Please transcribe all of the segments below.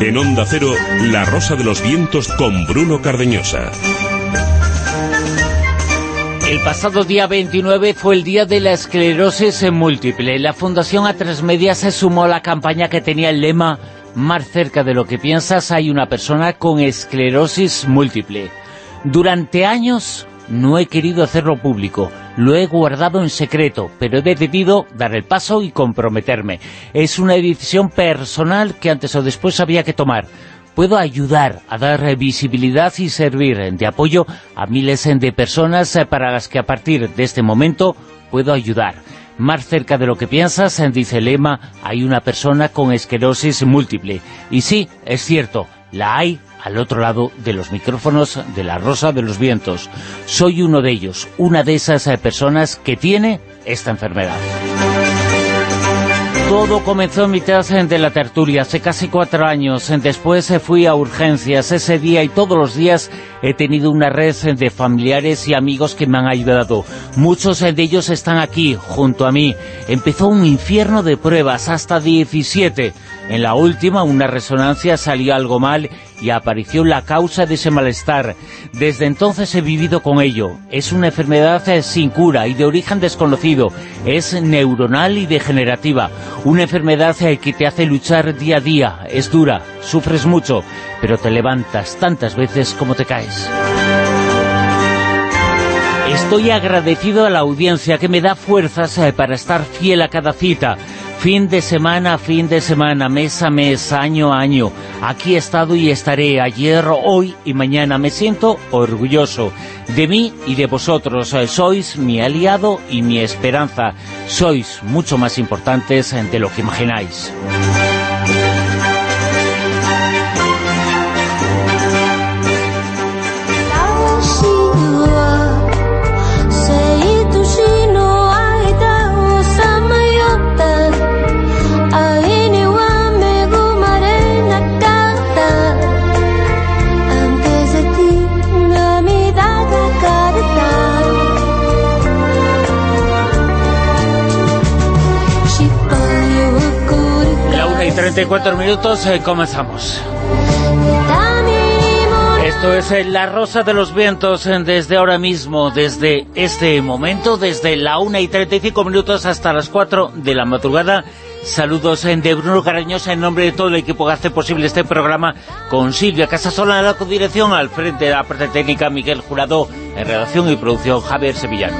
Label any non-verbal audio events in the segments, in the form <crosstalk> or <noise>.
En Onda Cero, La Rosa de los Vientos con Bruno Cardeñosa. El pasado día 29 fue el día de la esclerosis múltiple. La Fundación A3 Media se sumó a la campaña que tenía el lema «Más cerca de lo que piensas hay una persona con esclerosis múltiple». Durante años no he querido hacerlo público, lo he guardado en secreto, pero he decidido dar el paso y comprometerme. Es una decisión personal que antes o después había que tomar. Puedo ayudar a dar visibilidad y servir de apoyo a miles de personas para las que a partir de este momento puedo ayudar. Más cerca de lo que piensas, dice lema, hay una persona con esclerosis múltiple. Y sí, es cierto, la hay al otro lado de los micrófonos de la Rosa de los Vientos. Soy uno de ellos, una de esas eh, personas que tiene esta enfermedad. Todo comenzó en mitad eh, de la tertulia, hace casi cuatro años. Después eh, fui a urgencias ese día y todos los días he tenido una red de familiares y amigos que me han ayudado. Muchos de ellos están aquí, junto a mí. Empezó un infierno de pruebas, hasta 17. En la última, una resonancia, salió algo mal y apareció la causa de ese malestar. Desde entonces he vivido con ello. Es una enfermedad eh, sin cura y de origen desconocido. Es neuronal y degenerativa. Una enfermedad eh, que te hace luchar día a día. Es dura, sufres mucho, pero te levantas tantas veces como te caes. Estoy agradecido a la audiencia que me da fuerzas eh, para estar fiel a cada cita, fin de semana fin de semana, mes a mes, año a año. Aquí he estado y estaré ayer, hoy y mañana. Me siento orgulloso de mí y de vosotros. Sois mi aliado y mi esperanza. Sois mucho más importantes de lo que imagináis. 34 minutos, eh, comenzamos. Esto es eh, La Rosa de los Vientos eh, desde ahora mismo, desde este momento, desde la 1 y 35 minutos hasta las 4 de la madrugada. Saludos de Bruno Carañosa en nombre de todo el equipo que hace posible este programa con Silvia Casasola en la codirección, al frente de la parte técnica Miguel Jurado, en redacción y producción Javier Sevillano.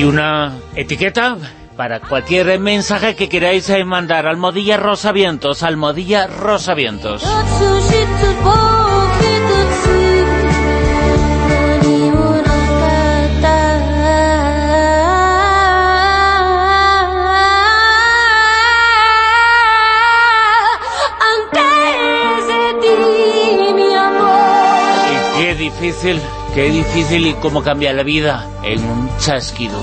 Y una etiqueta para cualquier mensaje que queráis eh, mandar. Almodilla Rosavientos, Almodilla Rosavientos. Y qué difícil, qué difícil y cómo cambia la vida en un chasquido.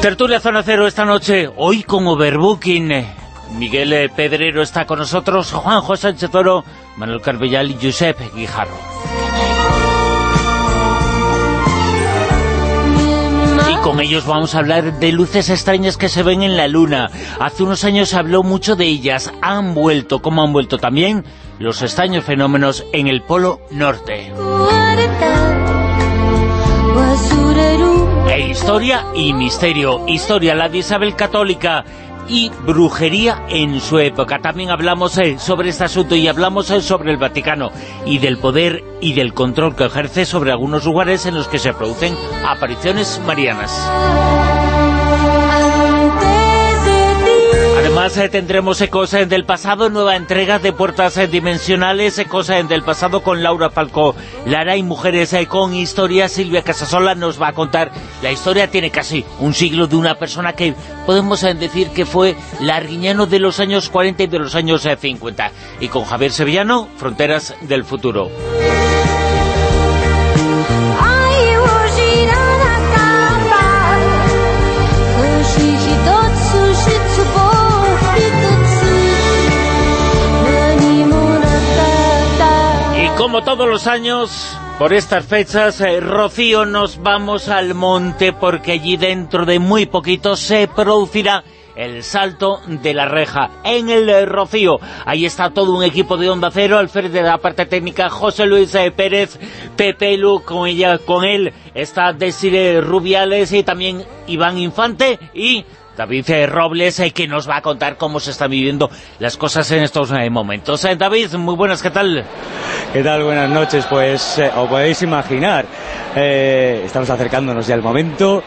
Tertulia Zona Cero esta noche, hoy con Overbooking. Miguel Pedrero está con nosotros, Juanjo Sánchez Oro, Manuel Carbellal y Josep Guijarro. Con ellos vamos a hablar de luces extrañas que se ven en la Luna. Hace unos años se habló mucho de ellas. Han vuelto, como han vuelto también, los extraños fenómenos en el Polo Norte. E historia y misterio. Historia, la de Isabel Católica y brujería en su época. También hablamos eh, sobre este asunto y hablamos eh, sobre el Vaticano y del poder y del control que ejerce sobre algunos lugares en los que se producen apariciones marianas. Eh, tendremos Ecos del pasado, nueva entrega de Puertas eh, Dimensionales, Ecos del pasado con Laura Falcó Lara y Mujeres eh, con Historia. Silvia Casasola nos va a contar la historia, tiene casi un siglo de una persona que podemos decir que fue la Arguiñano de los años 40 y de los años eh, 50. Y con Javier Sevillano, Fronteras del Futuro. Como todos los años, por estas fechas, eh, Rocío, nos vamos al monte porque allí dentro de muy poquito se producirá el salto de la reja en el Rocío. Ahí está todo un equipo de Onda Cero, Alfred de la parte técnica, José Luis eh, Pérez, Pepe Lu, con, ella, con él está Desire Rubiales y también Iván Infante y David eh, Robles, eh, que nos va a contar cómo se están viviendo las cosas en estos eh, momentos. David, muy buenas, ¿qué tal? ¿Qué tal? Buenas noches. Pues os podéis imaginar, estamos acercándonos ya al momento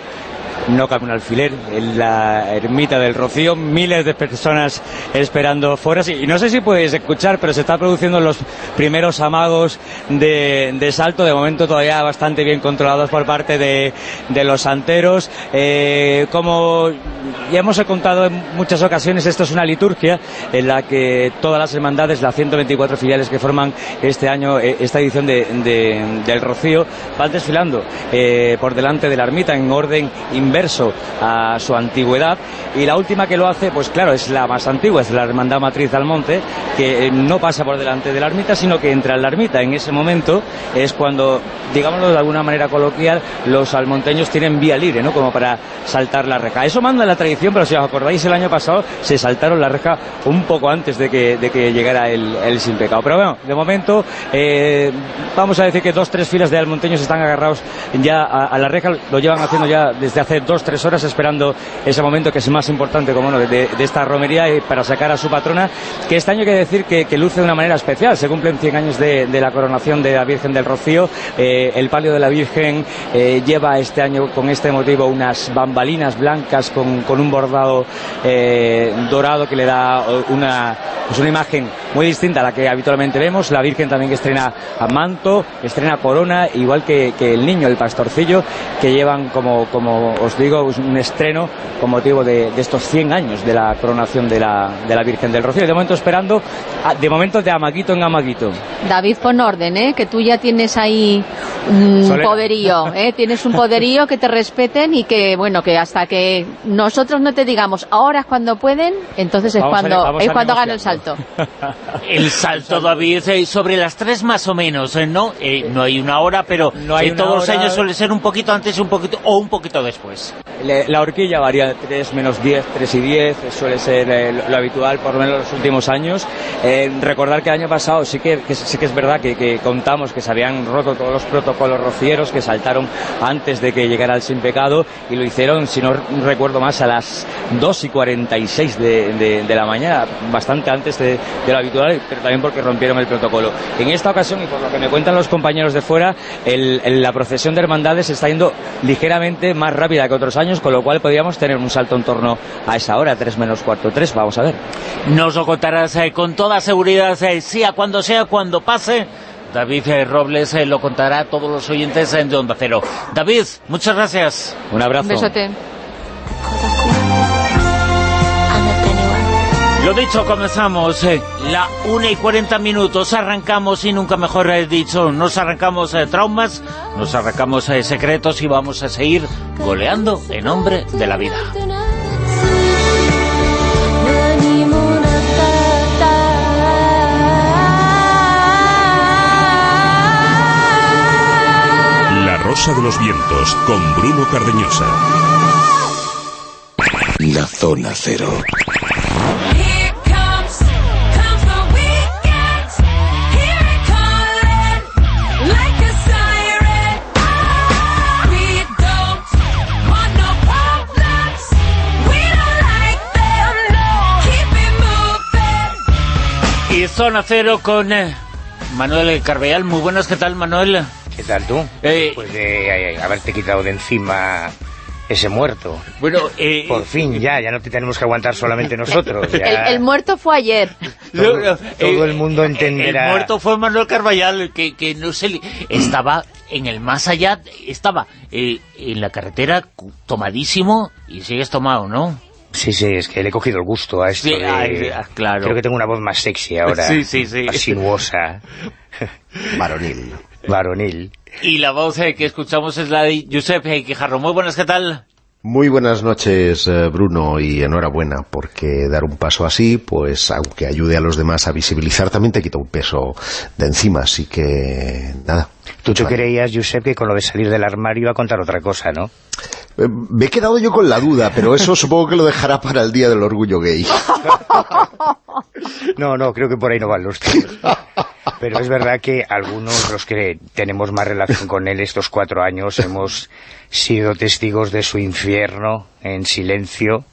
no cabe un alfiler en la ermita del Rocío, miles de personas esperando fuera. Y no sé si podéis escuchar, pero se están produciendo los primeros amagos de, salto, de momento todavía bastante bien controlados por parte de, los santeros. Eh, como ya hemos contado en muchas ocasiones, esto es una liturgia en la que todas las hermandades, las 124 filiales que forman este año, eh, esta edición del Rocío, van desfilando eh, por delante de la ermita en orden inverso a su antigüedad y la última que lo hace, pues claro, es la más antigua, es la Hermandad Matriz del Monte, que eh, no pasa por delante de la ermita, sino que entra en la ermita. En ese momento es cuando, digámoslo de alguna manera coloquial, los almonteños tienen vía libre, ¿no? Como para saltar la reja. Eso manda la tradición, pero si os acordáis, el año pasado se saltaron la reja un poco antes de que, de que llegara el, sin pecado. Pero bueno, de momento, eh, vamos a decir que dos, tres filas de almonteños están agarrados ya a la reja, lo llevan haciendo ya desde hace dos, tres horas esperando ese momento que es más importante, como no, de, esta romería y para sacar a su patrona, que este año hay que decir que, luce de una manera especial. Se cumplen 100 años de, la coronación de la Virgen del Rocío. Eh, el palio de la Virgen eh, lleva este año con este motivo unas bambalinas blancas con, un bordado eh, dorado que le da una, pues una imagen muy distinta a la que habitualmente vemos. La Virgen también que estrena manto, estrena corona, igual que, el niño, el pastorcillo, que llevan como, como os digo, un estreno con motivo de, estos 100 años de la coronación de la, de la Virgen del Rocío. De momento esperando, de momento de amaguito en amaguito. David, pon orden, ¿eh? que tú ya tienes ahí un poderío, ¿eh? <laughs> tienes un poderío que te respeten y que, bueno, que hasta que nosotros no te digamos ahora es cuando pueden, entonces es cuando, es cuando gana el salto. <laughs> el salto, David, eh, sobre las tres más o menos, eh, ¿no? no hay una hora, pero no hay todos los años suele ser un poquito antes un poquito o un poquito después. La horquilla varía de 3 menos 10, 3 y 10, suele ser eh, lo habitual por lo menos los últimos años. Eh, recordar que el año pasado sí que, sí que es verdad que, contamos que se habían roto todos los protocolos rocieros que saltaron antes de que llegara el sin pecado y lo hicieron, si no recuerdo más, a las 2 y 46 de, de, la mañana, bastante antes de, lo habitual, pero también porque rompieron el protocolo. En esta ocasión, y por lo que me cuentan los compañeros de fuera, la procesión de hermandades está yendo ligeramente más rápida que otros años, con lo cual podríamos tener un salto en torno a esa hora, 3 menos cuarto 3, vamos a ver. Nos lo contarás eh, con toda seguridad, eh, sea cuando sea, cuando pase. David eh, Robles lo contará a todos los oyentes de Onda Cero. David, muchas gracias. Un abrazo. Un besote. Lo dicho, comenzamos eh, la 1 y 40 minutos, arrancamos y nunca mejor he dicho, nos arrancamos eh, traumas, nos arrancamos eh, secretos y vamos a seguir goleando en nombre de la vida. La Rosa de los Vientos con Bruno Cardeñosa. La Zona Cero. Zona Cero con eh, Manuel Carvellal. Muy buenas, ¿qué tal, Manuel? ¿Qué tal tú? Eh, pues de haberte quitado de encima ese muerto. Bueno, eh, Por fin, ya, ya no te tenemos que aguantar solamente <laughs> nosotros. El, muerto fue ayer. Todo, el mundo entenderá. El muerto fue Manuel Carvallal, que, que no se estaba en el más allá, estaba en la carretera tomadísimo y sigues tomado, ¿no? Sí, sí, es que le he cogido el gusto a esto ah, claro. Creo que tengo una voz más sexy ahora. Sí, sí, sí. Más sinuosa. <laughs> Varonil. Varonil. Y la voz eh, que escuchamos es la de Josep Quijarro. Muy buenas, ¿qué tal? Muy buenas noches, eh, Bruno, y enhorabuena, porque dar un paso así, pues aunque ayude a los demás a visibilizar, también te quita un peso de encima, así que nada. Tú te creías, Josep, que con lo de salir del armario iba a contar otra cosa, ¿no? Eh, me he quedado yo con la duda, pero eso supongo que lo dejará para el Día del Orgullo Gay. <laughs> no, no, creo que por ahí no van los tiros. Pero es verdad que algunos, los que tenemos más relación con él estos cuatro años, hemos sido testigos de su infierno en silencio,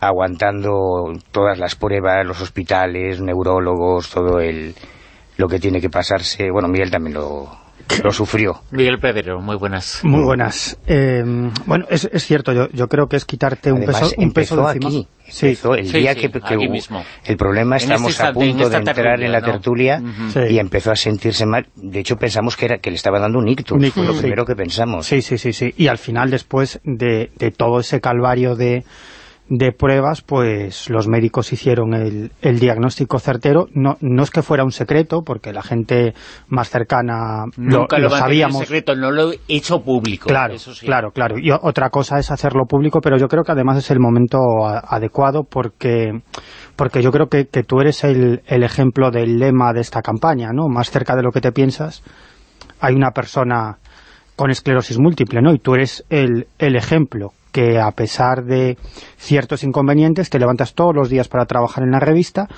aguantando todas las pruebas, los hospitales, neurólogos, todo el, lo que tiene que pasarse. Bueno, Miguel también lo, <laughs> lo sufrió. Miguel Pedro, muy buenas. Muy buenas. Eh, bueno, es, es, cierto, yo, yo creo que es quitarte un peso, un peso de encima. Aquí. Sí. el día que, mismo. el problema estamos este a punto de entrar en la tertulia y empezó a sentirse mal. De hecho, pensamos que era que le estaba dando un ictus, un fue lo primero que pensamos. Sí, sí, sí, sí. Y al final, después de, de todo ese calvario de de pruebas, pues los médicos hicieron el, el, diagnóstico certero. No, no es que fuera un secreto, porque la gente más cercana Nunca lo, lo, sabíamos. secreto, no lo he hecho público. Claro, eso sí. claro, claro. Y otra cosa es hacerlo público, pero yo creo que además es el momento adecuado porque porque yo creo que, que tú eres el, el ejemplo del lema de esta campaña, ¿no? Más cerca de lo que te piensas, hay una persona con esclerosis múltiple, ¿no? Y tú eres el, el ejemplo que a pesar de ciertos inconvenientes te levantas todos los días para trabajar en la revista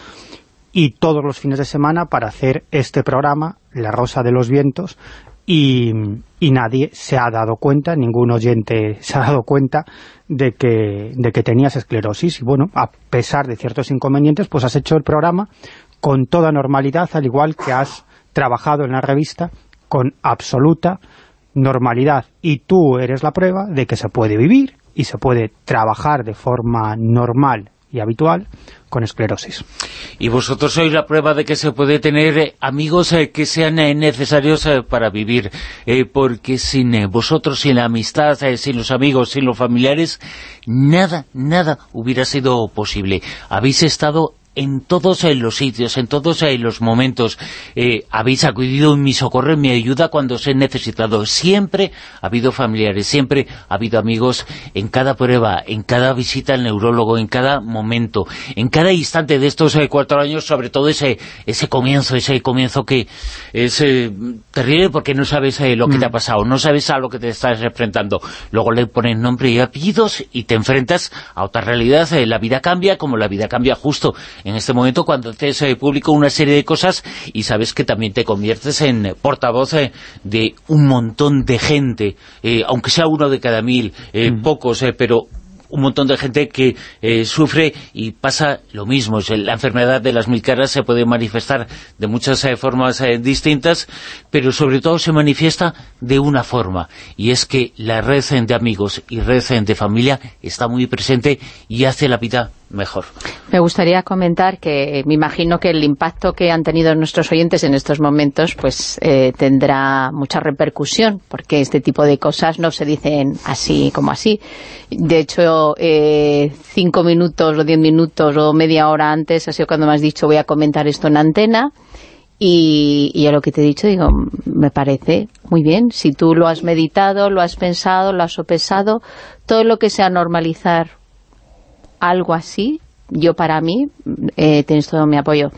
y todos los fines de semana para hacer este programa, La Rosa de los Vientos, y, y, nadie se ha dado cuenta, ningún oyente se ha dado cuenta de que, de que tenías esclerosis. Y bueno, a pesar de ciertos inconvenientes, pues has hecho el programa con toda normalidad, al igual que has trabajado en la revista con absoluta normalidad. Y tú eres la prueba de que se puede vivir y se puede trabajar de forma normal y habitual con esclerosis. Y vosotros sois la prueba de que se puede tener eh, amigos eh, que sean eh, necesarios para vivir, porque sin vosotros, sin la amistad, sin los amigos, sin los familiares, nada, nada hubiera sido posible. Habéis estado en todos los sitios, en todos los momentos. Eh, habéis acudido en mi socorro, en mi ayuda cuando os he necesitado. Siempre ha habido familiares, siempre ha habido amigos en cada prueba, en cada visita al neurólogo, en cada momento, en cada instante de estos eh, cuatro años, sobre todo ese ese comienzo, ese comienzo que es eh, terrible porque no sabes lo que te ha pasado, no sabes a lo que te estás enfrentando. Luego le pones nombre y apellidos y te enfrentas a otra realidad. la vida cambia como la vida cambia justo en este momento cuando haces eh, público una serie de cosas y sabes que también te conviertes en portavoz eh, de un montón de gente, eh, aunque sea uno de cada mil, pocos, pero un montón de gente que eh, sufre y pasa lo mismo. La enfermedad de las mil caras se puede manifestar de muchas eh, formas eh, distintas, pero sobre todo se manifiesta de una forma, y es que la red de amigos y red de familia está muy presente y hace la vida Me gustaría comentar que me imagino que el impacto que han tenido nuestros oyentes en estos momentos pues eh, tendrá mucha repercusión, porque este tipo de cosas no se dicen así como así. De hecho, eh, cinco minutos o diez minutos o media hora antes ha sido cuando me has dicho voy a comentar esto en antena, y, y a lo que te he dicho, digo, me parece muy bien. Si tú lo has meditado, lo has pensado, lo has sopesado, todo lo que sea normalizar algo así, yo para mí, eh, tienes todo mi apoyo.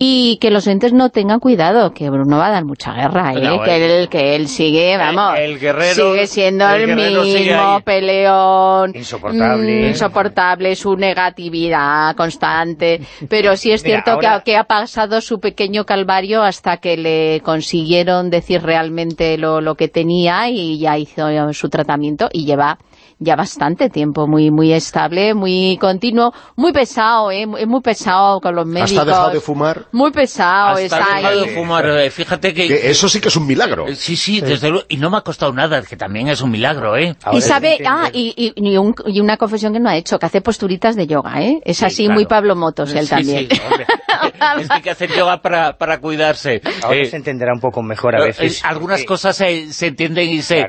Y que los entes no tengan cuidado, que Bruno va a dar mucha guerra, ¿eh? No, que, el- él, que él sigue, vamos, el guerrero- sigue siendo el mismo peleón, Insoportable. mm, insoportable, su negatividad constante, pero sí es cierto que, ahora- que ha pasado su pequeño calvario hasta que le consiguieron decir realmente lo, lo que tenía y ya hizo su tratamiento y lleva ya bastante tiempo, muy muy estable, muy continuo, muy pesado, ¿eh? muy, pesado con los médicos. Hasta ha dejado de fumar, Muy pesado, Hasta está dejado ahí. de fumar. eh, Fíjate que... que eso sí que es un milagro. eh, Sí, sí, desde luego. Y no me ha costado nada, que también es un milagro, ¿eh? Ahora Y sabe, ah, y, y, y un- y una confesión que no ha hecho, que hace posturitas de yoga, ¿eh? Es Sí, así claro. muy Pablo Motos él Sí, también. sí, hombre. <laughs> es que hay que hacer yoga para, para cuidarse. Ahora se entenderá un poco mejor a veces. algunas cosas se, se, entienden y se,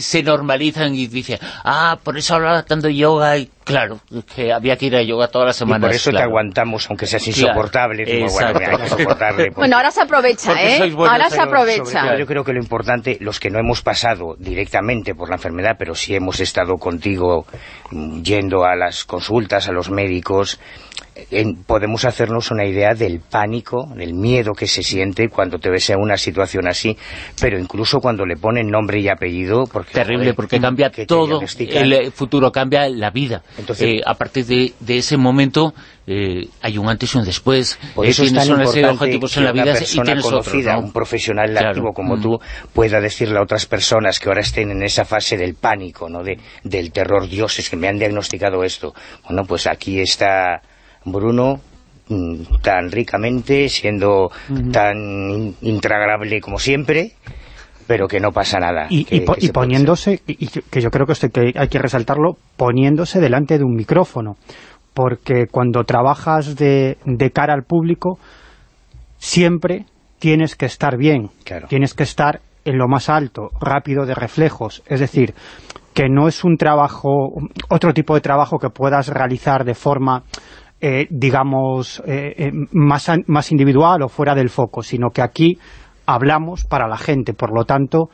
se normalizan y dicen, ah, por eso hablaba tanto de yoga y Claro, que había que ir a yoga todas las semanas. Y por eso te aguantamos, aunque seas insoportable. Bueno, bueno, ahora se aprovecha, ¿eh? ahora se aprovecha. yo creo que lo importante, los que no hemos pasado directamente por la enfermedad, pero sí hemos estado contigo mm, yendo a las consultas, a los médicos, podemos hacernos una idea del pánico, del miedo que se siente cuando te ves en una situación así, pero incluso cuando le ponen nombre y apellido... Porque, Terrible, porque cambia todo el futuro, cambia la vida. Entonces, eh, a partir de, ese momento eh, hay un antes y un después. Por eso es tan objetivos en la vida y tienes conocida, un profesional activo como mm. tú, pueda decirle a otras personas que ahora estén en esa fase del pánico, ¿no? de, del terror, dioses que me han diagnosticado esto. Bueno, pues aquí está Bruno mm, tan ricamente, siendo tan intragable como siempre, pero que no pasa nada. Y, poniéndose, y que yo creo que, esto que hay que resaltarlo, poniéndose delante de un micrófono, porque cuando trabajas de, cara al público, siempre tienes que estar bien, tienes que estar en lo más alto, rápido de reflejos, es decir, que no es un trabajo, otro tipo de trabajo que puedas realizar de forma eh, digamos, eh, eh, más, más individual o fuera del foco, sino que aquí hablamos para la gente, por lo tanto,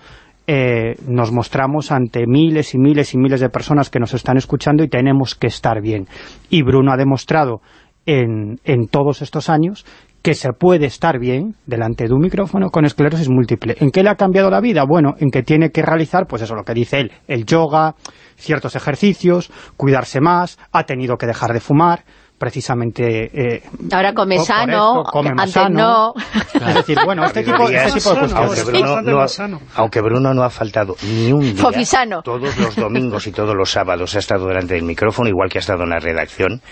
nos mostramos ante miles y miles y miles de personas que nos están escuchando y tenemos que estar bien. Y Bruno ha demostrado en, en todos estos años que se puede estar bien delante de un micrófono con esclerosis múltiple. ¿En qué le ha cambiado la vida? Bueno, en que tiene que realizar, pues eso lo que dice él, el yoga, ciertos ejercicios, cuidarse más, ha tenido que dejar de fumar, precisamente... Eh, Ahora come sano, antes no. Es decir, bueno, este tipo, este tipo de aunque Bruno, no ha, aunque Bruno no ha faltado ni un día, todos los domingos y todos los sábados ha estado delante del micrófono, igual que ha estado en la redacción,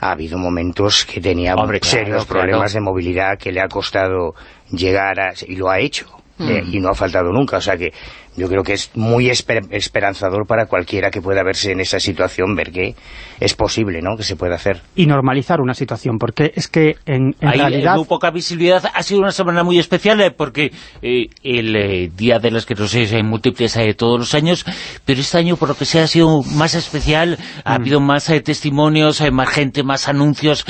ha habido momentos que tenía serios problemas de movilidad que le ha costado llegar a... y lo ha hecho. Eh, mm. y no ha faltado nunca, o sea que yo creo que es muy esperanzador para cualquiera que pueda verse en esa situación, ver que es posible, ¿no?, que se puede hacer. Y normalizar una situación, porque es que en, en Hay realidad... Muy poca visibilidad, ha sido una semana muy especial, eh, porque eh, el eh, Día de la Esclerosis hay múltiples de todos los años, pero este año, por lo que sea, ha sido más especial, ha mm. habido más testimonios, hay más gente, más anuncios,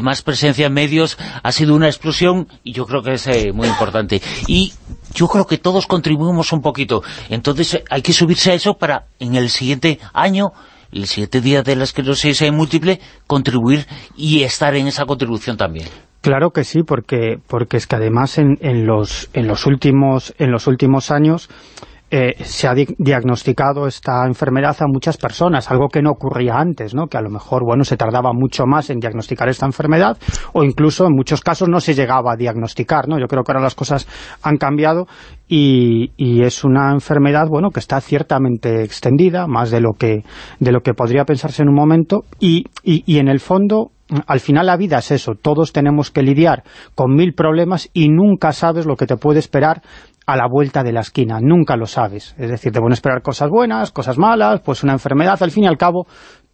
más presencia en medios, ha sido una explosión, y yo creo que es muy importante. Y yo creo que todos contribuimos un poquito. Entonces hay que subirse a eso para en el siguiente año, el siguiente día de la esclerosis múltiple, contribuir y estar en esa contribución también. Claro que sí, porque, porque es que además en, en, los, en, los últimos, en los últimos años eh, se ha diagnosticado esta enfermedad a muchas personas, algo que no ocurría antes, ¿no? que a lo mejor bueno se tardaba mucho más en diagnosticar esta enfermedad o incluso en muchos casos no se llegaba a diagnosticar. ¿no? Yo creo que ahora las cosas han cambiado y, es una enfermedad bueno que está ciertamente extendida, más de lo que, de lo que podría pensarse en un momento y, y en el fondo al final la vida es eso, todos tenemos que lidiar con mil problemas y nunca sabes lo que te puede esperar a la vuelta de la esquina, nunca lo sabes. Es decir, te a esperar cosas buenas, cosas malas, pues una enfermedad, al fin y al cabo,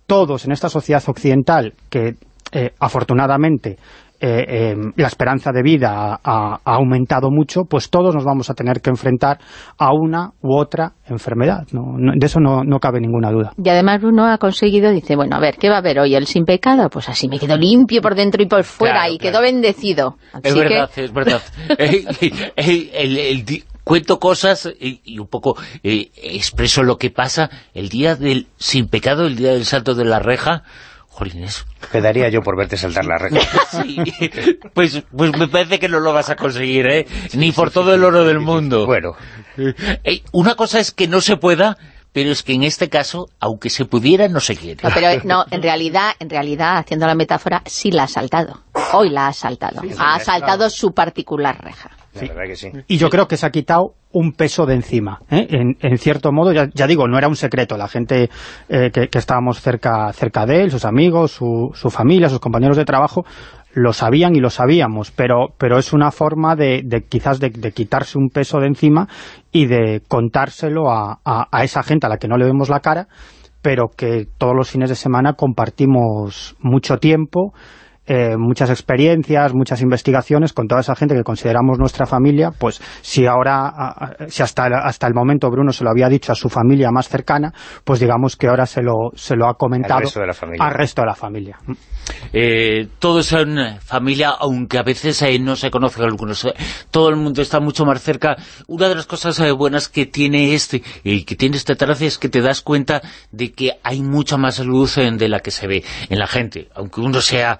todos en esta sociedad occidental, que eh, afortunadamente eh, em, la esperanza de vida ha, aumentado mucho, pues todos nos vamos a tener que enfrentar a una u otra enfermedad. de eso no, cabe ninguna duda. Y además uno ha conseguido, dice, bueno, a ver, ¿qué va a haber hoy? ¿El sin pecado? Pues así me quedo limpio por dentro y por fuera y quedo bendecido. es verdad, es verdad. <laughs> el, cuento cosas y, un poco eh, expreso lo que pasa el día del sin pecado, el día del salto de la reja, Jolines. Quedaría yo por verte saltar la red. <laughs> sí, pues, pues me parece que no lo vas a conseguir, ¿eh? Ni por todo el oro del mundo. Bueno. Eh, una cosa es que no se pueda, pero es que en este caso, aunque se pudiera, no se quiere. No, pero no, en realidad, en realidad, haciendo la metáfora, sí la ha saltado. Hoy la ha saltado. ha saltado su particular reja. Y yo creo que se ha quitado un peso de encima. ¿eh? En, cierto modo, ya, digo, no era un secreto. La gente eh, que, estábamos cerca, cerca de él, sus amigos, su, su, familia, sus compañeros de trabajo, lo sabían y lo sabíamos, pero, pero es una forma de, quizás de, quitarse un peso de encima y de contárselo a, a esa gente a la que no le vemos la cara, pero que todos los fines de semana compartimos mucho tiempo, eh, muchas experiencias, muchas investigaciones con toda esa gente que consideramos nuestra familia, pues si ahora, si hasta, hasta el momento Bruno se lo había dicho a su familia más cercana, pues digamos que ahora se lo, se lo ha comentado al resto de la familia. Eh, todos son familia, aunque a veces eh, no se conocen algunos. Eh, todo el mundo está mucho más cerca. Una de las cosas buenas que tiene este y que tiene este traje es que te das cuenta de que hay mucha más luz de la que se ve en la gente. Aunque uno sea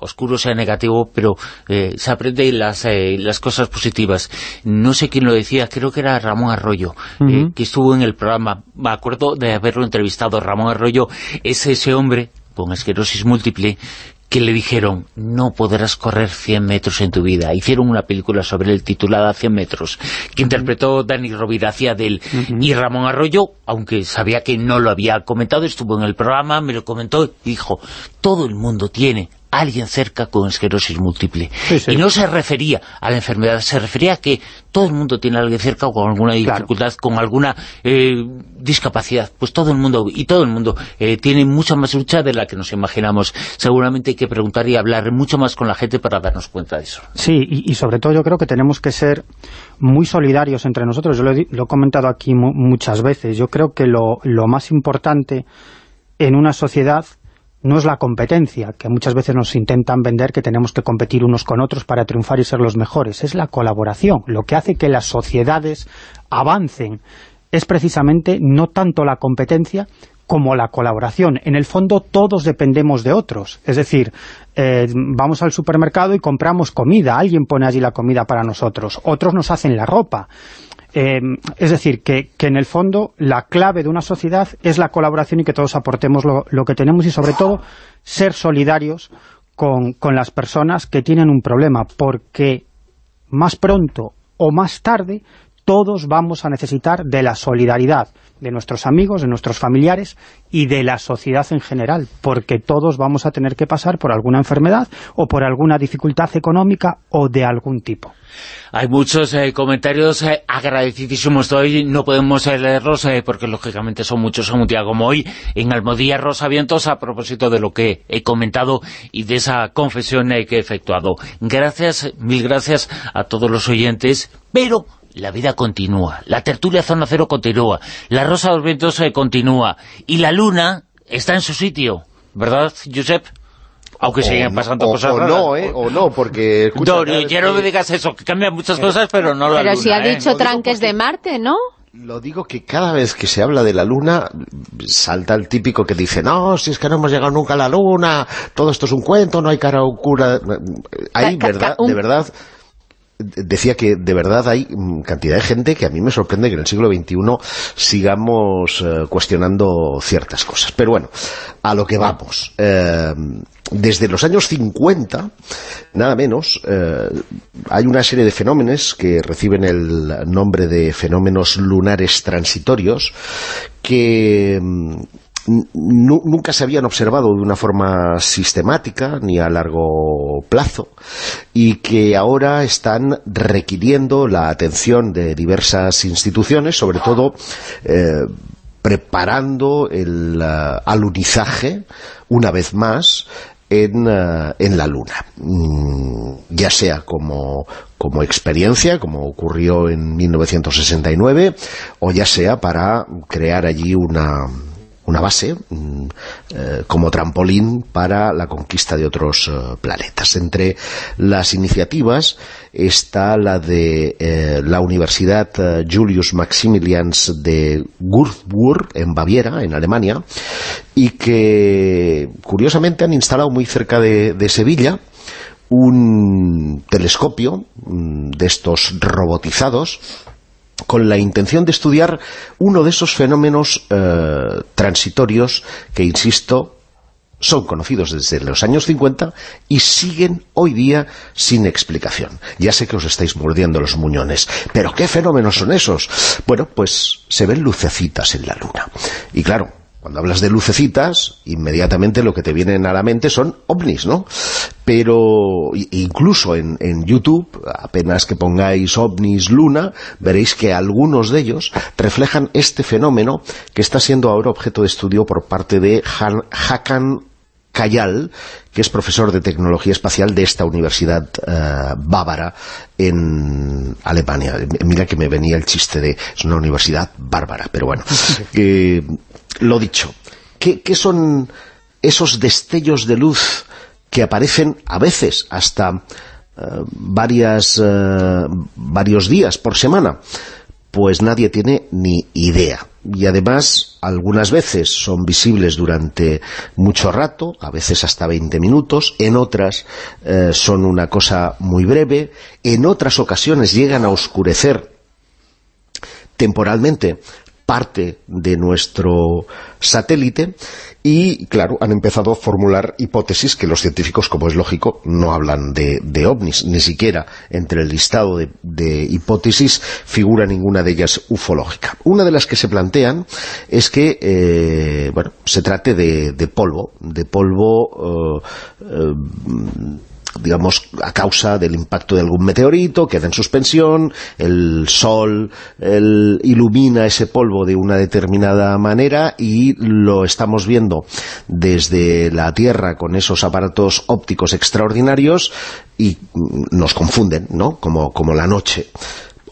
oscuro, sea negativo, pero se aprende las, las cosas positivas. No sé quién lo decía, creo que era Ramón Arroyo, que estuvo en el programa. Me acuerdo de haberlo entrevistado. Ramón Arroyo es ese hombre con esclerosis múltiple que le dijeron, no podrás correr 100 metros en tu vida. Hicieron una película sobre él titulada 100 metros, que interpretó Dani Rovira hacia de él. Y Ramón Arroyo, aunque sabía que no lo había comentado, estuvo en el programa, me lo comentó y dijo, todo el mundo tiene alguien cerca con esclerosis múltiple. Y no se refería a la enfermedad, se refería a que todo el mundo tiene alguien cerca con alguna dificultad, con alguna eh, discapacidad. Pues todo el mundo, y todo el mundo, eh, tiene mucha más lucha de la que nos imaginamos. Seguramente hay que preguntar y hablar mucho más con la gente para darnos cuenta de eso. Sí, y, sobre todo yo creo que tenemos que ser muy solidarios entre nosotros. Yo lo he, comentado aquí muchas veces. Yo creo que lo, lo más importante en una sociedad no es la competencia, que muchas veces nos intentan vender que tenemos que competir unos con otros para triunfar y ser los mejores, es la colaboración. Lo que hace que las sociedades avancen es precisamente no tanto la competencia como la colaboración. En el fondo todos dependemos de otros. Es decir, eh, vamos al supermercado y compramos comida. Alguien pone allí la comida para nosotros. Otros nos hacen la ropa. Eh, es decir, que, en el fondo la clave de una sociedad es la colaboración y que todos aportemos lo, que tenemos y sobre todo ser solidarios con, con las personas que tienen un problema, porque más pronto o más tarde todos vamos a necesitar de la solidaridad de nuestros amigos, de nuestros familiares y de la sociedad en general, porque todos vamos a tener que pasar por alguna enfermedad o por alguna dificultad económica o de algún tipo. Hay muchos eh, comentarios eh, agradecidísimos de hoy, no podemos eh, leerlos porque lógicamente son muchos en un día como hoy, en Almodía Vientos a propósito de lo que he comentado y de esa confesión que he efectuado. Gracias, mil gracias a todos los oyentes, pero la vida continúa, la tertulia Zona Cero continúa, la Rosa de los Vientos continúa, y la luna está en su sitio, ¿verdad, Josep? Aunque sigan pasando cosas o no, ¿eh? O no, porque... ya no me digas eso, que cambian muchas cosas, pero no la Pero si ha ¿eh? dicho tranques de Marte, ¿no? Lo digo que cada vez que se habla de la Luna, salta el típico que dice, no, si es que no hemos llegado nunca a la Luna, todo esto es un cuento, no hay cara oscura... Hay, verdad, de verdad decía que de verdad hay cantidad de gente que a mí me sorprende que en el siglo XXI sigamos eh, cuestionando ciertas cosas. Pero bueno, a lo que vamos. Eh, desde los años 50, nada menos, eh, hay una serie de fenómenos que reciben el nombre de fenómenos lunares transitorios que nunca se habían observado de una forma sistemática ni a largo plazo y que ahora están requiriendo la atención de diversas instituciones, sobre todo eh, preparando el uh, alunizaje, una vez más, en, uh, en la Luna. Mm, ya sea como, como experiencia, como ocurrió en 1969, o ya sea para crear allí una una base mm, eh, como trampolín para la conquista de otros eh, planetas. Entre las iniciativas está la de eh, la Universidad Julius Maximilians de Würzburg, en Baviera, en Alemania, y que curiosamente han instalado muy cerca de, de Sevilla un telescopio mm, de estos robotizados con la intención de estudiar uno de esos fenómenos eh, transitorios que, insisto, son conocidos desde los años 50 y siguen hoy día sin explicación. Ya sé que os estáis mordiendo los muñones, pero ¿qué fenómenos son esos? Bueno, pues se ven lucecitas en la luna. Y claro, cuando hablas de lucecitas, inmediatamente lo que te vienen a la mente son ovnis, ¿no? Pero incluso en, en, YouTube, apenas que pongáis ovnis luna, veréis que algunos de ellos reflejan este fenómeno que está siendo ahora objeto de estudio por parte de Han, Hakan Cayal, que es profesor de tecnología espacial de esta universidad eh, bávara en Alemania. Mira que me venía el chiste de, es una universidad bárbara, pero bueno. <laughs> Eh, lo dicho, ¿qué, son esos destellos de luz que aparecen a veces hasta varias, varios días por semana? Pues nadie tiene ni idea. Y además algunas veces son visibles durante mucho rato, a veces hasta 20 minutos, en otras eh, son una cosa muy breve, en otras ocasiones llegan a oscurecer temporalmente parte de nuestro satélite y, claro, han empezado a formular hipótesis que los científicos, como es lógico, no hablan de, ovnis, ni siquiera entre el listado de, hipótesis figura ninguna de ellas ufológica. Una de las que se plantean es que, eh, bueno, se trate de, polvo, de polvo... Eh, eh, digamos, a causa del impacto de algún meteorito, queda en suspensión, el sol ilumina ese polvo de una determinada manera y lo estamos viendo desde la Tierra con esos aparatos ópticos extraordinarios y nos confunden, ¿no?, como, como la noche.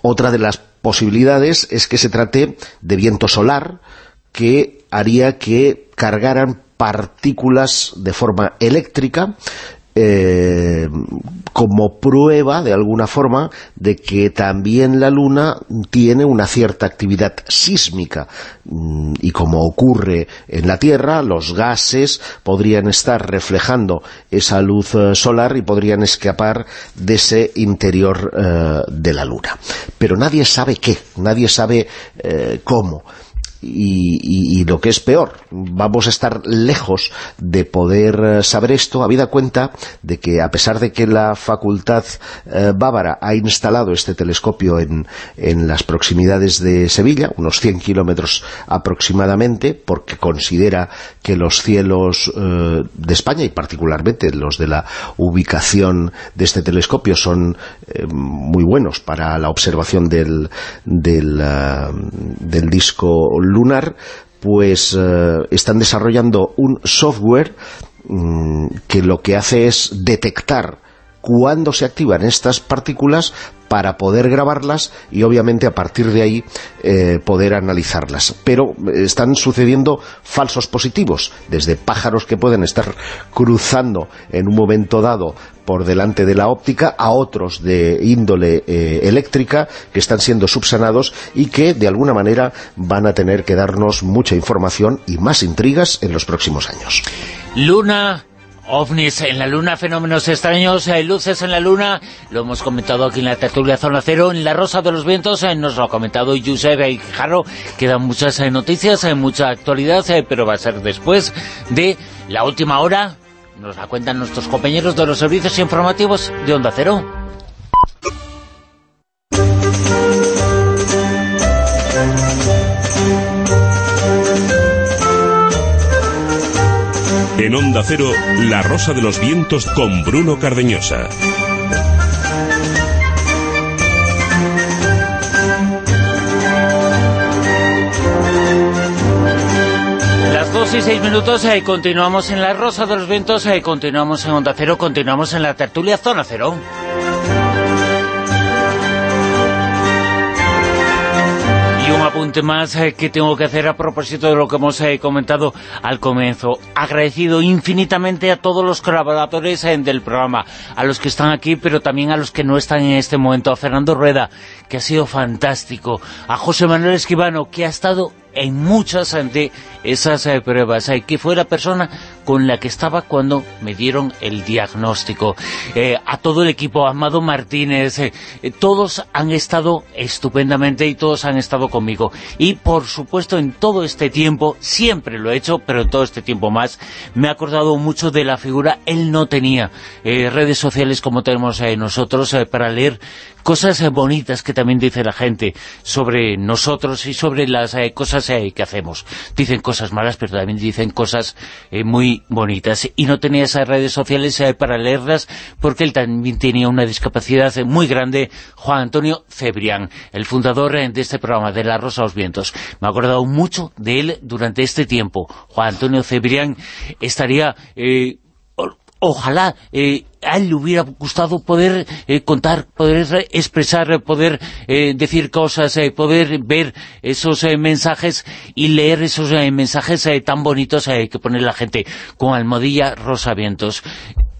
Otra de las posibilidades es que se trate de viento solar que haría que cargaran partículas de forma eléctrica eh, como prueba, de alguna forma, de que también la Luna tiene una cierta actividad sísmica. Mm, y como ocurre en la Tierra, los gases podrían estar reflejando esa luz eh, solar y podrían escapar de ese interior eh, de la Luna. Pero nadie sabe qué, nadie sabe cómo y, lo que es peor, vamos a estar lejos de poder eh, saber esto, habida cuenta de que a pesar de que la facultad eh, bávara ha instalado este telescopio en, en, las proximidades de Sevilla, unos 100 kilómetros aproximadamente, porque considera que los cielos eh, de España y particularmente los de la ubicación de este telescopio son muy buenos para la observación del, del, del disco lunar, pues eh, están desarrollando un software mm, que lo que hace es detectar cuándo se activan estas partículas para poder grabarlas y obviamente a partir de ahí eh, poder analizarlas. Pero eh, están sucediendo falsos positivos, desde pájaros que pueden estar cruzando en un momento dado por delante de la óptica a otros de índole eh, eléctrica que están siendo subsanados y que de alguna manera van a tener que darnos mucha información y más intrigas en los próximos años. Luna ovnis en la luna, fenómenos extraños, hay luces en la luna, lo hemos comentado aquí en la tertulia Zona Cero, en la Rosa de los Vientos, eh, nos lo ha comentado Josep Jaro, quedan muchas eh, noticias, hay mucha actualidad, eh, pero va a ser después de la última hora, nos la cuentan nuestros compañeros de los servicios informativos de Onda Cero. En Onda Cero, La Rosa de los Vientos con Bruno Cardeñosa. Las dos y seis minutos, y eh, continuamos en La Rosa de los Vientos, eh, continuamos en Onda Cero, continuamos en la tertulia Zona Cero. Apunte más eh, que tengo que hacer a propósito de lo que hemos eh, comentado al comienzo. Agradecido infinitamente a todos los colaboradores eh, del programa, a los que están aquí, pero también a los que no están en este momento. A Fernando Rueda, que ha sido fantástico. A José Manuel Esquivano, que ha estado en muchas de esas pruebas, que fue la persona con la que estaba cuando me dieron el diagnóstico. Eh, a todo el equipo, Amado Martínez, eh, todos han estado estupendamente y todos han estado conmigo. Y por supuesto en todo este tiempo, siempre lo he hecho, pero en todo este tiempo más, me he acordado mucho de la figura, él no tenía redes sociales como tenemos nosotros para leer cosas bonitas que también dice la gente sobre nosotros y sobre las cosas que hacemos. Dicen cosas malas, pero también dicen cosas eh, muy bonitas. Y no tenía esas redes sociales eh, para leerlas porque él también tenía una discapacidad muy grande, Juan Antonio Cebrián, el fundador de este programa, de La Rosa a los Vientos. Me he acordado mucho de él durante este tiempo. Juan Antonio Cebrián estaría ojalá eh, a él le hubiera gustado poder eh, contar, poder expresar, poder eh, decir cosas, poder ver esos mensajes y leer esos mensajes tan bonitos que pone la gente con almohadilla Rosa Vientos.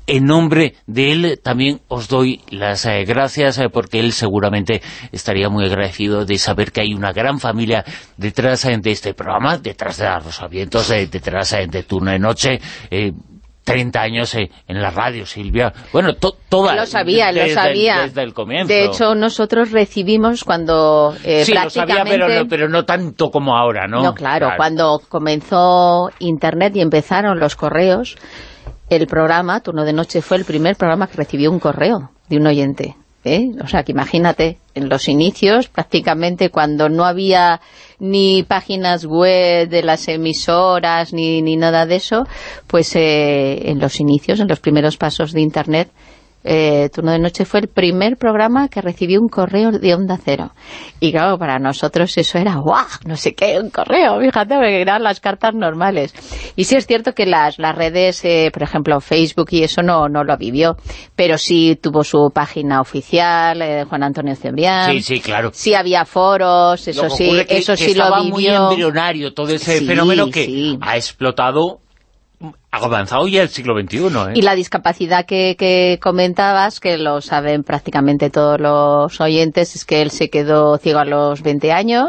En nombre de él también os doy las gracias porque él seguramente estaría muy agradecido de saber que hay una gran familia detrás de este programa, detrás de la Rosa Vientos, detrás de Turno de Noche, 30 años en la radio, Silvia. Bueno, toda... Lo sabía, lo sabía. desde el comienzo. De hecho, nosotros recibimos cuando eh, sí, lo sabía, pero no, pero no tanto como ahora, ¿no? No, claro, cuando comenzó Internet y empezaron los correos, el programa, Turno de Noche, fue el primer programa que recibió un correo de un oyente. ¿eh? O sea, que imagínate, en los inicios, prácticamente cuando no había ni páginas web de las emisoras, ni, ni nada de eso, pues eh, en los inicios, en los primeros pasos de Internet, eh, Turno de Noche fue el primer programa que recibió un correo de Onda Cero. Y claro, para nosotros eso era, ¡guau! No sé qué, un correo, fíjate, porque eran las cartas normales. Y sí es cierto que las, las redes, eh, por ejemplo, Facebook y eso no, no lo vivió, pero sí tuvo su página oficial, eh, Juan Antonio Cebrián. Sí, sí, claro. Sí había foros, eso sí, eso sí lo vivió. muy embrionario todo ese fenómeno que ha explotado avanzado ya el siglo XXI. ¿eh? Y la discapacidad que, comentabas, que lo saben prácticamente todos los oyentes, es que él se quedó ciego a los 20 años.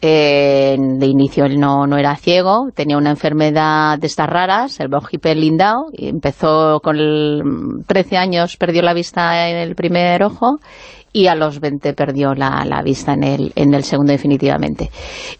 Eh, de inicio él no, no era ciego, tenía una enfermedad de estas raras, el von Lindau, y empezó con 13 años, perdió la vista en el primer ojo y a los 20 perdió la, la vista en el, en el segundo definitivamente.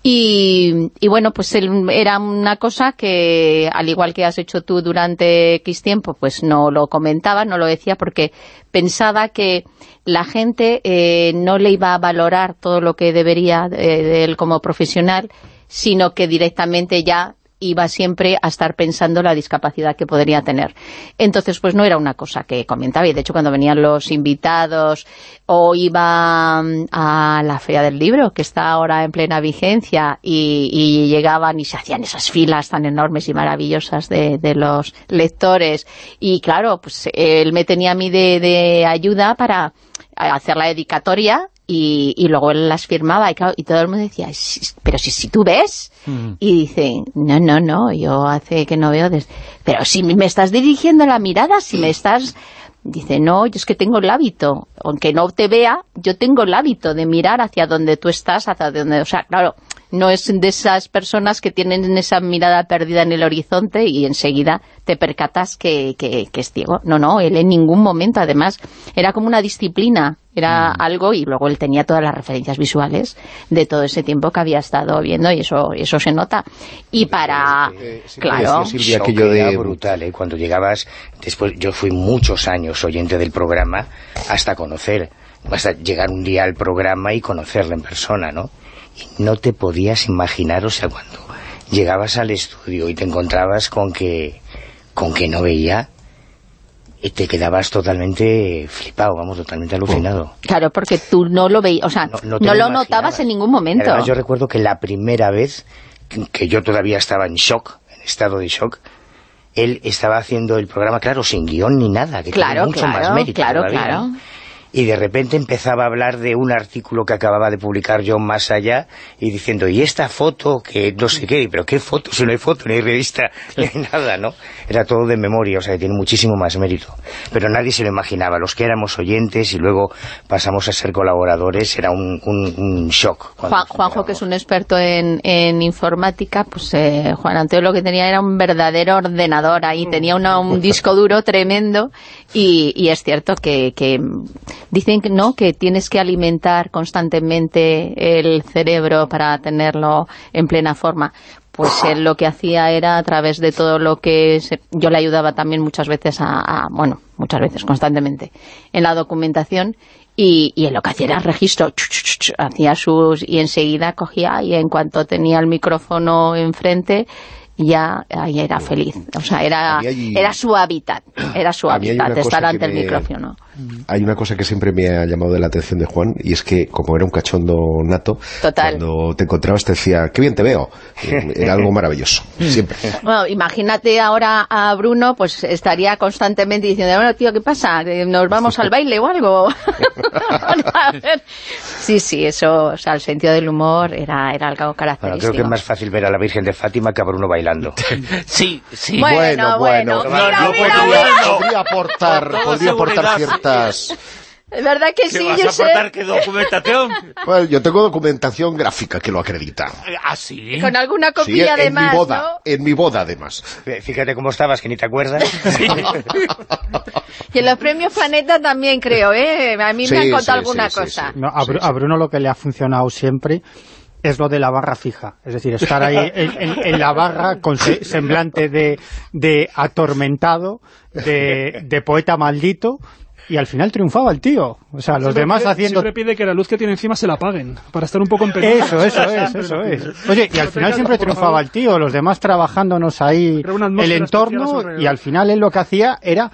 Y, y, bueno, pues era una cosa que, al igual que has hecho tú durante X tiempo, pues no lo comentaba, no lo decía, porque pensaba que la gente eh, no le iba a valorar todo lo que debería eh, él como profesional, sino que directamente ya iba siempre a estar pensando la discapacidad que podría tener. Entonces, pues no era una cosa que comentaba, y de hecho cuando venían los invitados o iba mm, a la Feria del Libro, que está ahora en plena vigencia, y, llegaban y se hacían esas filas tan enormes y maravillosas de, los lectores, y claro, pues él me tenía a mí de ayuda para hacer la dedicatoria y, luego él las firmaba y, todo el mundo decía, pero si, si tú ves, mm. y dice, no, no, no, yo hace que no veo, pero si me estás dirigiendo la mirada, si me estás... Dice, no, yo es que tengo el hábito, aunque no te vea, yo tengo el hábito de mirar hacia donde tú estás, hacia donde, o sea, claro, no es de esas personas que tienen esa mirada perdida en el horizonte y enseguida te percatas que, que, es ciego. No, no, él en ningún momento, además, era como una disciplina, era mm. algo, y luego él tenía todas las referencias visuales de todo ese tiempo que había estado viendo, y eso eso se nota. Y para... claro... Silvia, que yo de... brutal, ¿eh? Cuando llegabas, después yo fui muchos años oyente del programa, hasta conocer, hasta llegar un día al programa y conocerlo en persona, ¿no? Y no te podías imaginar, o sea, cuando llegabas al estudio y te encontrabas con que, con que no veía, y te quedabas totalmente flipado, vamos, totalmente alucinado. Claro, porque tú no lo veías, o sea, no, lo notabas en ningún momento. Además, yo recuerdo que la primera vez que, yo todavía estaba en shock, en estado de shock, él estaba haciendo el programa, claro, sin guion ni nada, que claro, mucho más mérito Claro, claro y de repente empezaba a hablar de un artículo que acababa de publicar yo más allá y diciendo, y esta foto que no sé qué, pero qué foto, si no hay foto, ni hay revista, ni hay <laughs> nada, ¿no? Era todo de memoria, o sea, que tiene muchísimo más mérito. Pero nadie se lo imaginaba, los que éramos oyentes y luego pasamos a ser colaboradores, era un, un, shock. Juanjo, que es un experto en, en informática, pues eh, Juan Antonio lo que tenía era un verdadero ordenador ahí, tenía un disco duro tremendo y, y es cierto que, que Dicen que no, que tienes que alimentar constantemente el cerebro para tenerlo en plena forma. Pues él lo que hacía era a través de todo lo que... yo le ayudaba también muchas veces a, Bueno, muchas veces, constantemente, en la documentación y, y lo que hacía era registro, hacía sus... y enseguida cogía y en cuanto tenía el micrófono enfrente ya ahí era feliz. O sea, era, era su hábitat, <clears throat> era su hábitat, estar ante el micrófono. Hay una cosa que siempre me ha llamado la atención de Juan, y es que como era un cachondo nato, cuando te encontrabas te decía, qué bien te veo. <laughs> Era algo maravilloso, siempre. Bueno, imagínate ahora a Bruno, pues estaría constantemente diciendo, bueno, tío, ¿qué pasa? ¿Nos vamos al baile o algo? <laughs> sí, sí, eso, o sea, el sentido del humor era, era algo característico. Bueno, creo que es más fácil ver a la Virgen de Fátima que a Bruno bailando. <laughs> sí, sí. Bueno, bueno. podría aportar, podría aportar ciertas... Es verdad que sí, vas yo a aportar qué documentación? <laughs> Bueno, yo tengo documentación gráfica que lo acredita. ¿Ah, sí? Con alguna copia sí, además, en mi boda, en mi boda además. Fíjate cómo estabas, que ni te acuerdas. <laughs> Sí. y en los premios Planeta también creo, ¿eh? A mí me han contado alguna cosa. No, a, Bruno lo que le ha funcionado siempre es lo de la barra fija, es decir, estar ahí <laughs> en, la barra con semblante de, de atormentado, de, de, poeta maldito, y al final triunfaba el tío. O sea, los demás haciendo... Siempre pide que la luz que tiene encima se la apaguen, para estar un poco en peligro. Eso, eso es, <laughs> eso es. Oye, y al final siempre triunfaba el tío, los demás trabajándonos ahí el entorno, y al final él lo que hacía era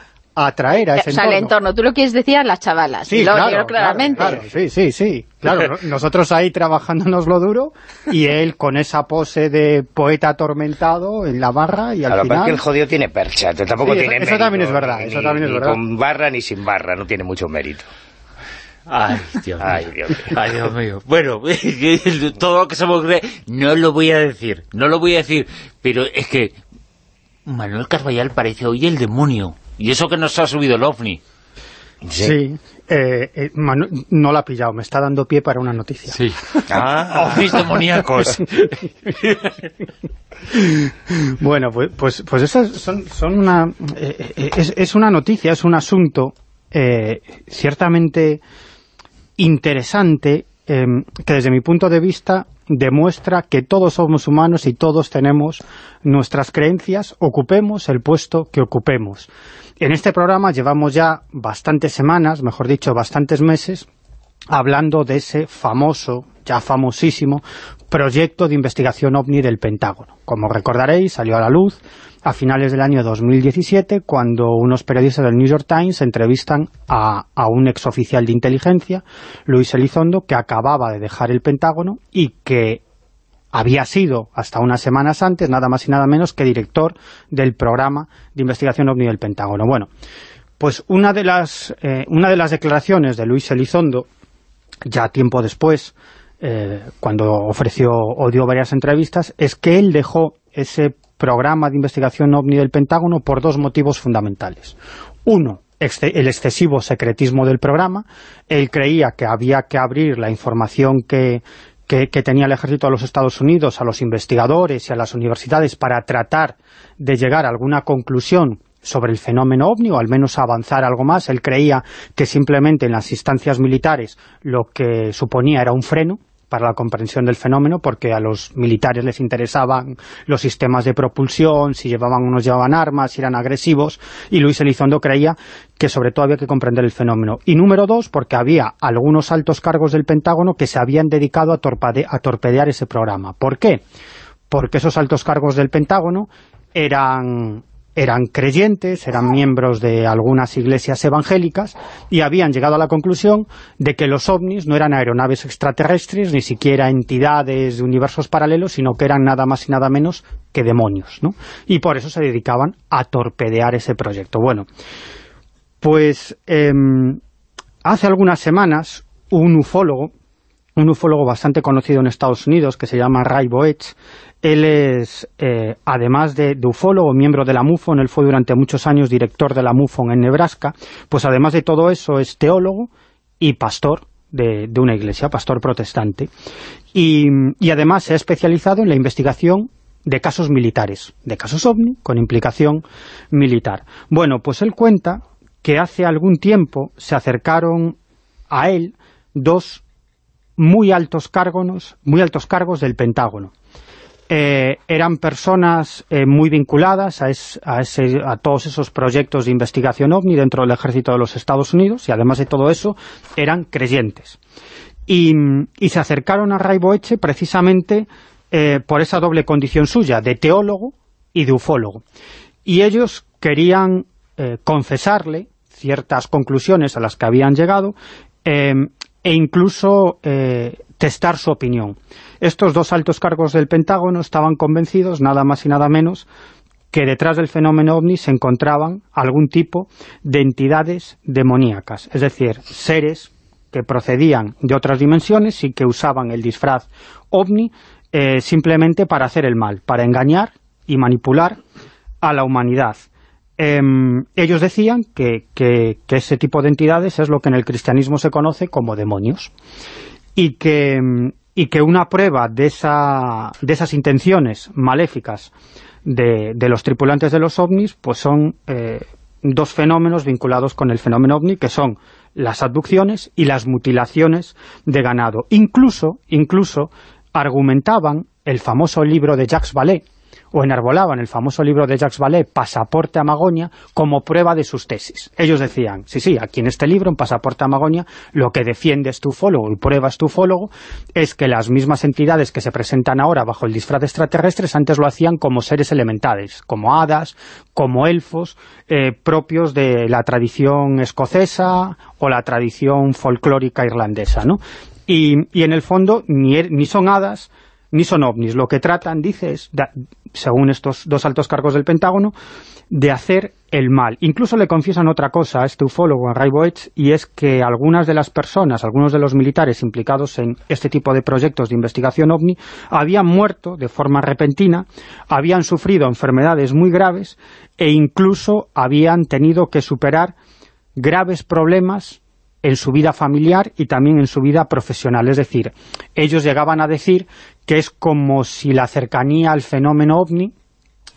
atraer a ese o sea, entorno. el entorno. Tú lo quieres decir a las chavalas. Sí, lo claro, claramente. Claro, sí, sí, sí. Claro, nosotros ahí trabajándonos lo duro y él con esa pose de poeta atormentado en la barra y al claro, final... porque el jodido tiene percha, tampoco tiene eso, eso también es verdad, ni, eso también es verdad. con barra ni sin barra, no tiene mucho mérito. Ay, Dios Ay, mío. Dios mío. Ay, Dios mío. Bueno, <laughs> todo lo que se me ocurre no lo voy a decir, no lo voy a decir, pero es que Manuel Carvallal parece hoy el demonio. Y eso que nos ha subido el OVNI. Sí, eh, eh, no lo ha pillado, me está dando pie para una noticia. Sí. Ah, <laughs> ovnis demoníacos. bueno, pues, pues, pues esas son, son una... Eh, es, es, una noticia, es un asunto ciertamente interesante que desde mi punto de vista demuestra que todos somos humanos y todos tenemos nuestras creencias, ocupemos el puesto que ocupemos. En este programa llevamos ya bastantes semanas, mejor dicho, bastantes meses, hablando de ese famoso, ya famosísimo, proyecto de investigación OVNI del Pentágono. Como recordaréis, salió a la luz a finales del año 2017, cuando unos periodistas del New York Times entrevistan a, a un exoficial de inteligencia, Luis Elizondo, que acababa de dejar el Pentágono y que había sido, hasta unas semanas antes, nada más y nada menos que director del programa de investigación OVNI del Pentágono. Bueno, pues una de las, eh, una de las declaraciones de Luis Elizondo, ya tiempo después, eh, cuando ofreció o dio varias entrevistas, es que él dejó ese programa de investigación OVNI del Pentágono por dos motivos fundamentales. Uno, el excesivo secretismo del programa. Él creía que había que abrir la información que, que, tenía el ejército de los Estados Unidos a los investigadores y a las universidades para tratar de llegar a alguna conclusión sobre el fenómeno ovni, o al menos avanzar algo más. Él creía que simplemente en las instancias militares lo que suponía era un freno, para la comprensión del fenómeno, porque a los militares les interesaban los sistemas de propulsión, si llevaban o no llevaban armas, si eran agresivos, y Luis Elizondo creía que sobre todo había que comprender el fenómeno. Y número dos, porque había algunos altos cargos del Pentágono que se habían dedicado a, a torpedear ese programa. ¿Por qué? Porque esos altos cargos del Pentágono eran eran creyentes, eran miembros de algunas iglesias evangélicas y habían llegado a la conclusión de que los ovnis no eran aeronaves extraterrestres, ni siquiera entidades de universos paralelos, sino que eran nada más y nada menos que demonios, ¿no? Y por eso se dedicaban a torpedear ese proyecto. Bueno, pues em, hace algunas semanas un ufólogo, un ufólogo bastante conocido en Estados Unidos, que se llama Ray Boetz, él es, eh, además de, ufólogo, miembro de la MUFON, él fue durante muchos años director de la MUFON en Nebraska, pues además de todo eso es teólogo y pastor de, una iglesia, pastor protestante. Y, y, además se ha especializado en la investigación de casos militares, de casos OVNI con implicación militar. Bueno, pues él cuenta que hace algún tiempo se acercaron a él dos muy altos cargos, muy altos cargos del Pentágono. Eh, eran personas eh, muy vinculadas a, a, todos esos proyectos de investigación OVNI dentro del ejército de los Estados Unidos y además de todo eso eran creyentes. Y, se acercaron a Ray Boeche precisamente eh, por esa doble condición suya, de teólogo y de ufólogo. Y ellos querían confesarle ciertas conclusiones a las que habían llegado e incluso eh, testar su opinión. Estos dos altos cargos del Pentágono estaban convencidos, nada más y nada menos, que detrás del fenómeno OVNI se encontraban algún tipo de entidades demoníacas, es decir, seres que procedían de otras dimensiones y que usaban el disfraz OVNI eh, simplemente para hacer el mal, para engañar y manipular a la humanidad. Em, ellos decían que, ese tipo de entidades es lo que en el cristianismo se conoce como demonios y que, que una prueba de, esa, de esas intenciones maléficas de, los tripulantes de los ovnis pues son eh, dos fenómenos vinculados con el fenómeno ovni que son las abducciones y las mutilaciones de ganado. Incluso, incluso argumentaban el famoso libro de Jacques Vallée, o enarbolaban el famoso libro de Jacques Vallée, Pasaporte a Magonia, como prueba de sus tesis. Ellos decían, sí, sí, aquí en este libro, en Pasaporte a Magonia, lo que defiende estufólogo y prueba estufólogo es que las mismas entidades que se presentan ahora bajo el disfraz de extraterrestres antes lo hacían como seres elementales, como hadas, como elfos, eh, propios de la tradición escocesa o la tradición folclórica irlandesa, ¿no? Y, en el fondo ni, er, ni son hadas, ni son ovnis. Lo que tratan, dice, es según estos dos altos cargos del Pentágono, de hacer el mal. Incluso le confiesan otra cosa a este ufólogo, a Ray y es que algunas de las personas, algunos de los militares implicados en este tipo de proyectos de investigación OVNI, habían muerto de forma repentina, habían sufrido enfermedades muy graves e incluso habían tenido que superar graves problemas en su vida familiar y también en su vida profesional. Es decir, ellos llegaban a decir que es como si la cercanía al fenómeno OVNI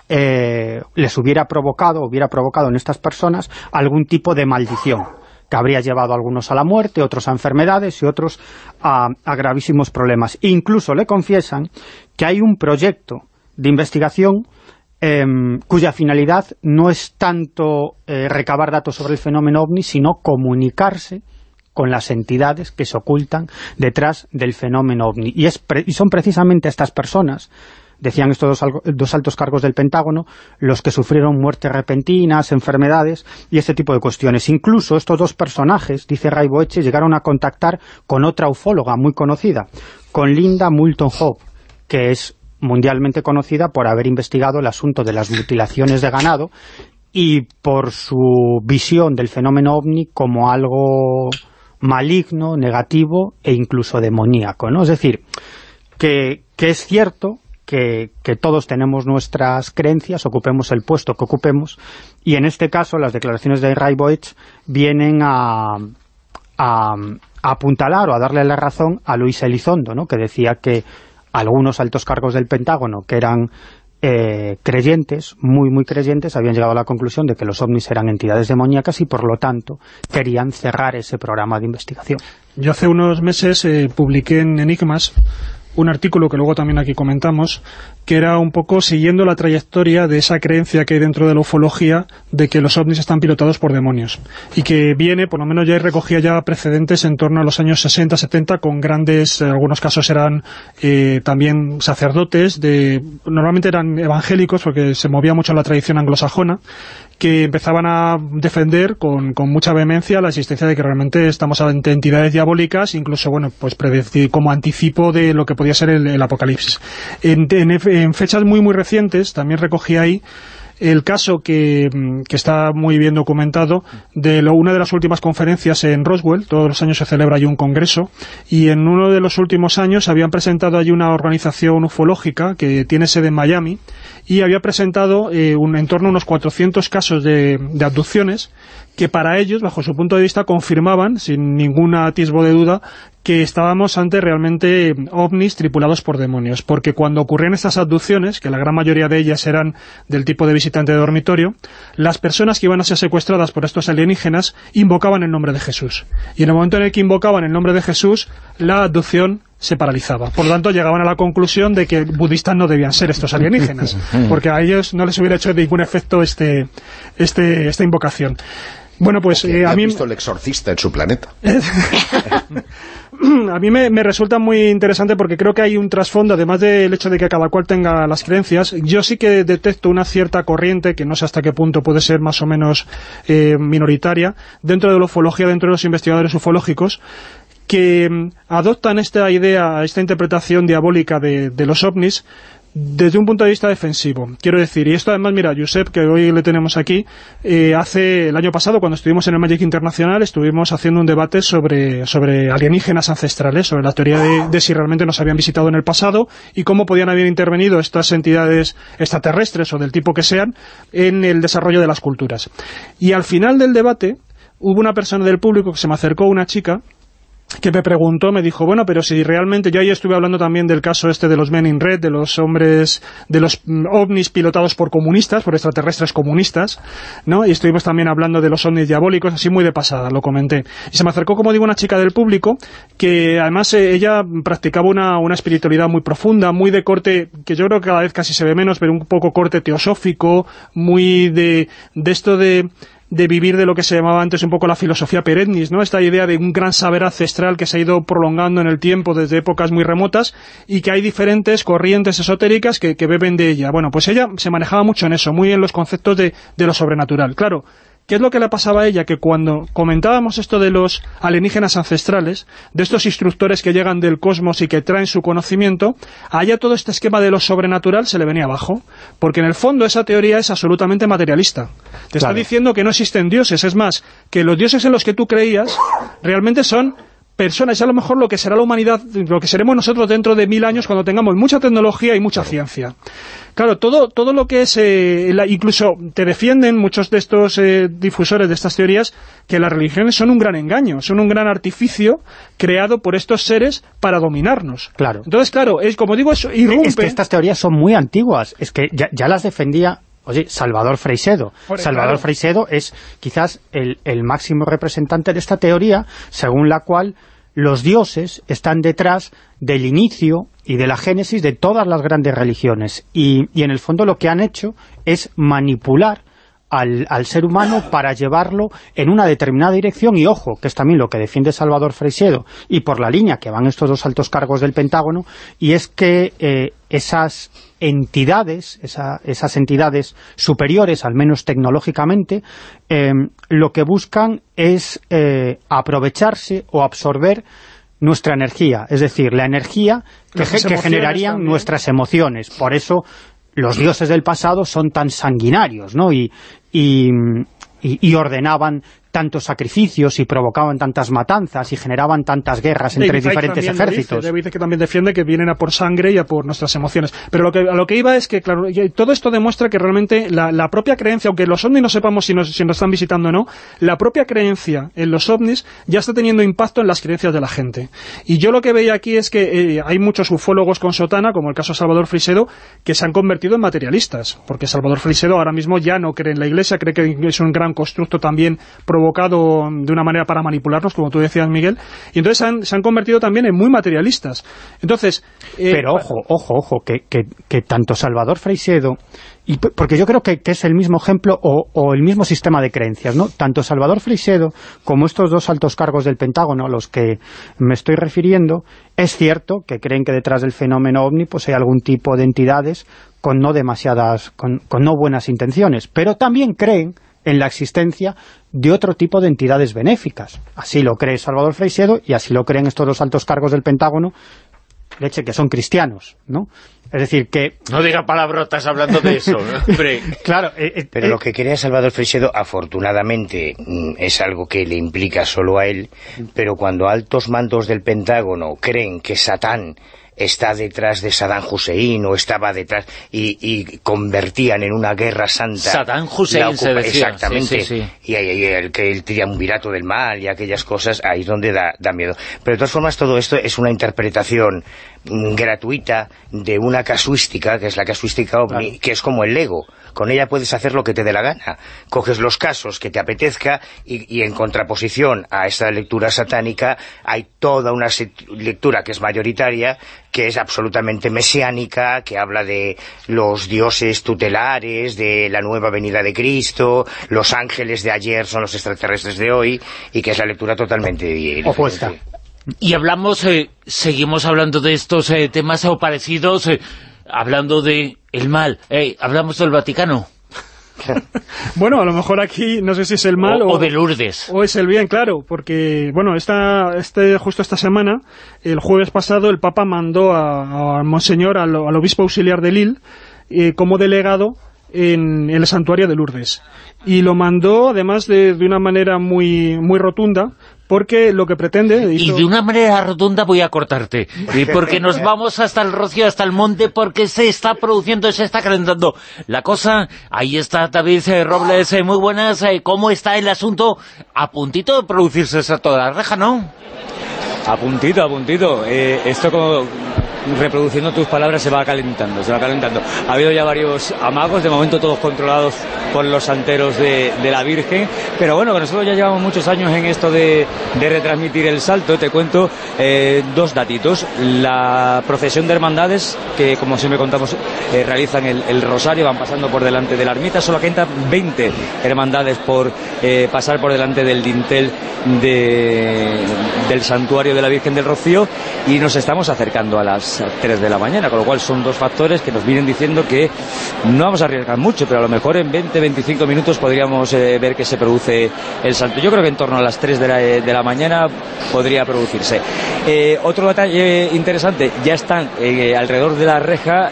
eh, les hubiera provocado, hubiera provocado en estas personas algún tipo de maldición que habría llevado a algunos a la muerte, otros a enfermedades y otros a, gravísimos problemas. incluso le confiesan que hay un proyecto de investigación em, cuya finalidad no es tanto eh, recabar datos sobre el fenómeno OVNI, sino comunicarse con las entidades que se ocultan detrás del fenómeno OVNI. Y, son precisamente estas personas, decían estos dos, altos cargos del Pentágono, los que sufrieron muertes repentinas, enfermedades y este tipo de cuestiones. Incluso estos dos personajes, dice Ray Boeche, llegaron a contactar con otra ufóloga muy conocida, con Linda Moulton Hope, que es mundialmente conocida por haber investigado el asunto de las mutilaciones de ganado y por su visión del fenómeno OVNI como algo maligno, negativo e incluso demoníaco, ¿no? Es decir, que, es cierto que, todos tenemos nuestras creencias, ocupemos el puesto que ocupemos, y en este caso las declaraciones de Ray vienen a, a, apuntalar o a darle la razón a Luis Elizondo, ¿no? que decía que algunos altos cargos del Pentágono, que eran eh, creyentes, muy muy creyentes, habían llegado a la conclusión de que los ovnis eran entidades demoníacas y por lo tanto querían cerrar ese programa de investigación. Yo hace unos meses eh, publiqué en Enigmas un artículo que luego también aquí comentamos, que era un poco siguiendo la trayectoria de esa creencia que hay dentro de la ufología de que los ovnis están pilotados por demonios. Y que viene, por lo menos ya recogía ya precedentes en torno a los años 60, 70, con grandes, en algunos casos eran eh, también sacerdotes, de normalmente eran evangélicos porque se movía mucho la tradición anglosajona, que empezaban a defender con, con, mucha vehemencia la existencia de que realmente estamos ante entidades diabólicas, incluso, bueno, pues como anticipo de lo que podía ser el, apocalipsis. En, en, fechas muy, muy recientes, también recogí ahí el caso que, que, está muy bien documentado de lo, una de las últimas conferencias en Roswell, todos los años se celebra allí un congreso, y en uno de los últimos años habían presentado allí una organización ufológica que tiene sede en Miami, y había presentado eh, un, en torno a unos 400 casos de, de, abducciones que para ellos, bajo su punto de vista, confirmaban, sin ningún atisbo de duda, que estábamos ante realmente ovnis tripulados por demonios, porque cuando ocurrían estas abducciones, que la gran mayoría de ellas eran del tipo de visitante de dormitorio, las personas que iban a ser secuestradas por estos alienígenas invocaban el nombre de Jesús. Y en el momento en el que invocaban el nombre de Jesús, la abducción se paralizaba. Por lo tanto, llegaban a la conclusión de que budistas no debían ser estos alienígenas, <laughs> porque a ellos no les hubiera hecho ningún efecto este, este, esta invocación. Bueno, pues eh, a mí... visto el exorcista en su planeta. <laughs> a mí me, resulta muy interesante porque creo que hay un trasfondo, además del hecho de que cada cual tenga las creencias, yo sí que detecto una cierta corriente, que no sé hasta qué punto puede ser más o menos eh, minoritaria, dentro de la ufología, dentro de los investigadores ufológicos, que mm, adoptan esta idea, esta interpretación diabólica de, de los ovnis, desde un punto de vista defensivo. Quiero decir, y esto además, mira, Josep, que hoy le tenemos aquí, eh, hace el año pasado, cuando estuvimos en el Magic Internacional, estuvimos haciendo un debate sobre, sobre alienígenas ancestrales, sobre la teoría de, si realmente nos habían visitado en el pasado y cómo podían haber intervenido estas entidades extraterrestres o del tipo que sean en el desarrollo de las culturas. Y al final del debate, hubo una persona del público que se me acercó, una chica, que me preguntó, me dijo, bueno, pero si realmente, yo ahí estuve hablando también del caso este de los Men in Red, de los hombres, de los mm, ovnis pilotados por comunistas, por extraterrestres comunistas, ¿no? Y estuvimos también hablando de los ovnis diabólicos, así muy de pasada, lo comenté. Y se me acercó, como digo, una chica del público, que además eh, ella practicaba una, una espiritualidad muy profunda, muy de corte, que yo creo que cada vez casi se ve menos, pero un poco corte teosófico, muy de, de esto de de vivir de lo que se llamaba antes un poco la filosofía perennis, ¿no? Esta idea de un gran saber ancestral que se ha ido prolongando en el tiempo desde épocas muy remotas y que hay diferentes corrientes esotéricas que, que beben de ella. Bueno, pues ella se manejaba mucho en eso, muy en los conceptos de, de lo sobrenatural. Claro, ¿Qué es lo que le pasaba a ella? Que cuando comentábamos esto de los alienígenas ancestrales, de estos instructores que llegan del cosmos y que traen su conocimiento, a ella todo este esquema de lo sobrenatural se le venía abajo. Porque en el fondo esa teoría es absolutamente materialista. Te está diciendo que no existen dioses. Es más, que los dioses en los que tú creías realmente son personas, es a lo mejor lo que será la humanidad, lo que seremos nosotros dentro de mil años cuando tengamos mucha tecnología y mucha ciencia. Claro, todo, todo lo que es, eh, incluso te defienden muchos de estos eh, difusores de estas teorías que las religiones son un gran engaño, son un gran artificio creado por estos seres para dominarnos. Claro. Entonces, claro, es como digo, eso irrumpe... Es que estas teorías son muy antiguas, es que ya, ya las defendía Oye, Salvador Freisedo. Salvador Freisedo es quizás el, el, máximo representante de esta teoría, según la cual los dioses están detrás del inicio y de la génesis de todas las grandes religiones. Y, y en el fondo lo que han hecho es manipular al, al, ser humano para llevarlo en una determinada dirección y ojo, que es también lo que defiende Salvador Freisedo y por la línea que van estos dos altos cargos del Pentágono y es que eh, esas entidades, esas entidades superiores, al menos tecnológicamente, em, lo que buscan es eh, aprovecharse o absorber nuestra energía, es decir, la energía que, generarían nuestras emociones. Por eso los dioses del pasado son tan sanguinarios, ¿no? y, y ordenaban tantos sacrificios y provocaban tantas matanzas y generaban tantas guerras entre diferentes ejércitos. David que también defiende que vienen a por sangre y a por nuestras emociones. Pero lo que, a lo que iba es que, claro, todo esto demuestra que realmente la, propia creencia, aunque los ovnis no sepamos si nos, si nos están visitando o no, la propia creencia en los ovnis ya está teniendo impacto en las creencias de la gente. Y yo lo que veía aquí es que eh, hay muchos ufólogos con sotana, como el caso de Salvador Frisedo, que se han convertido en materialistas, porque Salvador Frisedo ahora mismo ya no cree en la Iglesia, cree que es un gran constructo también provocado de una manera para manipularnos, como tú decías, Miguel, y entonces se han convertido también en muy materialistas. Entonces... Eh, Pero ojo, ojo, ojo, que, tanto Salvador Freixedo, y porque yo creo que, es el mismo ejemplo o, el mismo sistema de creencias, ¿no? Tanto Salvador Freixedo como estos dos altos cargos del Pentágono a los que me estoy refiriendo, es cierto que creen que detrás del fenómeno OVNI pues hay algún tipo de entidades con no demasiadas, con no buenas intenciones, pero también creen en la existencia de otro tipo de entidades benéficas. Así lo cree Salvador Freixedo y así lo creen estos dos altos cargos del Pentágono, leche, que son cristianos, ¿no? Es decir, que... No diga palabrotas hablando de eso, <laughs> claro. Eh, eh, Pero lo eh, que crea Salvador Freixedo, afortunadamente, mm, es algo que le implica solo a él, pero cuando altos mandos del Pentágono creen que Satán está detrás de Saddam Hussein o estaba detrás y, convertían en una guerra santa Saddam Hussein se decía exactamente. y, el que el triunvirato del mal y aquellas cosas ahí es donde da, da miedo. Pero de todas formas todo esto es una interpretación gratuita de una casuística, que es la casuística OVNI, que es como el Lego. Con ella puedes hacer lo que te dé la gana. Coges los casos que te apetezca y, en contraposición a esta lectura satánica hay toda una lectura que es mayoritaria, que es absolutamente mesiánica, que habla de los dioses tutelares, de la nueva venida de Cristo, los ángeles de ayer son los extraterrestres de hoy, y que es la lectura totalmente opuesta. Y hablamos, eh, seguimos hablando de estos eh, temas o parecidos, eh, hablando de el mal. hablamos del Vaticano. <laughs> bueno, a lo mejor aquí no sé si es el mal o, de Lourdes. O es el bien, claro, porque, bueno, esta, este, justo esta semana, el jueves pasado, el Papa mandó a, Monseñor, al, obispo auxiliar de Lille, como delegado en, el santuario de Lourdes. Y lo mandó, además, de, de una manera muy, muy rotunda, porque lo que pretende... Y de una manera rotunda voy a cortarte, y porque nos <laughs> vamos hasta el Rocío, hasta el monte, porque se está produciendo, se está calentando la cosa. Ahí está David eh, Robles, eh, muy buenas, eh, ¿cómo está el asunto? A puntito de producirse esa toda la reja, ¿no? A puntito, a puntito. esto como reproduciendo tus palabras se va calentando, se va calentando. Ha habido ya varios amagos, de momento todos controlados por los santeros de, la Virgen, pero bueno, nosotros ya llevamos muchos años en esto de, retransmitir el salto, te cuento eh, dos datitos. La procesión de hermandades, que como siempre contamos, eh, realizan el, rosario, van pasando por delante de la ermita, solo quedan 20 hermandades por eh, pasar por delante del dintel del santuario de la Virgen del Rocío y nos estamos acercando a las 3 de la mañana, con lo cual son dos factores que nos vienen diciendo que no vamos a arriesgar mucho, pero a lo mejor en 20-25 minutos podríamos eh, ver que se produce el salto. Yo creo que en torno a las 3 de la, de la mañana podría producirse. Eh, otro detalle interesante, ya están eh, alrededor de la reja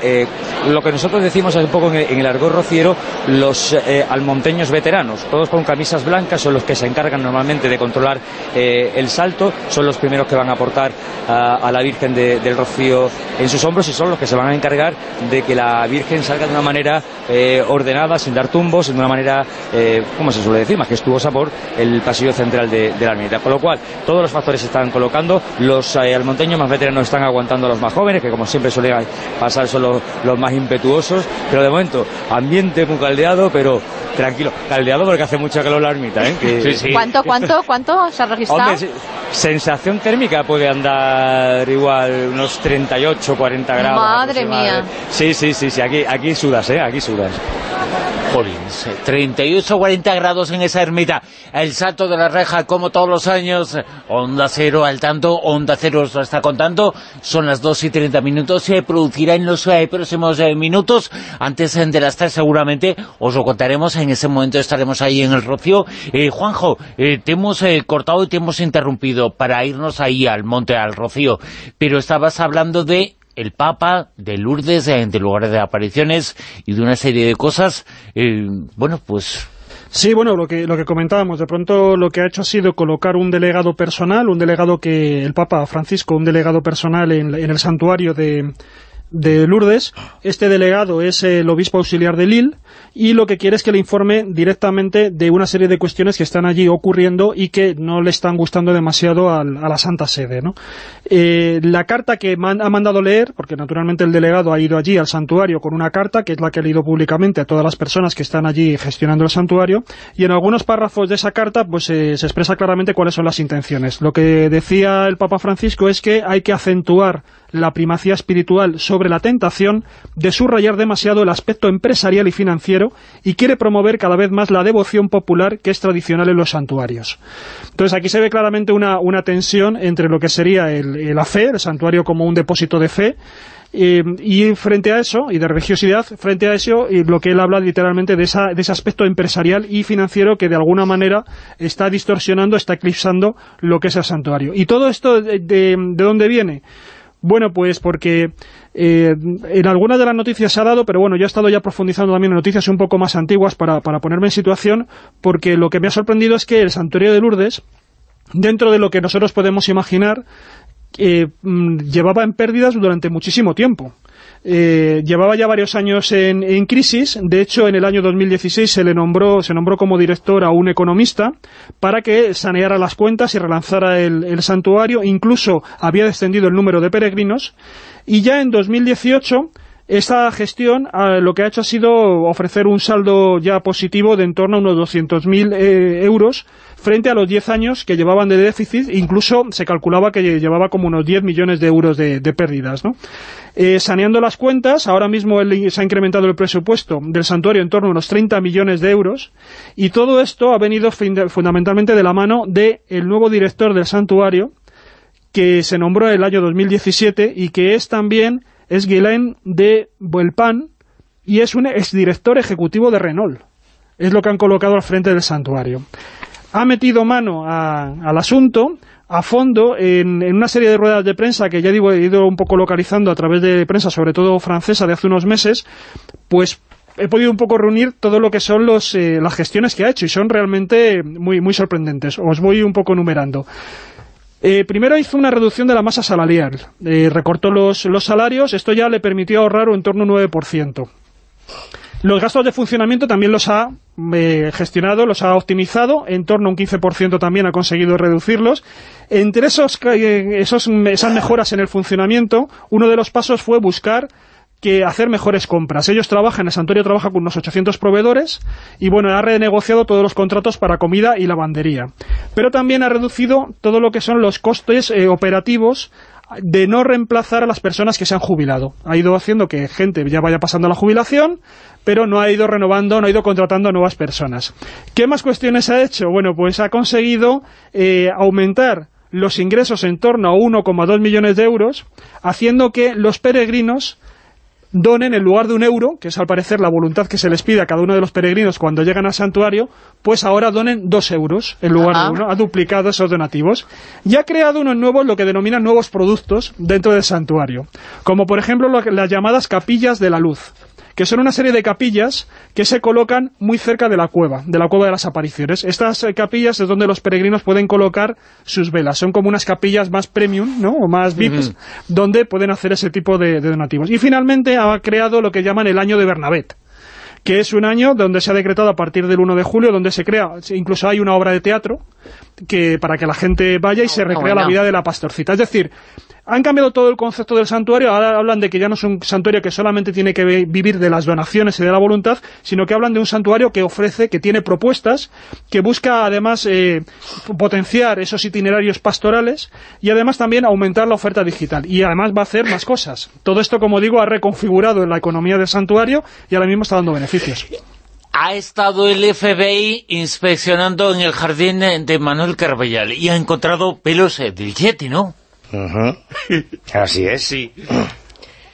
lo que nosotros decimos un poco en el, argor rociero, los almonteños veteranos, todos con camisas blancas, son los que se encargan normalmente de controlar el salto, son los primeros que van a aportar a, la Virgen del Rocío en sus hombros y son los que se van a encargar de que la Virgen salga de una manera eh, ordenada, sin dar tumbos, de una manera, eh, como se suele decir, majestuosa por el pasillo central de, la ermita. Con lo cual, todos los factores se están colocando, los eh, almonteños más veteranos están aguantando a los más jóvenes, que como siempre suele pasar son los, más impetuosos, pero de momento, ambiente muy caldeado, pero tranquilo, caldeado porque hace mucha calor la ermita, ¿eh? ¿Cuánto, cuánto, cuánto se ha registrado? Sensación térmica puede andar igual unos 38, 40 grados. Madre mía. Sí, sí, sí, sí, aquí, aquí sudas, ¿eh? Aquí sudas. 38 40 grados en esa ermita. El salto de la reja, como todos los años. Onda Cero al tanto, Onda Cero os lo está contando. Son las 2 y 30 minutos. Se producirá en los eh, próximos eh, minutos. Antes de las 3 seguramente os lo contaremos. En ese momento estaremos ahí en el Rocío. Eh, Juanjo, te hemos cortado y te hemos interrumpido para irnos ahí al monte, al Rocío. Pero estabas hablando de el Papa, de Lourdes, de lugares de apariciones y de una serie de cosas, eh, bueno, pues... Sí, bueno, lo que, lo que comentábamos, de pronto lo que ha hecho ha sido colocar un delegado personal, un delegado que el Papa Francisco, un delegado personal en el santuario de, de Lourdes. Este delegado es el obispo auxiliar de Lille y lo que quiere es que le informe directamente de una serie de cuestiones que están allí ocurriendo y que no le están gustando demasiado a, la Santa Sede. ¿no? Eh, la carta que ha mandado leer, porque naturalmente el delegado ha ido allí al santuario con una carta, que es la que ha leído públicamente a todas las personas que están allí gestionando el santuario, y en algunos párrafos de esa carta pues eh, se expresa claramente cuáles son las intenciones. Lo que decía el Papa Francisco es que hay que acentuar la primacía espiritual sobre la tentación de subrayar demasiado el aspecto empresarial y financiero y quiere promover cada vez más la devoción popular que es tradicional en los santuarios. Entonces aquí se ve claramente una, tensión entre lo que sería el, la fe, el santuario como un depósito de fe, eh, y frente a eso, y de religiosidad, frente a eso, y lo que él habla literalmente de, esa, de ese aspecto empresarial y financiero que de alguna manera está distorsionando, está eclipsando lo que es el santuario. ¿Y todo esto de, de dónde viene? Bueno, pues porque eh, en algunas de las noticias se ha dado, pero bueno, yo he estado ya profundizando también en noticias un poco más antiguas para, para ponerme en situación, porque lo que me ha sorprendido es que el santuario de Lourdes, dentro de lo que nosotros podemos imaginar, eh, mm, llevaba en pérdidas durante muchísimo tiempo. Eh, llevaba ya varios años en, crisis, de hecho en el año 2016 se le nombró, se nombró como director a un economista para que saneara las cuentas y relanzara el, santuario, incluso había descendido el número de peregrinos, y ya en 2018 esta gestión ah, lo que ha hecho ha sido ofrecer un saldo ya positivo de en torno a unos 200.000 eh, euros frente a los 10 años que llevaban de déficit, incluso se calculaba que llevaba como unos 10 millones de euros de, pérdidas. ¿no? Eh, saneando las cuentas, ahora mismo se ha incrementado el presupuesto del santuario en torno a unos 30 millones de euros, y todo esto ha venido fundamentalmente de la mano del nuevo director del santuario, que se nombró el año 2017 y que es también es Guilain de Buelpan y es un exdirector ejecutivo de Renault. Es lo que han colocado al frente del santuario ha metido mano al asunto a fondo en, una serie de ruedas de prensa que ya digo, he ido un poco localizando a través de prensa, sobre todo francesa, de hace unos meses, pues he podido un poco reunir todo lo que son los, eh, las gestiones que ha hecho y son realmente muy, muy sorprendentes. Os voy un poco enumerando. Eh, primero hizo una reducción de la masa salarial, eh, recortó los, salarios, esto ya le permitió ahorrar en torno a un 9%. Los gastos de funcionamiento también los ha eh, gestionado, los ha optimizado, en torno a un 15% también ha conseguido reducirlos. Entre esos, eh, esos, esas mejoras en el funcionamiento, uno de los pasos fue buscar que hacer mejores compras. Ellos trabajan, el santuario trabaja con unos 800 proveedores y bueno, ha renegociado todos los contratos para comida y lavandería. Pero también ha reducido todo lo que son los costes eh, operativos de no reemplazar a las personas que se han jubilado. Ha ido haciendo que gente ya vaya pasando la jubilación, pero no ha ido renovando, no ha ido contratando nuevas personas. ¿Qué más cuestiones ha hecho? Bueno, pues ha conseguido eh, aumentar los ingresos en torno a 1,2 millones de euros, haciendo que los peregrinos donen en lugar de un euro, que es al parecer la voluntad que se les pide a cada uno de los peregrinos cuando llegan al santuario, pues ahora donen dos euros en lugar de uno, ha duplicado esos donativos, y ha creado unos nuevos, lo que denominan nuevos productos dentro del santuario, como por ejemplo las llamadas capillas de la luz que son una serie de capillas que se colocan muy cerca de la cueva, de la cueva de las apariciones. Estas eh, capillas es donde los peregrinos pueden colocar sus velas. Son como unas capillas más premium, ¿no? O más VIPs, donde pueden hacer ese tipo de, donativos. Y finalmente ha creado lo que llaman el año de Bernabet que es un año donde se ha decretado a partir del 1 de julio, donde se crea, incluso hay una obra de teatro, que para que la gente vaya y se recrea la vida de la pastorcita. Es decir, han cambiado todo el concepto del santuario, ahora hablan de que ya no es un santuario que solamente tiene que vivir de las donaciones y de la voluntad, sino que hablan de un santuario que ofrece, que tiene propuestas, que busca además eh, potenciar esos itinerarios pastorales y además también aumentar la oferta digital. Y además va a hacer más cosas. Todo esto, como digo, ha reconfigurado la economía del santuario y ahora mismo está dando beneficios ha estado el FBI inspeccionando en el jardín de Manuel Carballal y ha encontrado pelos del Yeti, ¿no? <laughs> Así es. Sí.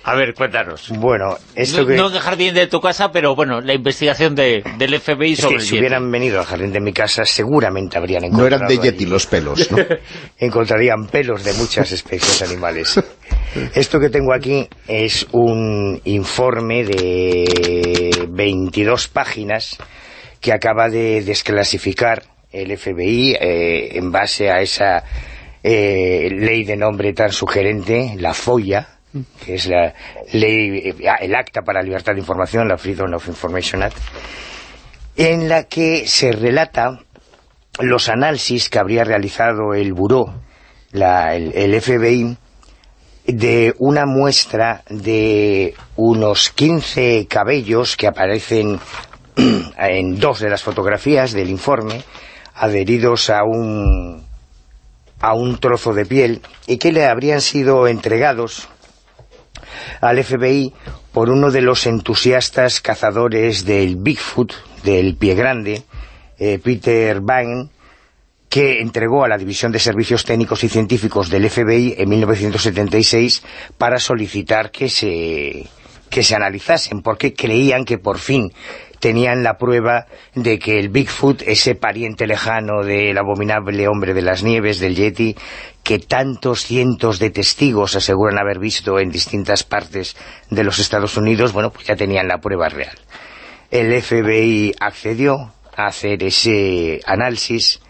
A ver, cuéntanos. Bueno, esto no, que... No en el jardín de tu casa, pero bueno, la investigación de, del FBI es sobre que si hubieran venido al jardín de mi casa, seguramente habrían encontrado... No eran de Yeti los pelos, ¿no? <laughs> Encontrarían pelos de muchas especies animales. <laughs> Esto que tengo aquí es un informe de 22 páginas que acaba de desclasificar el FBI eh, en base a esa eh, ley de nombre tan sugerente, la FOIA, que es la ley, eh, el acta para la libertad de información, la Freedom of Information Act, en la que se relata los análisis que habría realizado el Buró, el, FBI, de una muestra de unos 15 cabellos que aparecen <clears throat> en dos de las fotografías del informe, adheridos a un a un trozo de piel y que le habrían sido entregados al FBI por uno de los entusiastas cazadores del Bigfoot, del pie grande, eh, Peter Bain, que entregó a la División de Servicios Técnicos y Científicos del FBI en 1976 para solicitar que se, que se analizasen, porque creían que por fin tenían la prueba de que el Bigfoot, ese pariente lejano del abominable hombre de las nieves, del Yeti, que tantos cientos de testigos aseguran haber visto en distintas partes de los Estados Unidos, bueno, pues ya tenían la prueba real. El FBI accedió a hacer ese análisis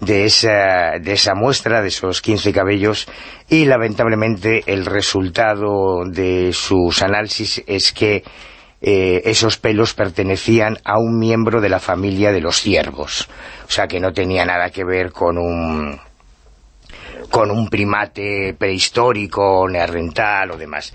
de esa, de esa muestra, de esos 15 cabellos, y lamentablemente el resultado de sus análisis es que eh, esos pelos pertenecían a un miembro de la familia de los ciervos. O sea que no tenía nada que ver con un con un primate prehistórico, neandertal o demás.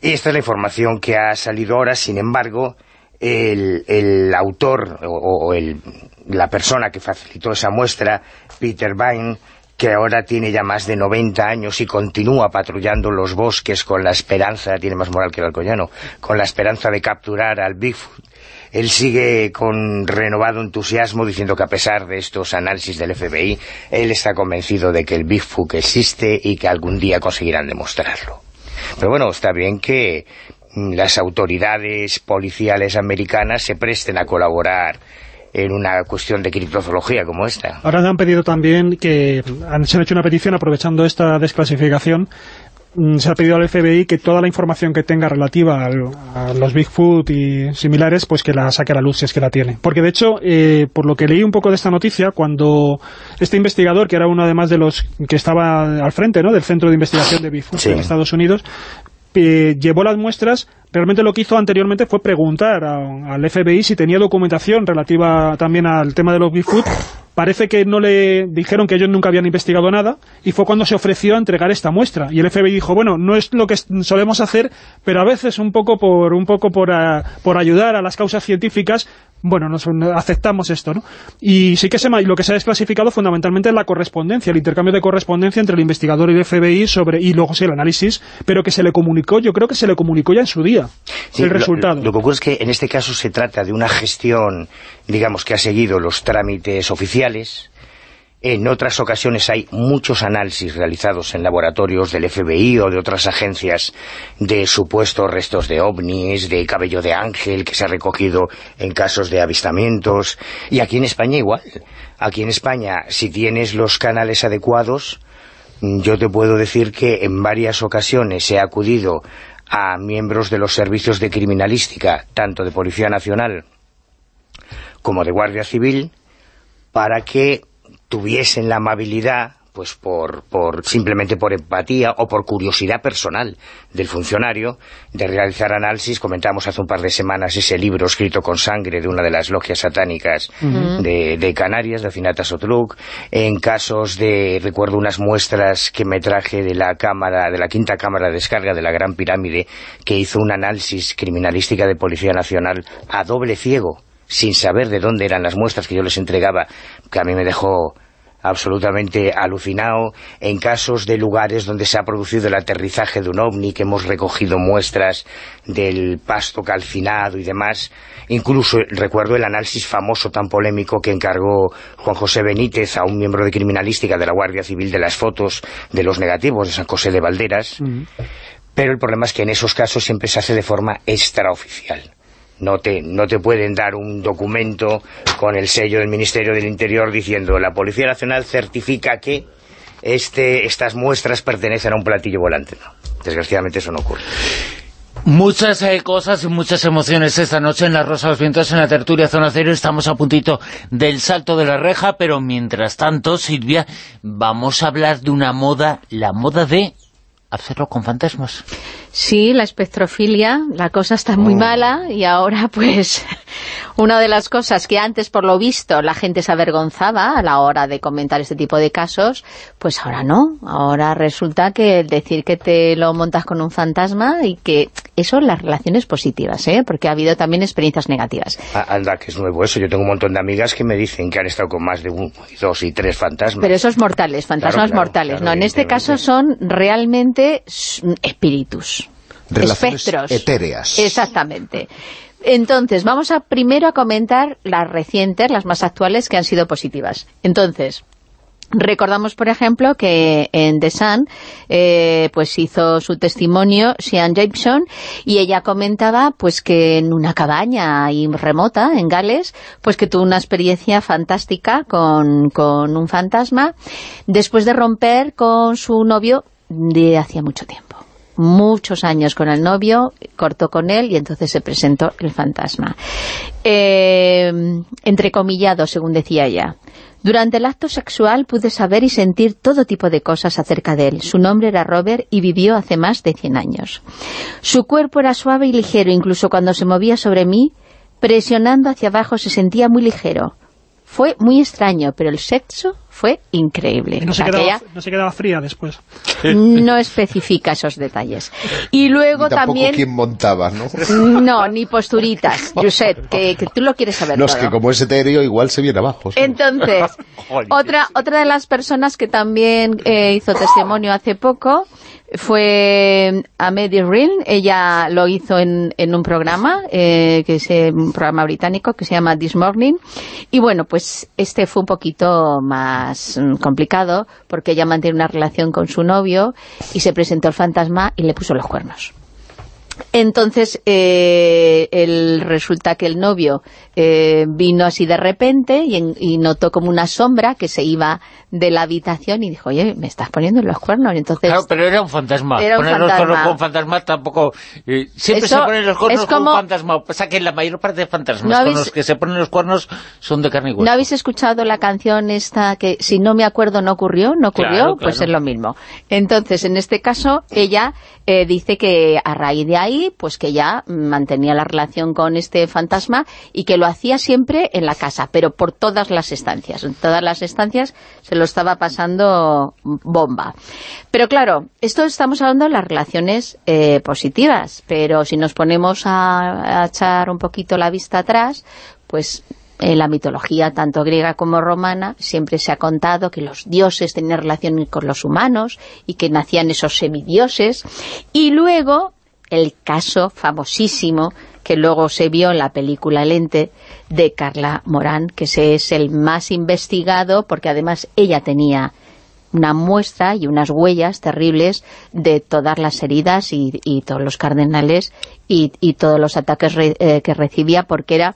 Esta es la información que ha salido ahora, sin embargo, el, autor o, el, la persona que facilitó esa muestra, Peter Vine, que ahora tiene ya más de 90 años y continúa patrullando los bosques con la esperanza, tiene más moral que el alcoyano, con la esperanza de capturar al Bigfoot. Él sigue con renovado entusiasmo diciendo que a pesar de estos análisis del FBI, él está convencido de que el Bigfoot existe y que algún día conseguirán demostrarlo. Pero bueno, está bien que las autoridades policiales americanas se presten a colaborar en una cuestión de criptozoología como esta. Ahora han pedido también que han, se han hecho una petición aprovechando esta desclasificación mm, se ha pedido al FBI que toda la información que tenga relativa a los Bigfoot y similares, pues que la saque a la luz si es que la tiene. Porque de hecho, eh, por lo que leí un poco de esta noticia, cuando este investigador, que era uno además de los que estaba al frente ¿no? del Centro de Investigación de Bigfoot en Estados Unidos, eh, llevó las muestras realmente lo que hizo anteriormente fue preguntar al FBI si tenía documentación relativa también al tema de los Bigfoot. Parece que no le dijeron que ellos nunca habían investigado nada y fue cuando se ofreció a entregar esta muestra. Y el FBI dijo, bueno, no es lo que solemos hacer, pero a veces un poco por, un poco por, por ayudar a las causas científicas, bueno, nos, aceptamos esto, ¿no? Y sí que se, lo que se ha desclasificado fundamentalmente es la correspondencia, el intercambio de correspondencia entre el investigador y el FBI sobre, y luego sí el análisis, pero que se le comunicó, yo creo que se le comunicó ya en su día, el resultado. Lo, que ocurre es que en este caso se trata de una gestión, digamos, que ha seguido los trámites oficiales, en otras ocasiones hay muchos análisis realizados en laboratorios del FBI o de otras agencias de supuestos restos de ovnis, de cabello de ángel que se ha recogido en casos de avistamientos. Y aquí en España igual. Aquí en España, si tienes los canales adecuados, yo te puedo decir que en varias ocasiones ha acudido a miembros de los servicios de criminalística, tanto de Policía Nacional como de Guardia Civil, para que tuviesen la amabilidad pues por, por, simplemente por empatía o por curiosidad personal del funcionario de realizar análisis. Comentamos hace un par de semanas ese libro escrito con sangre de una de las logias satánicas de, de, Canarias, de Finata Sotluk. En casos de, recuerdo unas muestras que me traje de la cámara, de la quinta cámara de descarga de la Gran Pirámide, que hizo un análisis criminalística de Policía Nacional a doble ciego sin saber de dónde eran las muestras que yo les entregaba, que a mí me dejó absolutamente alucinado, en casos de lugares donde se ha producido el aterrizaje de un ovni, que hemos recogido muestras del pasto calcinado y demás. Incluso recuerdo el análisis famoso tan polémico que encargó Juan José Benítez a un miembro de criminalística de la Guardia Civil de las fotos de los negativos de San José de Valderas. Pero el problema es que en esos casos siempre se hace de forma extraoficial no te, no te pueden dar un documento con el sello del Ministerio del Interior diciendo la Policía Nacional certifica que este, estas muestras pertenecen a un platillo volante. No, desgraciadamente eso no ocurre. Muchas eh, cosas y muchas emociones esta noche en la Rosa de Vientos, en la tertulia Zona Cero. Estamos a puntito del salto de la reja, pero mientras tanto, Silvia, vamos a hablar de una moda, la moda de hacerlo con fantasmas. Sí, la espectrofilia, la cosa está muy oh. mala y ahora <laughs> pues una de las cosas que antes por lo visto la gente se avergonzaba a la hora de comentar este tipo de casos, pues ahora no, ahora resulta que decir que te lo montas con un fantasma y que eso las relaciones positivas, ¿eh? porque ha habido también experiencias negativas. Anda, que es nuevo eso, yo tengo un montón de amigas que me dicen que han estado con más de un, dos y tres fantasmas. Pero esos mortales, fantasmas mortales, no, en este caso son realmente espíritus espectros. etéreas. Exactamente. Entonces, vamos a primero a comentar las recientes, las más actuales, que han sido positivas. Entonces, Recordamos, por ejemplo, que en The Sun eh, pues hizo su testimonio Sean Jameson y ella comentaba pues que en una cabaña remota, en Gales, pues que tuvo una experiencia fantástica con, con un fantasma después de romper con su novio de hacía mucho tiempo muchos años con el novio, cortó con él y entonces se presentó el fantasma. Eh, entrecomillado, según decía ella. Durante el acto sexual pude saber y sentir todo tipo de cosas acerca de él. Su nombre era Robert y vivió hace más de 100 años. Su cuerpo era suave y ligero, incluso cuando se movía sobre mí, presionando hacia abajo se sentía muy ligero. Fue muy extraño, pero el sexo fue increíble. no, se quedaba, fría después. <laughs> No especifica esos detalles. Y luego también... quién montaba, ¿no? <laughs> No, ni posturitas, <laughs> Josep, que, tú lo quieres saber No, es que como es etéreo igual se viene abajo. Entonces, otra, otra de las personas que también eh, hizo testimonio hace poco fue Amedy Rin, ella lo hizo en, en un programa, eh, que es un programa británico que se llama This Morning, y bueno, pues este fue un poquito más mm, complicado, porque ella mantiene una relación con su novio, y se presentó el fantasma y le puso los cuernos. Entonces, eh, resulta que el novio eh, vino así de repente y, notó como una sombra que se iba de la habitación y dijo, oye, me estás poniendo los cuernos. Entonces, claro, pero era un fantasma. Era un fantasma. los cuernos con fantasma tampoco... Eh, siempre se ponen los cuernos con un fantasma. Pasa que la mayor parte de fantasmas con los que se ponen los cuernos son de carne y hueso. ¿No habéis escuchado la canción esta que si no me acuerdo no ocurrió? ¿No ocurrió? Pues es lo mismo. Entonces, en este caso, ella eh, dice que a raíz de ahí, pues que ya mantenía la relación con este fantasma y que lo hacía siempre en la casa, pero por todas las estancias. En todas las estancias se lo estaba pasando bomba. Pero claro, esto estamos hablando de las relaciones eh, positivas, pero si nos ponemos a, echar un poquito la vista atrás, pues en la mitología tanto griega como romana siempre se ha contado que los dioses tenían relación con los humanos y que nacían esos semidioses y luego el caso famosísimo que luego se vio en la película Lente de Carla Morán, que ese es el más investigado porque además ella tenía una muestra y unas huellas terribles de todas las heridas y, todos los cardenales y, todos los ataques eh, que recibía porque era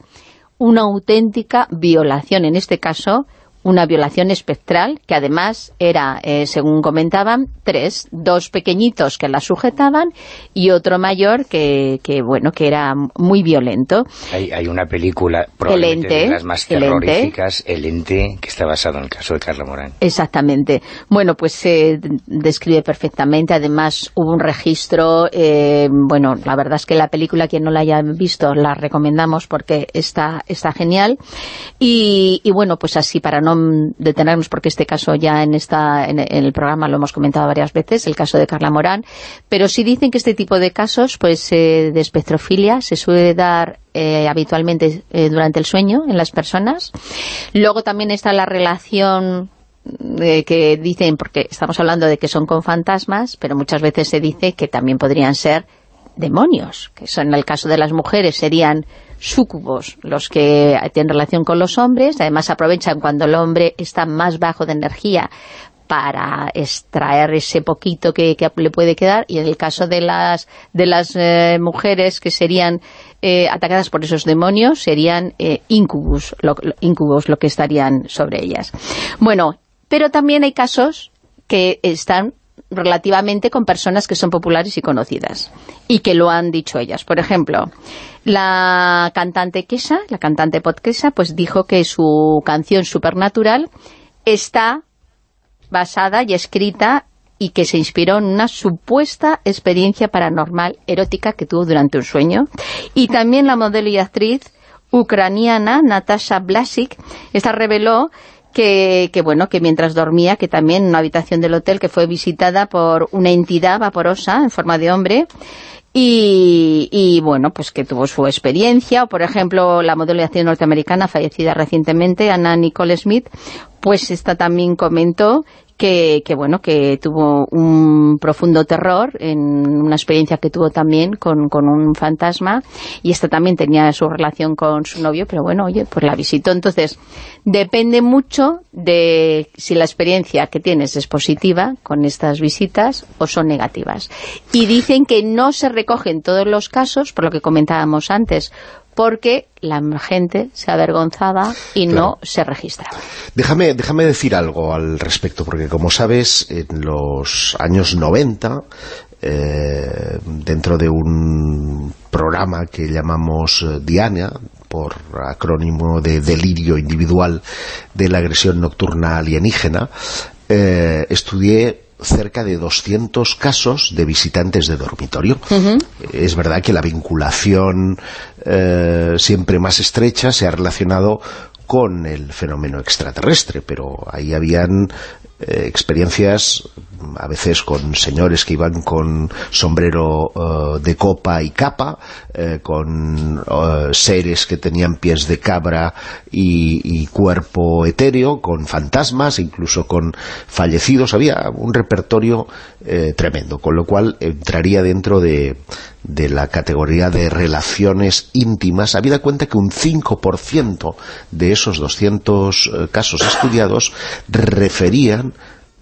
una auténtica violación, en este caso una violación espectral, que además era, eh, según comentaban, tres, dos pequeñitos que la sujetaban y otro mayor que, que bueno, que era muy violento. Hay, hay una película, probablemente de las más terroríficas, El Ente, que está basado en el caso de Carla Morán. Exactamente. Bueno, pues se describe perfectamente, además hubo un registro, eh, bueno, la verdad es que la película, quien no la haya visto, la recomendamos porque está, está genial, y, y bueno, pues así para no detenernos porque este caso ya en esta en, el programa lo hemos comentado varias veces, el caso de Carla Morán, pero sí dicen que este tipo de casos pues eh, de espectrofilia se suele dar eh, habitualmente eh, durante el sueño en las personas. Luego también está la relación que dicen, porque estamos hablando de que son con fantasmas, pero muchas veces se dice que también podrían ser demonios, que son en el caso de las mujeres serían súcubos los que tienen relación con los hombres, además aprovechan cuando el hombre está más bajo de energía para extraer ese poquito que, le puede quedar y en el caso de las de las eh, mujeres que serían eh, atacadas por esos demonios serían eh, incubus, lo, incubus lo que estarían sobre ellas. Bueno, pero también hay casos que están relativamente con personas que son populares y conocidas y que lo han dicho ellas. Por ejemplo, la cantante Kesha, la cantante podquesa, pues dijo que su canción Supernatural está basada y escrita y que se inspiró en una supuesta experiencia paranormal erótica que tuvo durante un sueño. Y también la modelo y actriz ucraniana Natasha Blasik, esta reveló que, que, bueno, que mientras dormía, que también en una habitación del hotel que fue visitada por una entidad vaporosa en forma de hombre, y, y, bueno, pues que tuvo su experiencia, por ejemplo la modelo de norteamericana fallecida recientemente, Anna Nicole Smith, pues esta también comentó que, que, bueno, que tuvo un profundo terror en una experiencia que tuvo también con, con, un fantasma y esta también tenía su relación con su novio, pero bueno, oye, pues la visitó. Entonces, depende mucho de si la experiencia que tienes es positiva con estas visitas o son negativas. Y dicen que no se recogen todos los casos, por lo que comentábamos antes, porque la gente se avergonzaba y no se registraba. Déjame, déjame decir algo al respecto, porque como sabes, en los años 90, eh, dentro de un programa que llamamos eh, Diana, por acrónimo de delirio individual de la agresión nocturna alienígena, eh, estudié cerca de 200 casos de visitantes de dormitorio. Es verdad que la vinculación eh, siempre más estrecha se ha relacionado con el fenómeno extraterrestre, pero ahí habían eh, experiencias a veces con señores que iban con sombrero eh, de copa y capa, eh, con seres que tenían pies de cabra y, cuerpo etéreo, con fantasmas, incluso con fallecidos. Había un repertorio tremendo, con lo cual entraría dentro de, de la categoría de relaciones íntimas, habida cuenta que un 5% de esos 200 eh, casos estudiados referían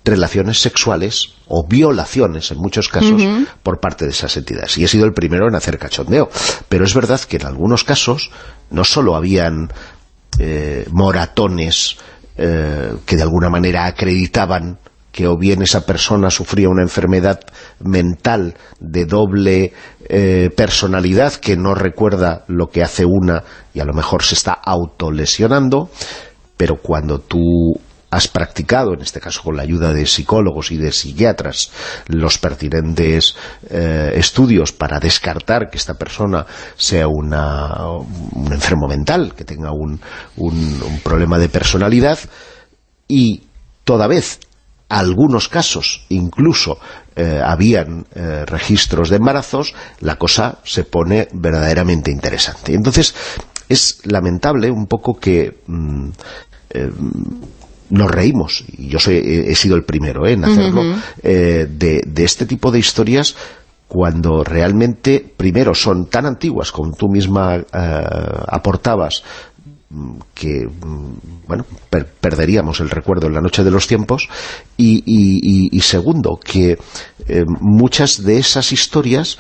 relaciones sexuales o violaciones en muchos casos por parte de esas entidades. Y he sido el primero en hacer cachondeo. Pero es verdad que en algunos casos no solo habían eh, moratones eh, que de alguna manera acreditaban que o bien esa persona sufría una enfermedad mental de doble eh, personalidad que no recuerda lo que hace una y a lo mejor se está autolesionando, pero cuando tú has practicado, en este caso con la ayuda de psicólogos y de psiquiatras, los pertinentes eh, estudios para descartar que esta persona sea una, un enfermo mental, que tenga un, un, problema de personalidad, y toda vez algunos casos incluso eh, habían eh, registros de embarazos, la cosa se pone verdaderamente interesante. Entonces, es lamentable un poco que mm, nos reímos, y yo soy, he sido el primero en hacerlo, de, de este tipo de historias cuando realmente, primero, son tan antiguas como tú misma aportabas que bueno perderíamos el recuerdo en la noche de los tiempos. Y, segundo que eh, muchas de esas historias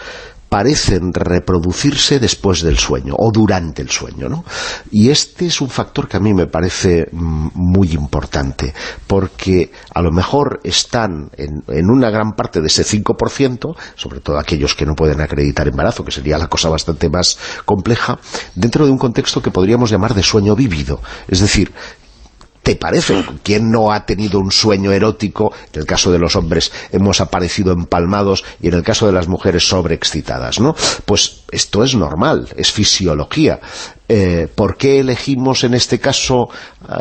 parecen reproducirse después del sueño o durante el sueño, ¿no? Y este es un factor que a mí me parece mm, muy importante, porque a lo mejor están en, en una gran parte de ese 5%, sobre todo aquellos que no pueden acreditar embarazo, que sería la cosa bastante más compleja, dentro de un contexto que podríamos llamar de sueño vivido, es decir, ¿Te parece? ¿Quién no ha tenido un sueño erótico? En el caso de los hombres hemos aparecido empalmados y en el caso de las mujeres sobreexcitadas, ¿no? Pues esto es normal, es fisiología. Eh, ¿por qué elegimos en este caso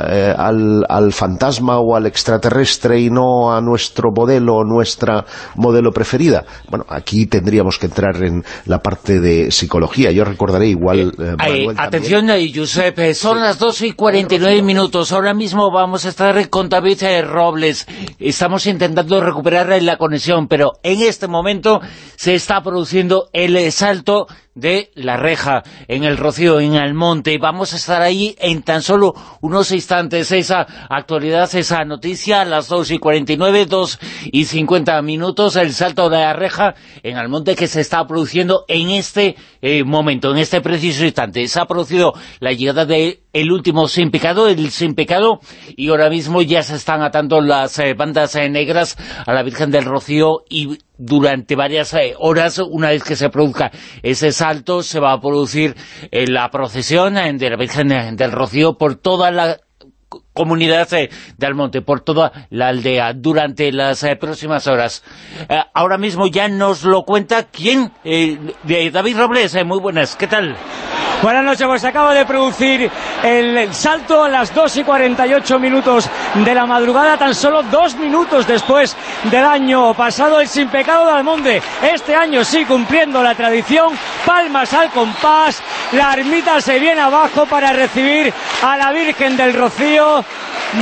eh, al, fantasma o al extraterrestre y no a nuestro modelo o nuestra modelo preferida? Bueno, aquí tendríamos que entrar en la parte de psicología. Yo recordaré igual... Eh, atención, Josep, son las 2 y 49 minutos. Ahora mismo vamos a estar con David Robles. Estamos intentando recuperar la conexión, pero en este momento se está produciendo el salto de la reja en el Rocío, en Almonte. Vamos a estar ahí en tan solo unos instantes. Esa actualidad, esa noticia, a las 2 y 49, 2 y 50 minutos, el salto de la reja en Almonte que se está produciendo en este eh, momento, en este preciso instante. Se ha producido la llegada de el último sin pecado, el sin pecado, y ahora mismo ya se están atando las eh, bandas eh, negras a la Virgen del Rocío y durante varias eh, horas, una vez que se produzca ese salto, se va a producir la procesión de la Virgen del Rocío por toda la comunidad de Almonte, por toda la aldea, durante las próximas horas. ahora mismo ya nos lo cuenta, ¿quién? David Robles, muy buenas, ¿qué tal? Buenas noches, pues se acaba de producir el salto a las 2 y 48 minutos de la madrugada, tan solo dos minutos después del año pasado, el sin pecado de Almonte. Este año sí cumpliendo la tradición, palmas al compás, la ermita se viene abajo para recibir a la Virgen del Rocío,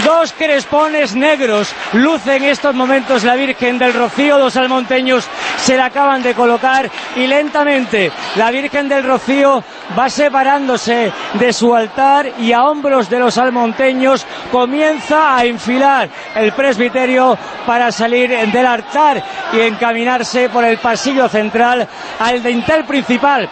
Dos crespones negros luce en estos momentos. La Virgen del Rocío, los almonteños se la acaban de colocar y lentamente la Virgen del Rocío va separándose de su altar y a hombros de los almonteños comienza a enfilar el presbiterio para salir del altar y encaminarse por el pasillo central al dintel principal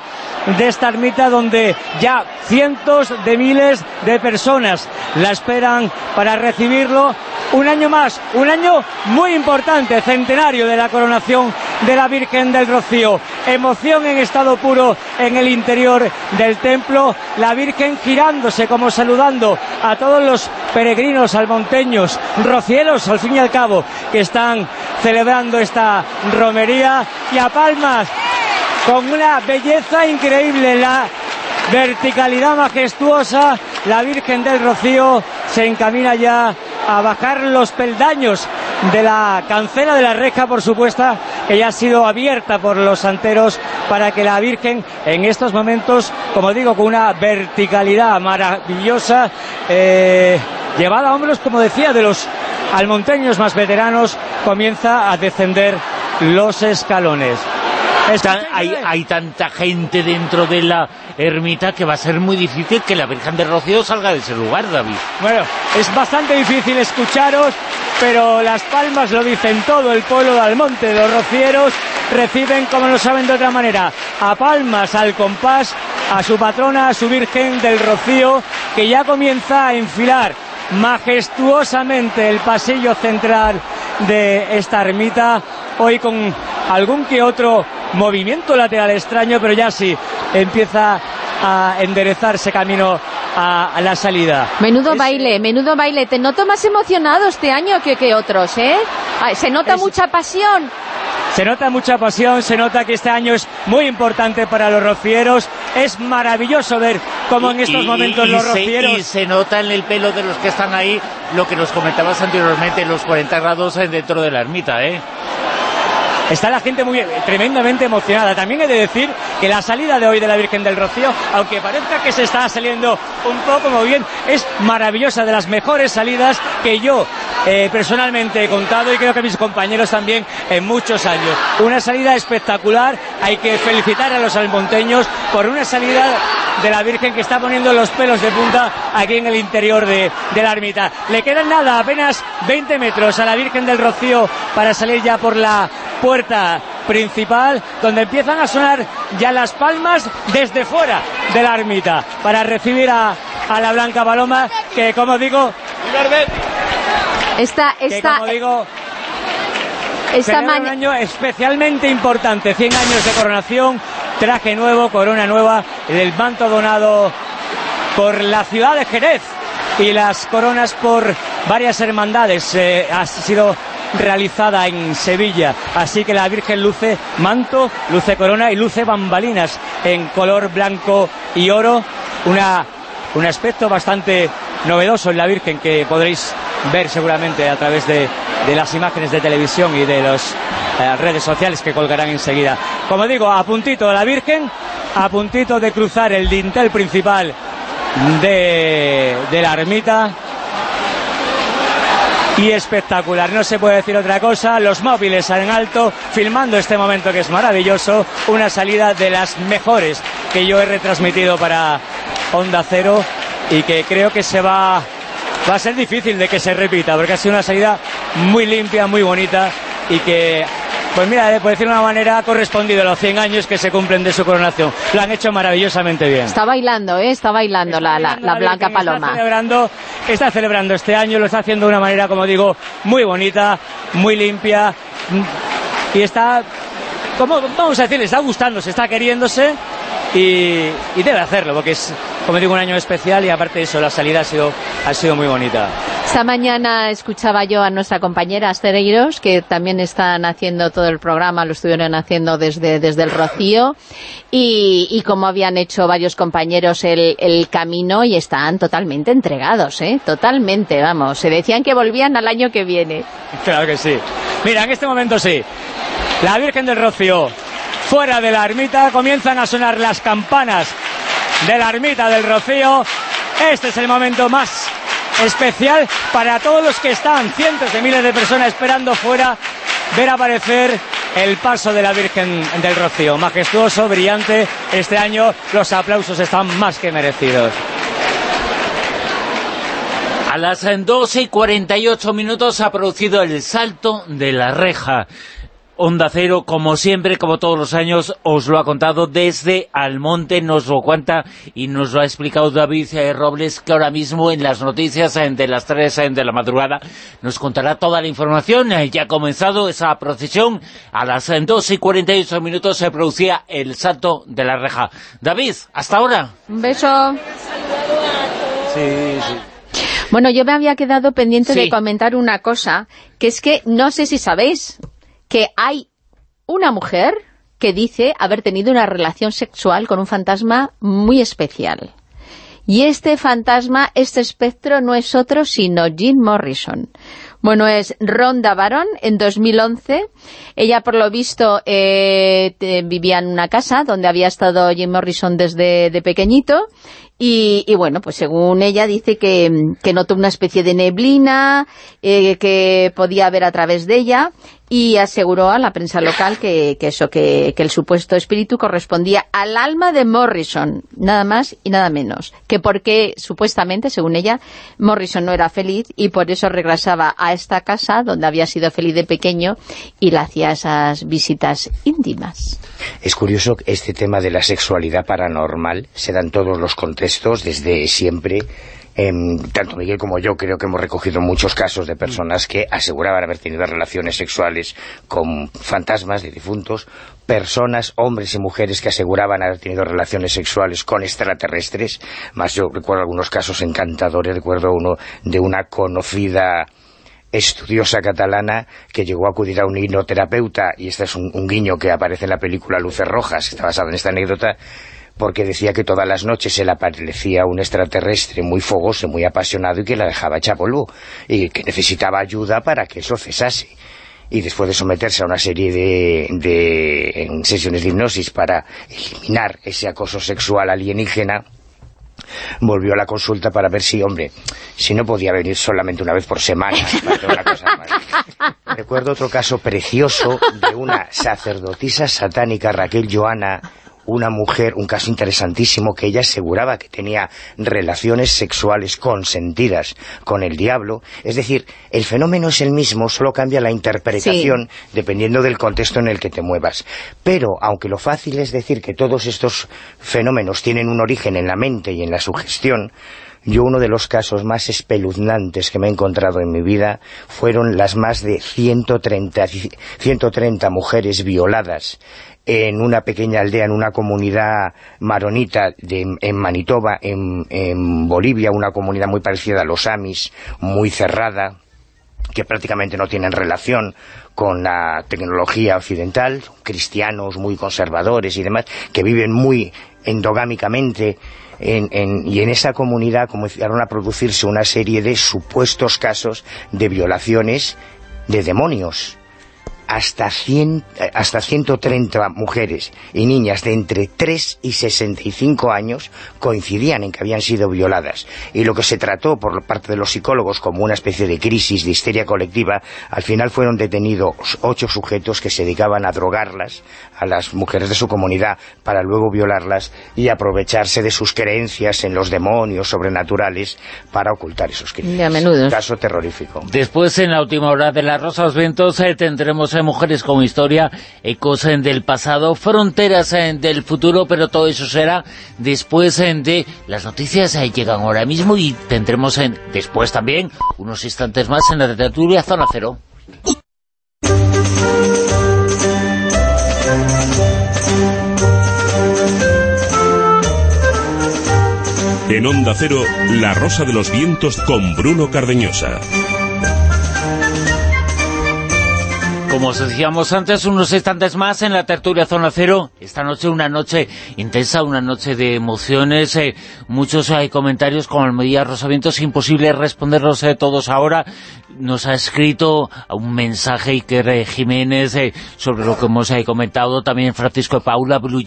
de esta ermita donde ya cientos de miles de personas la esperan para recibirlo. Un año más, un año muy importante, centenario de la coronación de la Virgen del Rocío. Emoción en estado puro en el interior del templo, la Virgen girándose como saludando a todos los peregrinos almonteños, rocieros al fin y al cabo, que están celebrando esta romería. Y a palmas con una belleza increíble, la verticalidad majestuosa, la Virgen del Rocío se encamina ya a bajar los peldaños de la cancela de la reja, por supuesto, que ya ha sido abierta por los santeros para que la Virgen en estos momentos, como digo, con una verticalidad maravillosa, eh, llevada a hombros, como decía, de los almonteños más veteranos, comienza a descender los escalones <laughs> hay, tanta gente dentro de la ermita que va a ser muy difícil que la Virgen de Rocío salga de ese lugar, David. Bueno, es bastante difícil escucharos, pero las palmas lo dicen todo. El pueblo de Almonte los rocieros reciben, como lo saben de otra manera, a palmas, al compás, a su patrona, a su Virgen del Rocío, que ya comienza a enfilar majestuosamente el pasillo central de esta ermita, hoy con algún que otro movimiento lateral extraño, pero ya sí empieza a enderezarse camino a, la salida. Menudo baile, menudo baile. Te noto más emocionado este año que, que otros, ¿eh? Se nota mucha pasión. Se nota mucha pasión, se nota que este año es muy importante para los rocieros. Es maravilloso ver cómo en estos momentos los rocieros... y se nota en el pelo de los que están ahí lo que nos comentabas anteriormente, los 40 grados dentro de la ermita, ¿eh? Está la gente muy tremendamente emocionada. También he de decir que la salida de hoy de la Virgen del Rocío, aunque parezca que se está saliendo un poco muy bien, es maravillosa, de las mejores salidas que yo eh, personalmente he contado y creo que mis compañeros también en muchos años. Una salida espectacular, hay que felicitar a los almonteños por una salida de la Virgen que está poniendo los pelos de punta aquí en el interior de, de la ermita. Le quedan nada, apenas 20 metros a la Virgen del Rocío para salir ya por la puerta principal, donde empiezan a sonar ya las palmas desde fuera de la ermita, para recibir a, a la Blanca Paloma, que como digo... Esta, esta, como digo, esta un año especialmente importante, 100 años de coronación, traje nuevo, corona nueva, el manto donado por la ciudad de Jerez y las coronas por varias hermandades. Eh, ha sido realizada en Sevilla. Así que la Virgen luce manto, luce corona y luce bambalinas en color blanco y oro. Una, un aspecto bastante novedoso en la Virgen que podréis ver seguramente a través de, de las imágenes de televisión y de las eh, redes sociales que colgarán enseguida. Como digo, a puntito la Virgen, a puntito de cruzar el dintel principal de, de la ermita y espectacular. No se puede decir otra cosa. Los móviles en alto, filmando este momento que es maravilloso. Una salida de las mejores que yo he retransmitido para Onda Cero y que creo que se va, va a ser difícil de que se repita porque ha sido una salida muy limpia, muy bonita y que pues mira, eh, por decir de una manera, ha correspondido a los 100 años que se cumplen de su coronación. Lo han hecho maravillosamente bien. Está bailando, ¿eh? Está bailando, la, la, Blanca Paloma. Está celebrando, está celebrando este año, lo está haciendo de una manera, como digo, muy bonita, muy limpia. Y está, como, vamos a decir, le está gustando, se está queriéndose y, y debe hacerlo, porque es como digo, un año especial y aparte de eso, la salida ha sido, ha sido muy bonita. Esta mañana escuchaba yo a nuestra compañera Astereiros, que también están haciendo todo el programa, lo estuvieron haciendo desde, desde el Rocío, y, y como habían hecho varios compañeros el, el camino y están totalmente entregados, ¿eh? Totalmente, vamos. Se decían que volvían al año que viene. Claro que sí. Mira, en este momento sí. La Virgen del Rocío, fuera de la ermita, comienzan a sonar las campanas de la ermita del Rocío. Este es el momento más especial para todos los que están, cientos de miles de personas esperando fuera, ver aparecer el paso de la Virgen del Rocío. Majestuoso, brillante. Este año los aplausos están más que merecidos. A las 12 y 48 minutos ha producido el salto de la reja. Onda Cero, como siempre, como todos los años, os lo ha contado desde Almonte, nos lo cuenta y nos lo ha explicado David eh, Robles, que ahora mismo en las noticias eh, de las 3 eh, de la madrugada nos contará toda la información. Ya ha comenzado esa procesión, a las 2 y 48 minutos se producía el salto de la reja. David, hasta ahora. Un beso. Sí, sí. Bueno, yo me había quedado pendiente de comentar una cosa, que es que no sé si sabéis que hay una mujer que dice haber tenido una relación sexual con un fantasma muy especial. Y este fantasma, este espectro, no es otro sino Jim Morrison. Bueno, es Ronda Barón, en 2011. Ella, por lo visto, eh, vivía en una casa donde había estado Jim Morrison desde de pequeñito y, bueno, pues según ella dice que, notó una especie de neblina eh, que podía ver a través de ella y aseguró a la prensa local que, eso, que, el supuesto espíritu correspondía al alma de Morrison, nada más y nada menos, que porque supuestamente, según ella, Morrison no era feliz y por eso regresaba a esta casa donde había sido feliz de pequeño y le hacía esas visitas íntimas. Es curioso este tema de la sexualidad paranormal, se dan todos los contextos desde siempre Em, tanto Miguel como yo creo que hemos recogido muchos casos de personas que aseguraban haber tenido relaciones sexuales con fantasmas de difuntos, personas, hombres y mujeres que aseguraban haber tenido relaciones sexuales con extraterrestres, más yo recuerdo algunos casos encantadores, recuerdo uno de una conocida estudiosa catalana que llegó a acudir a un hipnoterapeuta, y este es un, un guiño que aparece en la película Luces Rojas, que está basada en esta anécdota, porque decía que todas las noches se le aparecía un extraterrestre muy fogoso, muy apasionado y que la dejaba hecha y que necesitaba ayuda para que eso cesase y después de someterse a una serie de, de sesiones de hipnosis para eliminar ese acoso sexual alienígena volvió a la consulta para ver si, hombre, si no podía venir solamente una vez por semana. <laughs> Recuerdo otro caso precioso de una sacerdotisa satánica, Raquel Joana, una mujer, un caso interesantísimo, que ella aseguraba que tenía relaciones sexuales consentidas con el diablo. Es decir, el fenómeno es el mismo, solo cambia la interpretación dependiendo del contexto en el que te muevas. Pero, aunque lo fácil es decir que todos estos fenómenos tienen un origen en la mente y en la sugestión, yo uno de los casos más espeluznantes que me he encontrado en mi vida fueron las más de 130, 130 mujeres violadas en una pequeña aldea, en una comunidad maronita en Manitoba, en, Bolivia, una comunidad muy parecida a los Amis, muy cerrada, que prácticamente no tienen relación con la tecnología occidental, cristianos muy conservadores y demás, que viven muy endogámicamente y en esa comunidad comenzaron a producirse una serie de supuestos casos de violaciones de demonios hasta, 100, eh, hasta 130 mujeres y niñas de entre 3 y 65 años coincidían en que habían sido violadas. Y lo que se trató por parte de los psicólogos como una especie de crisis de histeria colectiva, al final fueron detenidos ocho sujetos que se dedicaban a drogarlas a las mujeres de su comunidad para luego violarlas y aprovecharse de sus creencias en los demonios sobrenaturales para ocultar esos crímenes. Caso terrorífico. Después, en la última hora de la Rosa los Vientos, eh, tendremos mujeres con historia, ecos del pasado, fronteras del futuro, pero todo eso será después de las noticias eh, llegan ahora mismo y tendremos en, después también unos instantes más en la tertulia Zona Cero. En Onda Cero, La Rosa de los Vientos con Bruno Cardeñosa. Como os decíamos antes, unos instantes más en la tertulia Zona Cero. Esta noche una noche intensa, una noche de emociones, eh, muchos hay comentarios con Almería Rosavientos, imposible responderlos eh, todos ahora nos ha escrito un mensaje Iker Jiménez eh, sobre lo que hemos eh, comentado, también Francisco Paula, Blue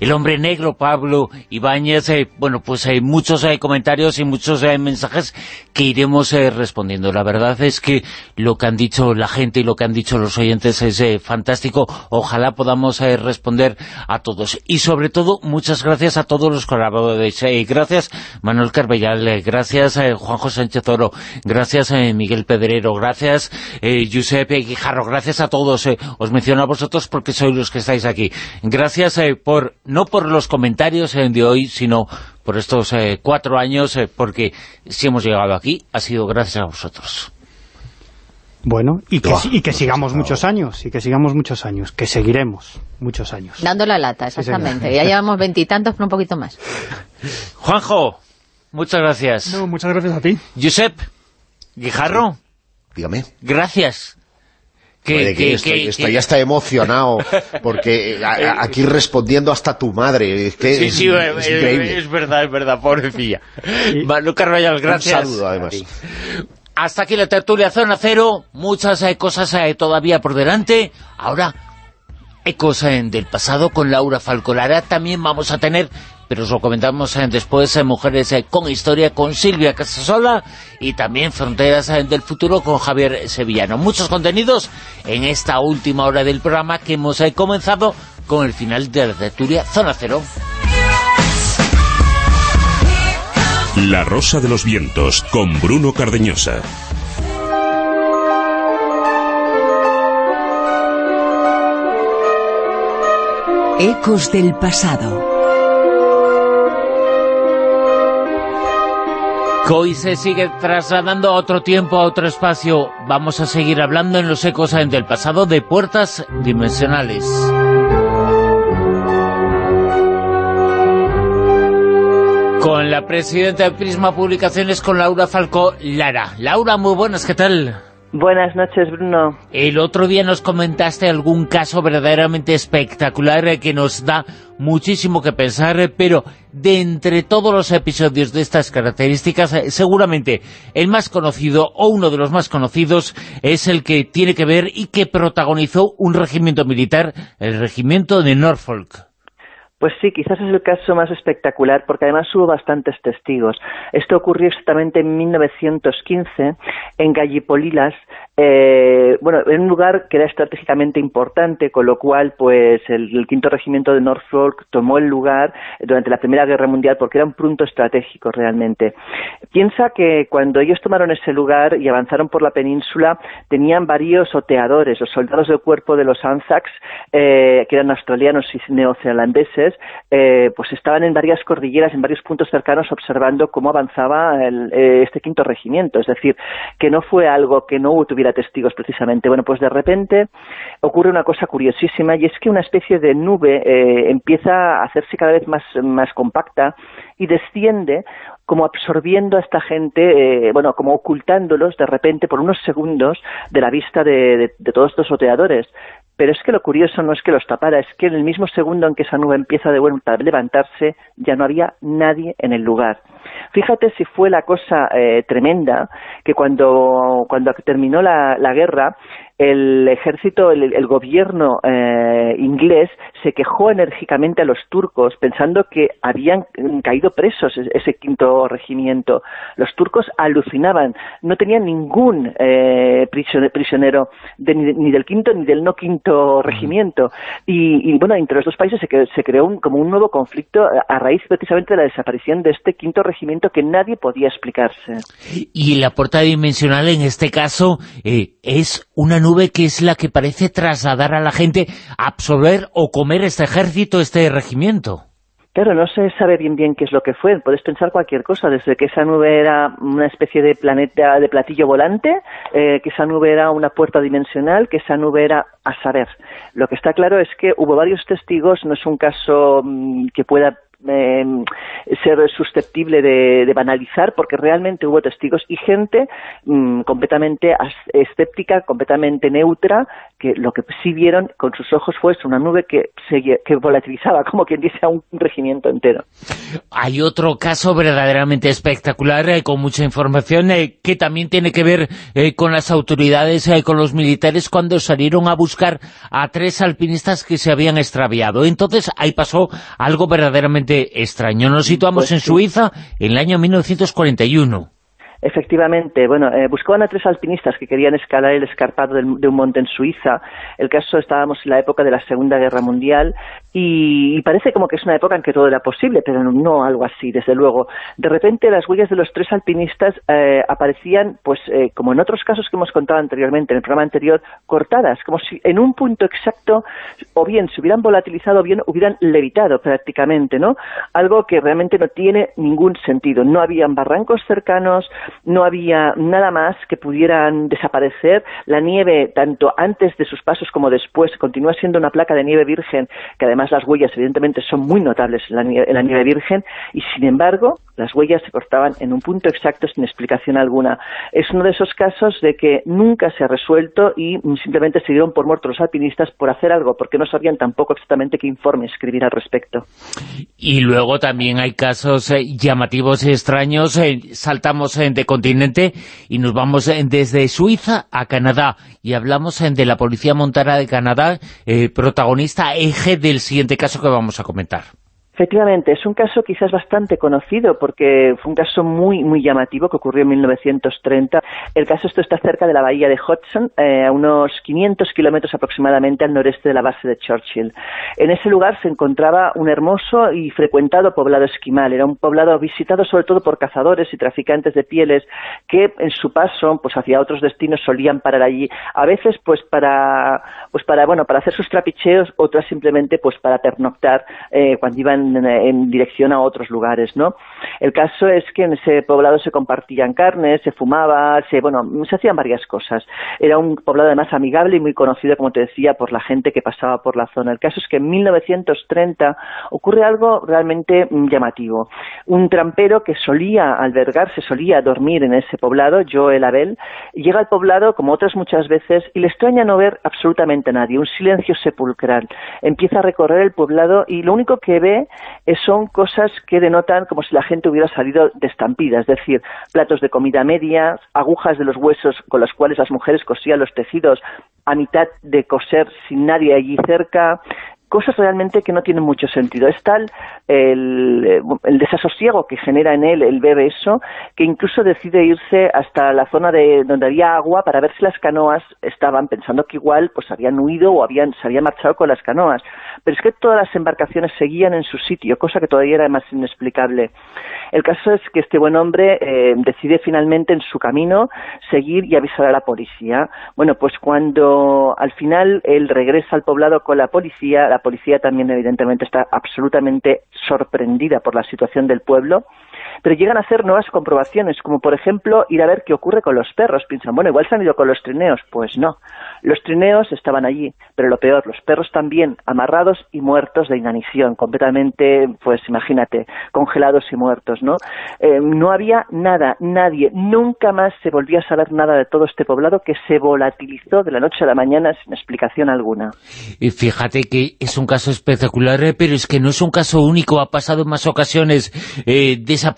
el hombre negro Pablo Ibáñez, eh, bueno, pues hay muchos comentarios y muchos mensajes que iremos respondiendo. La verdad es que lo que han dicho la gente y lo que han dicho los oyentes es eh, fantástico. Ojalá podamos eh, responder a todos. Y sobre todo, muchas gracias a todos los colaboradores. gracias Manuel Carbellal, gracias Juanjo Sánchez Oro, gracias Miguel Pedrero, gracias Giuseppe Guijarro, gracias a todos. os menciono a vosotros porque sois los que estáis aquí. Gracias por no por los comentarios de hoy, sino por estos cuatro años, porque si hemos llegado aquí, ha sido gracias a vosotros. Bueno, y que, y que sigamos muchos años, y que sigamos muchos años, que seguiremos muchos años. Dando la lata, exactamente. ya llevamos veintitantos, pero un poquito más. Juanjo, muchas gracias. No, muchas gracias a ti. Josep, Guijarro. Dígame. Gracias. Que, estoy, ya está emocionado, porque <laughs> aquí respondiendo hasta tu madre, es que sí, sí, es, verdad, es verdad, pobrecilla. Manu gracias. Un saludo, además. Hasta aquí la tertulia Zona Cero, muchas eh, cosas eh, todavía por delante. Ahora, ecos eh, del pasado con Laura Falcolara también vamos a tener, pero os lo comentamos después, Mujeres con Historia con Silvia Casasola y también Fronteras del Futuro con Javier Sevillano. Muchos contenidos en esta última hora del programa que hemos comenzado con el final de la tertulia Zona Cero. La Rosa de los Vientos, con Bruno Cardeñosa. Ecos del pasado. Hoy se sigue trasladando a otro tiempo, a otro espacio. Vamos a seguir hablando en los ecos del pasado de puertas dimensionales. con la presidenta de Prisma Publicaciones, con Laura Falcó Lara. Laura, muy buenas, ¿qué tal? Buenas noches, Bruno. El otro día nos comentaste algún caso verdaderamente espectacular eh, que nos da muchísimo que pensar, eh, pero de entre todos los episodios de estas características, eh, seguramente el más conocido, o uno de los más conocidos, es el que tiene que ver y que protagonizó un regimiento militar, el regimiento de Norfolk. Pues sí, quizás es el caso más espectacular, porque además hubo bastantes testigos. Esto ocurrió exactamente en 1915 en Gallipolilas, eh, bueno, en un lugar que era estratégicamente importante, con lo cual pues el, quinto regimiento de Norfolk tomó el lugar durante la Primera Guerra Mundial porque era un punto estratégico realmente. Piensa que cuando ellos tomaron ese lugar y avanzaron por la península, tenían varios oteadores, los soldados del cuerpo de los Anzacs, eh, que eran australianos y neozelandeses, eh, pues estaban en varias cordilleras, en varios puntos cercanos, observando cómo avanzaba eh, este quinto regimiento. Es decir, que no fue algo que no tuviera testigos precisamente. Bueno, pues de repente ocurre una cosa curiosísima y es que una especie de nube eh, empieza a hacerse cada vez más, más compacta y desciende como absorbiendo a esta gente, eh, bueno, como ocultándolos de repente por unos segundos de la vista de, todos estos oteadores. Pero es que lo curioso no es que los tapara, es que en el mismo segundo en que esa nube empieza de vuelta a levantarse, ya no había nadie en el lugar. Fíjate si fue la cosa eh, tremenda que cuando, cuando terminó la, la guerra, el ejército, el, gobierno eh, inglés se quejó enérgicamente a los turcos pensando que habían caído presos ese quinto regimiento. Los turcos alucinaban, no tenían ningún eh, prisionero ni, del quinto ni del no quinto regimiento. Y, bueno, entre los dos países se, creó como un nuevo conflicto a raíz precisamente de la desaparición de este quinto regimiento que nadie podía explicarse. Y la puerta dimensional en este caso eh, es una nube que es la que parece trasladar a la gente, absorber o comer este ejército, este regimiento. Claro, no se sabe bien bien qué es lo que fue. Puedes pensar cualquier cosa, desde que esa nube era una especie de planeta, de platillo volante, eh, que esa nube era una puerta dimensional, que esa nube era a saber. Lo que está claro es que hubo varios testigos, no es un caso mm, que pueda eh, ser susceptible de, banalizar porque realmente hubo testigos y gente mm, completamente escéptica, completamente neutra, que lo que sí vieron con sus ojos fue una nube que, que volatilizaba, <laughs> como quien dice, a un regimiento entero. Hay otro caso verdaderamente espectacular, eh, con mucha información, eh, que también tiene que ver eh, con las autoridades, con los militares, cuando salieron a buscar a tres alpinistas que se habían extraviado. Entonces, ahí pasó algo verdaderamente extraño. Nos situamos en Suiza en el año 1941. Efectivamente, bueno, eh, buscaban a tres alpinistas que querían escalar el escarpado de un monte en Suiza. El caso estábamos en la época de la Segunda Guerra Mundial y, parece como que es una época en que todo era posible, pero no, algo así, desde luego. De repente las huellas de los tres alpinistas eh, aparecían, pues eh, como en otros casos que hemos contado anteriormente, en el programa anterior, cortadas, como si en un punto exacto o bien se hubieran volatilizado o bien hubieran levitado prácticamente, ¿no? Algo que realmente no tiene ningún sentido. No habían barrancos cercanos, no había nada más que pudieran desaparecer. La nieve, tanto antes de sus pasos como después, continúa siendo una placa de nieve virgen, que además las huellas evidentemente son muy notables en la nieve, virgen, y sin embargo las huellas se cortaban en un punto exacto sin explicación alguna. Es uno de esos casos de que nunca se ha resuelto y simplemente se dieron por muertos los alpinistas por hacer algo, porque no sabían tampoco exactamente qué informe escribir al respecto. Y luego también hay casos eh, llamativos y extraños. Eh, saltamos eh, de continente y nos vamos desde Suiza a Canadá y hablamos de la Policía Montana de Canadá, protagonista eje del siguiente caso que vamos a comentar. Efectivamente, es un caso quizás bastante conocido porque fue un caso muy muy llamativo que ocurrió en 1930. El caso esto está cerca de la bahía de Hudson, eh, a unos 500 kilómetros aproximadamente al noreste de la base de Churchill. En ese lugar se encontraba un hermoso y frecuentado poblado esquimal. Era un poblado visitado sobre todo por cazadores y traficantes de pieles que en su paso pues hacia otros destinos solían parar allí. A veces pues para pues para bueno para hacer sus trapicheos, otras simplemente pues para pernoctar eh, cuando iban en, dirección a otros lugares, ¿no? El caso es que en ese poblado se compartían carnes, se fumaba, se, bueno, se hacían varias cosas. Era un poblado además amigable y muy conocido, como te decía, por la gente que pasaba por la zona. El caso es que en 1930 ocurre algo realmente llamativo. Un trampero que solía albergarse, solía dormir en ese poblado, Joel Abel, llega al poblado, como otras muchas veces, y le extraña no ver absolutamente nadie, un silencio sepulcral. Empieza a recorrer el poblado y lo único que ve son cosas que denotan como si la gente hubiera salido de es decir, platos de comida media, agujas de los huesos con las cuales las mujeres cosían los tejidos a mitad de coser sin nadie allí cerca, cosas realmente que no tienen mucho sentido. Es tal el, el, desasosiego que genera en él el bebé eso, que incluso decide irse hasta la zona de donde había agua para ver si las canoas estaban, pensando que igual pues habían huido o habían, se habían marchado con las canoas. Pero es que todas las embarcaciones seguían en su sitio, cosa que todavía era más inexplicable. El caso es que este buen hombre eh, decide finalmente en su camino seguir y avisar a la policía. Bueno, pues cuando al final él regresa al poblado con la policía, la policía también evidentemente está absolutamente sorprendida por la situación del pueblo, pero llegan a hacer nuevas comprobaciones, como por ejemplo ir a ver qué ocurre con los perros. Piensan, bueno, igual se han ido con los trineos. Pues no, los trineos estaban allí, pero lo peor, los perros también amarrados y muertos de inanición, completamente, pues imagínate, congelados y muertos, ¿no? Eh, no había nada, nadie, nunca más se volvía a saber nada de todo este poblado que se volatilizó de la noche a la mañana sin explicación alguna. Y fíjate que es un caso espectacular, eh, pero es que no es un caso único, ha pasado en más ocasiones, eh,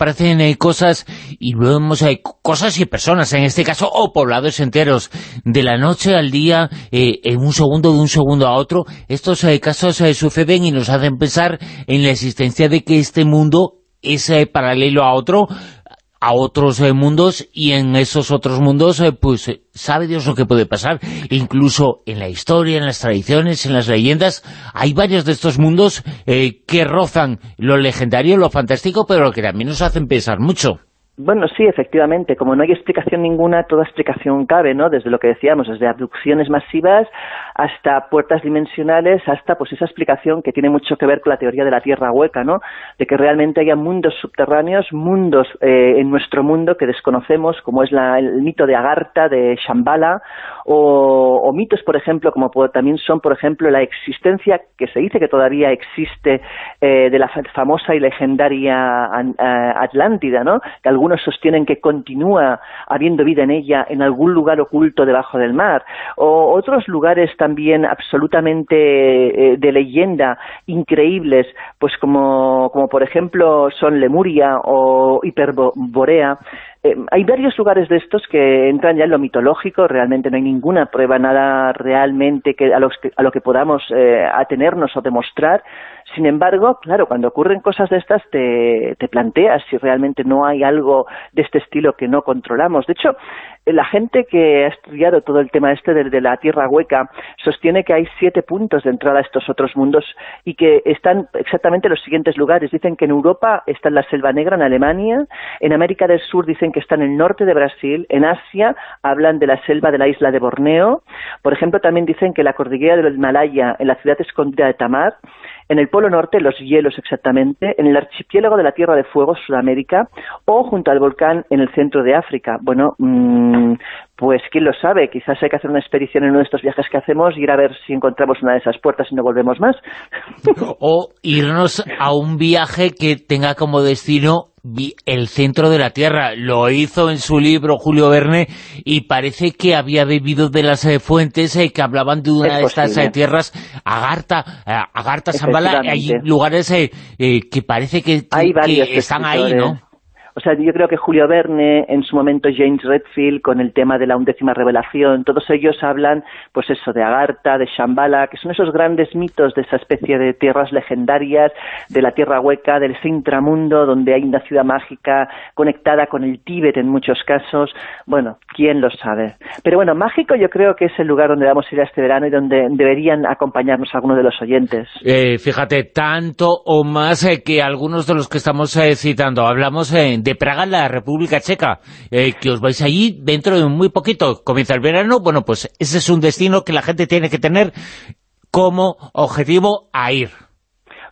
desaparecen cosas y luego vemos cosas y personas, en este caso, o poblados enteros, de la noche al día eh, en un segundo, de un segundo a otro, estos eh, casos eh, suceden y nos hacen pensar en la existencia de que este mundo es paralelo a otro, a otros mundos y en esos otros mundos pues sabe Dios lo que puede pasar incluso en la historia, en las tradiciones en las leyendas, hay varios de estos mundos que rozan lo legendario, lo fantástico pero que también nos hacen pensar mucho bueno, sí, efectivamente. Como no hay explicación ninguna, toda explicación cabe, ¿no? Desde lo que decíamos, desde abducciones masivas hasta puertas dimensionales, hasta pues esa explicación que tiene mucho que ver con la teoría de la Tierra hueca, ¿no? De que realmente haya mundos subterráneos, mundos eh, en nuestro mundo que desconocemos, como es el mito de Agartha, de Shambhala, o, mitos, por ejemplo, como también son, por ejemplo, la existencia, que se dice que todavía existe, eh, de la famosa y legendaria Atlántida, ¿no? Que algunos sostienen que continúa habiendo vida en ella en algún lugar oculto debajo del mar, o otros lugares también absolutamente eh, de leyenda, increíbles, pues como, como por ejemplo son Lemuria o Hiperborea, eh, hay varios lugares de estos que entran ya en lo mitológico, realmente no hay ninguna prueba, nada realmente que a, los a lo que podamos eh, atenernos o demostrar, Sin embargo, claro, cuando ocurren cosas de estas te planteas si realmente no hay algo de este estilo que no controlamos. De hecho, la gente que ha estudiado todo el tema este de, la Tierra hueca sostiene que hay siete puntos de entrada a estos otros mundos y que están exactamente en los siguientes lugares. Dicen que en Europa está en la Selva Negra, en Alemania, en América del Sur dicen que está en el norte de Brasil, en Asia hablan de la selva de la isla de Borneo, por ejemplo también dicen que la cordillera del Himalaya, en la ciudad escondida de Tamar, en el Polo Norte, los hielos exactamente, en el archipiélago de la Tierra de Fuego, Sudamérica, o junto al volcán en el centro de África. Bueno, mmm, pues quién lo sabe, quizás hay que hacer una expedición en uno de estos viajes que hacemos y ir a ver si encontramos una de esas puertas y no volvemos más. <laughs> o irnos a un viaje que tenga como destino el centro de la Tierra. Lo hizo en su libro Julio Verne y parece que había bebido de las eh, fuentes eh, que hablaban de una de estas eh, tierras, Agartha, Agartha, Zambala, hay lugares que parece que, que están ahí, ¿no? O sea, yo creo que Julio Verne, en su momento James Redfield, con el tema de la undécima revelación, todos ellos hablan, pues eso, de Agartha, de Shambhala, que son esos grandes mitos de esa especie de tierras legendarias, de la tierra hueca, del intramundo, donde hay una ciudad mágica conectada con el Tíbet en muchos casos. Bueno, quién lo sabe. Pero bueno, mágico yo creo que es el lugar donde vamos a ir este verano y donde deberían acompañarnos algunos de los oyentes. Eh, fíjate, tanto o más eh, que algunos de los que estamos eh, citando. Hablamos de de Praga, en la República Checa, eh, que os vais allí dentro de muy poquito. Comienza el verano, bueno, pues ese es un destino que la gente tiene que tener como objetivo a ir.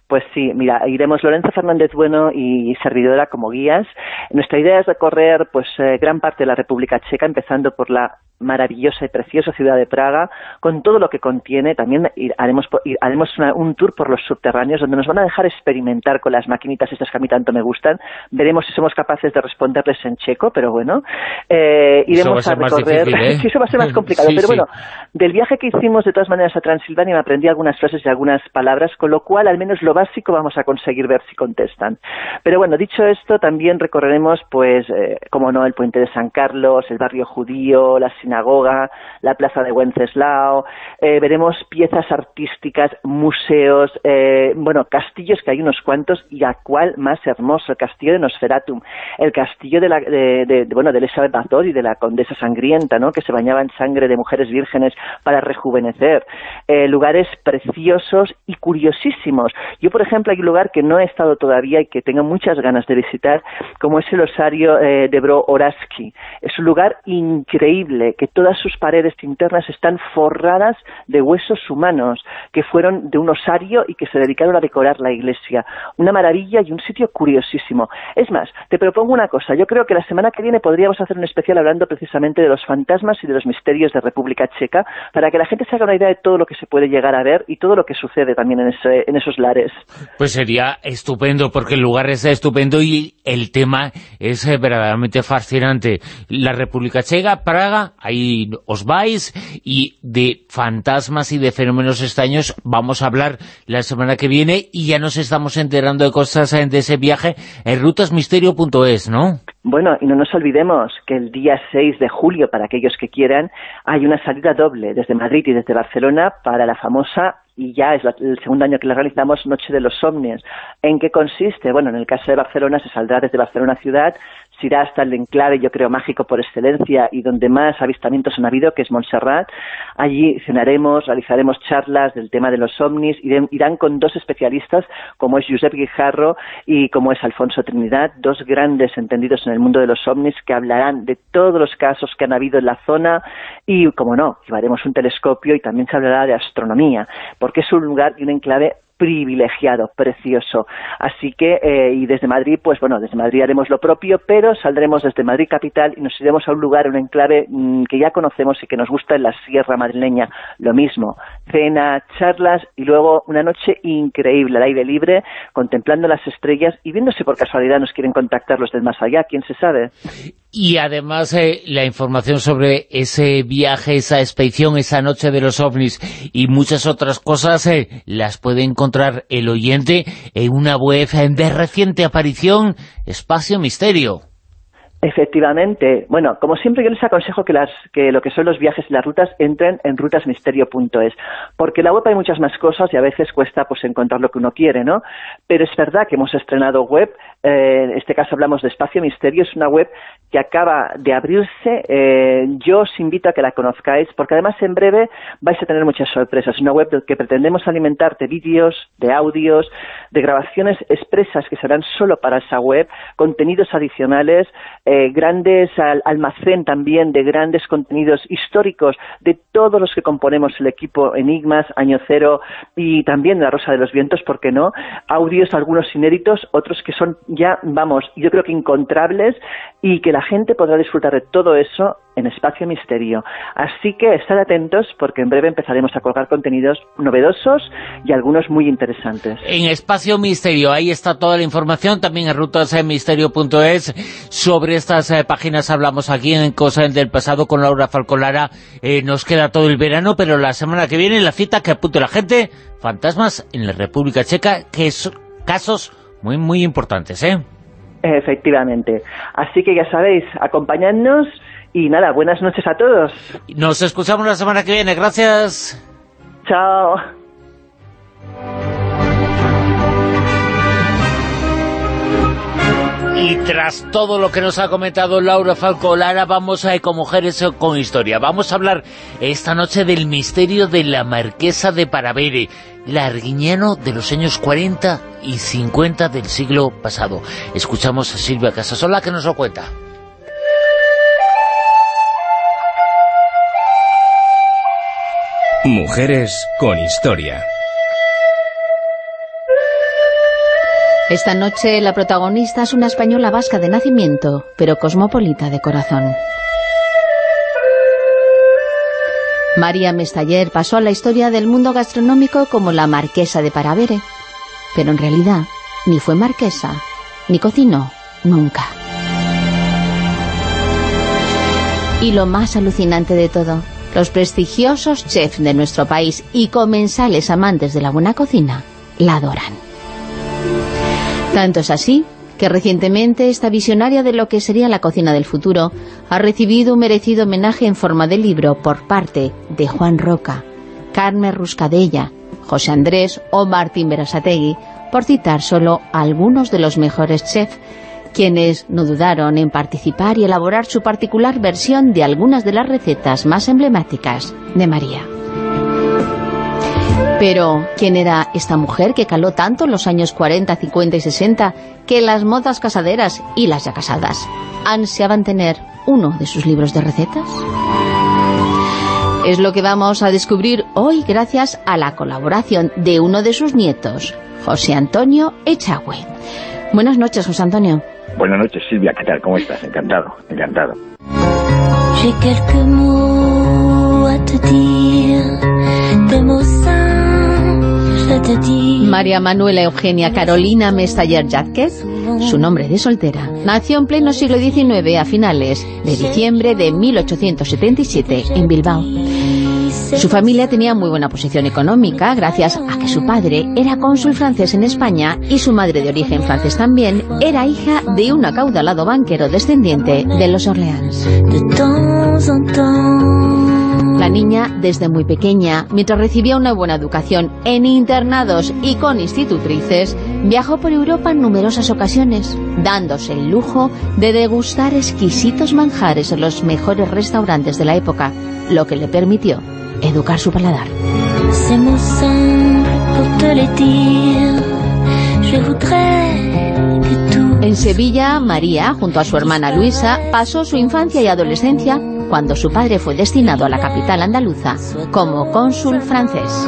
Pues sí, mira, iremos Lorenzo Fernández Bueno y servidora como guías. Nuestra idea es recorrer pues eh, gran parte de la República Checa, empezando por la maravillosa y preciosa ciudad de Praga, con todo lo que contiene. También haremos, haremos un tour por los subterráneos, donde nos van a dejar experimentar con las maquinitas estas que a mí tanto me gustan. Veremos si somos capaces de responderles en checo, pero bueno. Eh, iremos a, recorrer... <laughs> ¿eh? sí, eso va a ser más complicado. <laughs> pero bueno, del viaje que hicimos de todas maneras a Transilvania me aprendí algunas frases y algunas palabras, con lo cual al menos lo básico vamos a conseguir ver si contestan. Pero bueno, dicho esto, también recorreremos, pues, eh, como no, el puente de San Carlos, el barrio judío, las sinagoga, la plaza de Wenceslao, eh, veremos piezas artísticas, museos, eh, bueno, castillos que hay unos cuantos y a cuál más hermoso, el castillo de Nosferatum, el castillo de, la, de, bueno, de Elizabeth Bathory, de la condesa sangrienta, ¿no?, que se bañaba en sangre de mujeres vírgenes para rejuvenecer, eh, lugares preciosos y curiosísimos. Yo, por ejemplo, hay un lugar que no he estado todavía y que tengo muchas ganas de visitar, como es el osario de Bro Oraski. Es un lugar increíble, que todas sus paredes internas están forradas de huesos humanos que fueron de un osario y que se dedicaron a decorar la iglesia. Una maravilla y un sitio curiosísimo. Es más, te propongo una cosa. Yo creo que la semana que viene podríamos hacer un especial hablando precisamente de los fantasmas y de los misterios de República Checa para que la gente se haga una idea de todo lo que se puede llegar a ver y todo lo que sucede también en, en esos lares. Pues sería estupendo porque el lugar es estupendo y el tema es eh, verdaderamente fascinante. La República Checa, Praga, ahí os vais y de fantasmas y de fenómenos extraños vamos a hablar la semana que viene y ya nos estamos enterando de cosas de ese viaje en rutasmisterio.es, ¿no? Bueno, y no nos olvidemos que el día 6 de julio, para aquellos que quieran, hay una salida doble desde Madrid y desde Barcelona para la famosa y ya es el segundo año que la realizamos, Noche de los Omnios. ¿En qué consiste? Bueno, en el caso de Barcelona se saldrá desde Barcelona ciudad se irá hasta el enclave, yo creo, mágico por excelencia y donde más avistamientos han habido, que es Montserrat. Allí cenaremos, realizaremos charlas del tema de los ovnis, irán con dos especialistas, como es Josep Guijarro y como es Alfonso Trinidad, dos grandes entendidos en el mundo de los ovnis que hablarán de todos los casos que han habido en la zona y, como no, llevaremos un telescopio y también se hablará de astronomía, porque es un lugar y un enclave privilegiado, precioso. Así que, eh, y desde Madrid, pues bueno, desde Madrid haremos lo propio, pero saldremos desde Madrid capital y nos iremos a un lugar, un enclave mm, que ya conocemos y que nos gusta en la Sierra Madrileña. Lo mismo, cena, charlas y luego una noche increíble al aire libre, contemplando las estrellas y viéndose por casualidad nos quieren contactar los del más allá, quién se sabe. Y además eh, la información sobre ese viaje, esa expedición, esa noche de los ovnis y muchas otras cosas eh, las puede encontrar el oyente en una web de reciente aparición, Espacio Misterio. Efectivamente. Bueno, como siempre yo les aconsejo que, las, que lo que son los viajes y las rutas entren en rutasmisterio.es, porque en la web hay muchas más cosas y a veces cuesta pues encontrar lo que uno quiere, ¿no? Pero es verdad que hemos estrenado web, eh, en este caso hablamos de Espacio Misterio, es una web que acaba de abrirse. Eh, yo os invito a que la conozcáis, porque además en breve vais a tener muchas sorpresas. Es una web que pretendemos alimentar de vídeos, de audios, de grabaciones expresas que serán solo para esa web, contenidos adicionales, eh, grandes almacén también de grandes contenidos históricos de todos los que componemos el equipo Enigmas, Año Cero y también La Rosa de los Vientos, ¿por qué no? Audios, algunos inéditos, otros que son ya, vamos, yo creo que incontrables y que la gente podrá disfrutar de todo eso en Espacio Misterio. Así que estad atentos porque en breve empezaremos a colgar contenidos novedosos y algunos muy interesantes. En Espacio Misterio, ahí está toda la información, también en rutasmisterio.es. Sobre estas eh, páginas hablamos aquí en Cosas del Pasado con Laura Falcolara. Eh, nos queda todo el verano, pero la semana que viene la cita que apunte la gente, fantasmas en la República Checa, que son casos muy, muy importantes, ¿eh? Efectivamente. Así que ya sabéis, acompañadnos y nada, buenas noches a todos. Nos escuchamos la semana que viene. Gracias. Chao. Y tras todo lo que nos ha comentado Laura Falcolara, vamos a Ecomujeres con Historia. Vamos a hablar esta noche del misterio de la Marquesa de Paravere, larguiñano de los años 40 y 50 del siglo pasado. Escuchamos a Silvia Casasola que nos lo cuenta. Mujeres con Historia. Esta noche la protagonista es una española vasca de nacimiento, pero cosmopolita de corazón. María Mestaller pasó a la historia del mundo gastronómico como la marquesa de Paravere, pero en realidad ni fue marquesa, ni cocinó, nunca. Y lo más alucinante de todo, los prestigiosos chefs de nuestro país y comensales amantes de la buena cocina la adoran. Tanto es así que recientemente esta visionaria de lo que sería la cocina del futuro ha recibido un merecido homenaje en forma de libro por parte de Juan Roca, Carmen Ruscadella, José Andrés o Martín Berasategui, por citar solo algunos de los mejores chefs, quienes no dudaron en participar y elaborar su particular versión de algunas de las recetas más emblemáticas de María. Pero, ¿quién era esta mujer que caló tanto en los años 40, 50 y 60 que las modas casaderas y las ya casadas ansiaban tener uno de sus libros de recetas? Es lo que vamos a descubrir hoy gracias a la colaboración de uno de sus nietos, José Antonio Echagüe. Buenas noches, José Antonio. Buenas noches, Silvia. ¿Qué tal? ¿Cómo estás? Encantado, encantado. María Manuela Eugenia Carolina Mestayer Yázquez, su nombre de soltera, nació en pleno siglo XIX a finales de diciembre de 1877 en Bilbao. Su familia tenía muy buena posición económica gracias a que su padre era cónsul francés en España y su madre de origen francés también era hija de un acaudalado banquero descendiente de los Orleans. La niña, desde muy pequeña, mientras recibía una buena educación en internados y con institutrices, viajó por Europa en numerosas ocasiones, dándose el lujo de degustar exquisitos manjares en los mejores restaurantes de la época, lo que le permitió educar su paladar. En Sevilla, María, junto a su hermana Luisa, pasó su infancia y adolescencia cuando su padre fue destinado a la capital andaluza como cónsul francés.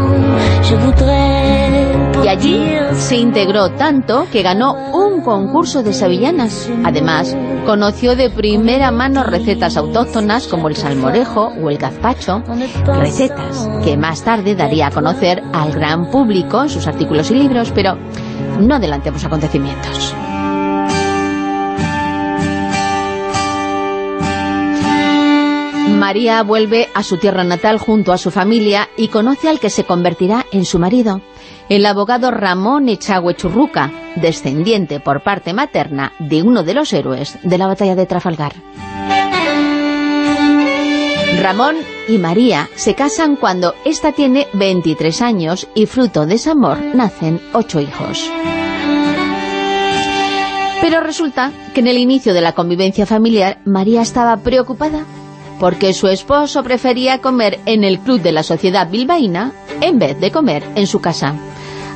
Y allí se integró tanto que ganó un concurso de sevillanas. Además, conoció de primera mano recetas autóctonas como el salmorejo o el gazpacho, recetas que más tarde daría a conocer al gran público en sus artículos y libros, pero no adelantemos acontecimientos. María vuelve a su tierra natal junto a su familia y conoce al que se convertirá en su marido. El abogado Ramón Echagüe Churruca, descendiente por parte materna de uno de los héroes de la batalla de Trafalgar. Ramón y María se casan cuando ésta tiene 23 años y fruto de ese amor nacen ocho hijos. Pero resulta que en el inicio de la convivencia familiar María estaba preocupada porque su esposo prefería comer en el club de la sociedad bilbaína en vez de comer en su casa.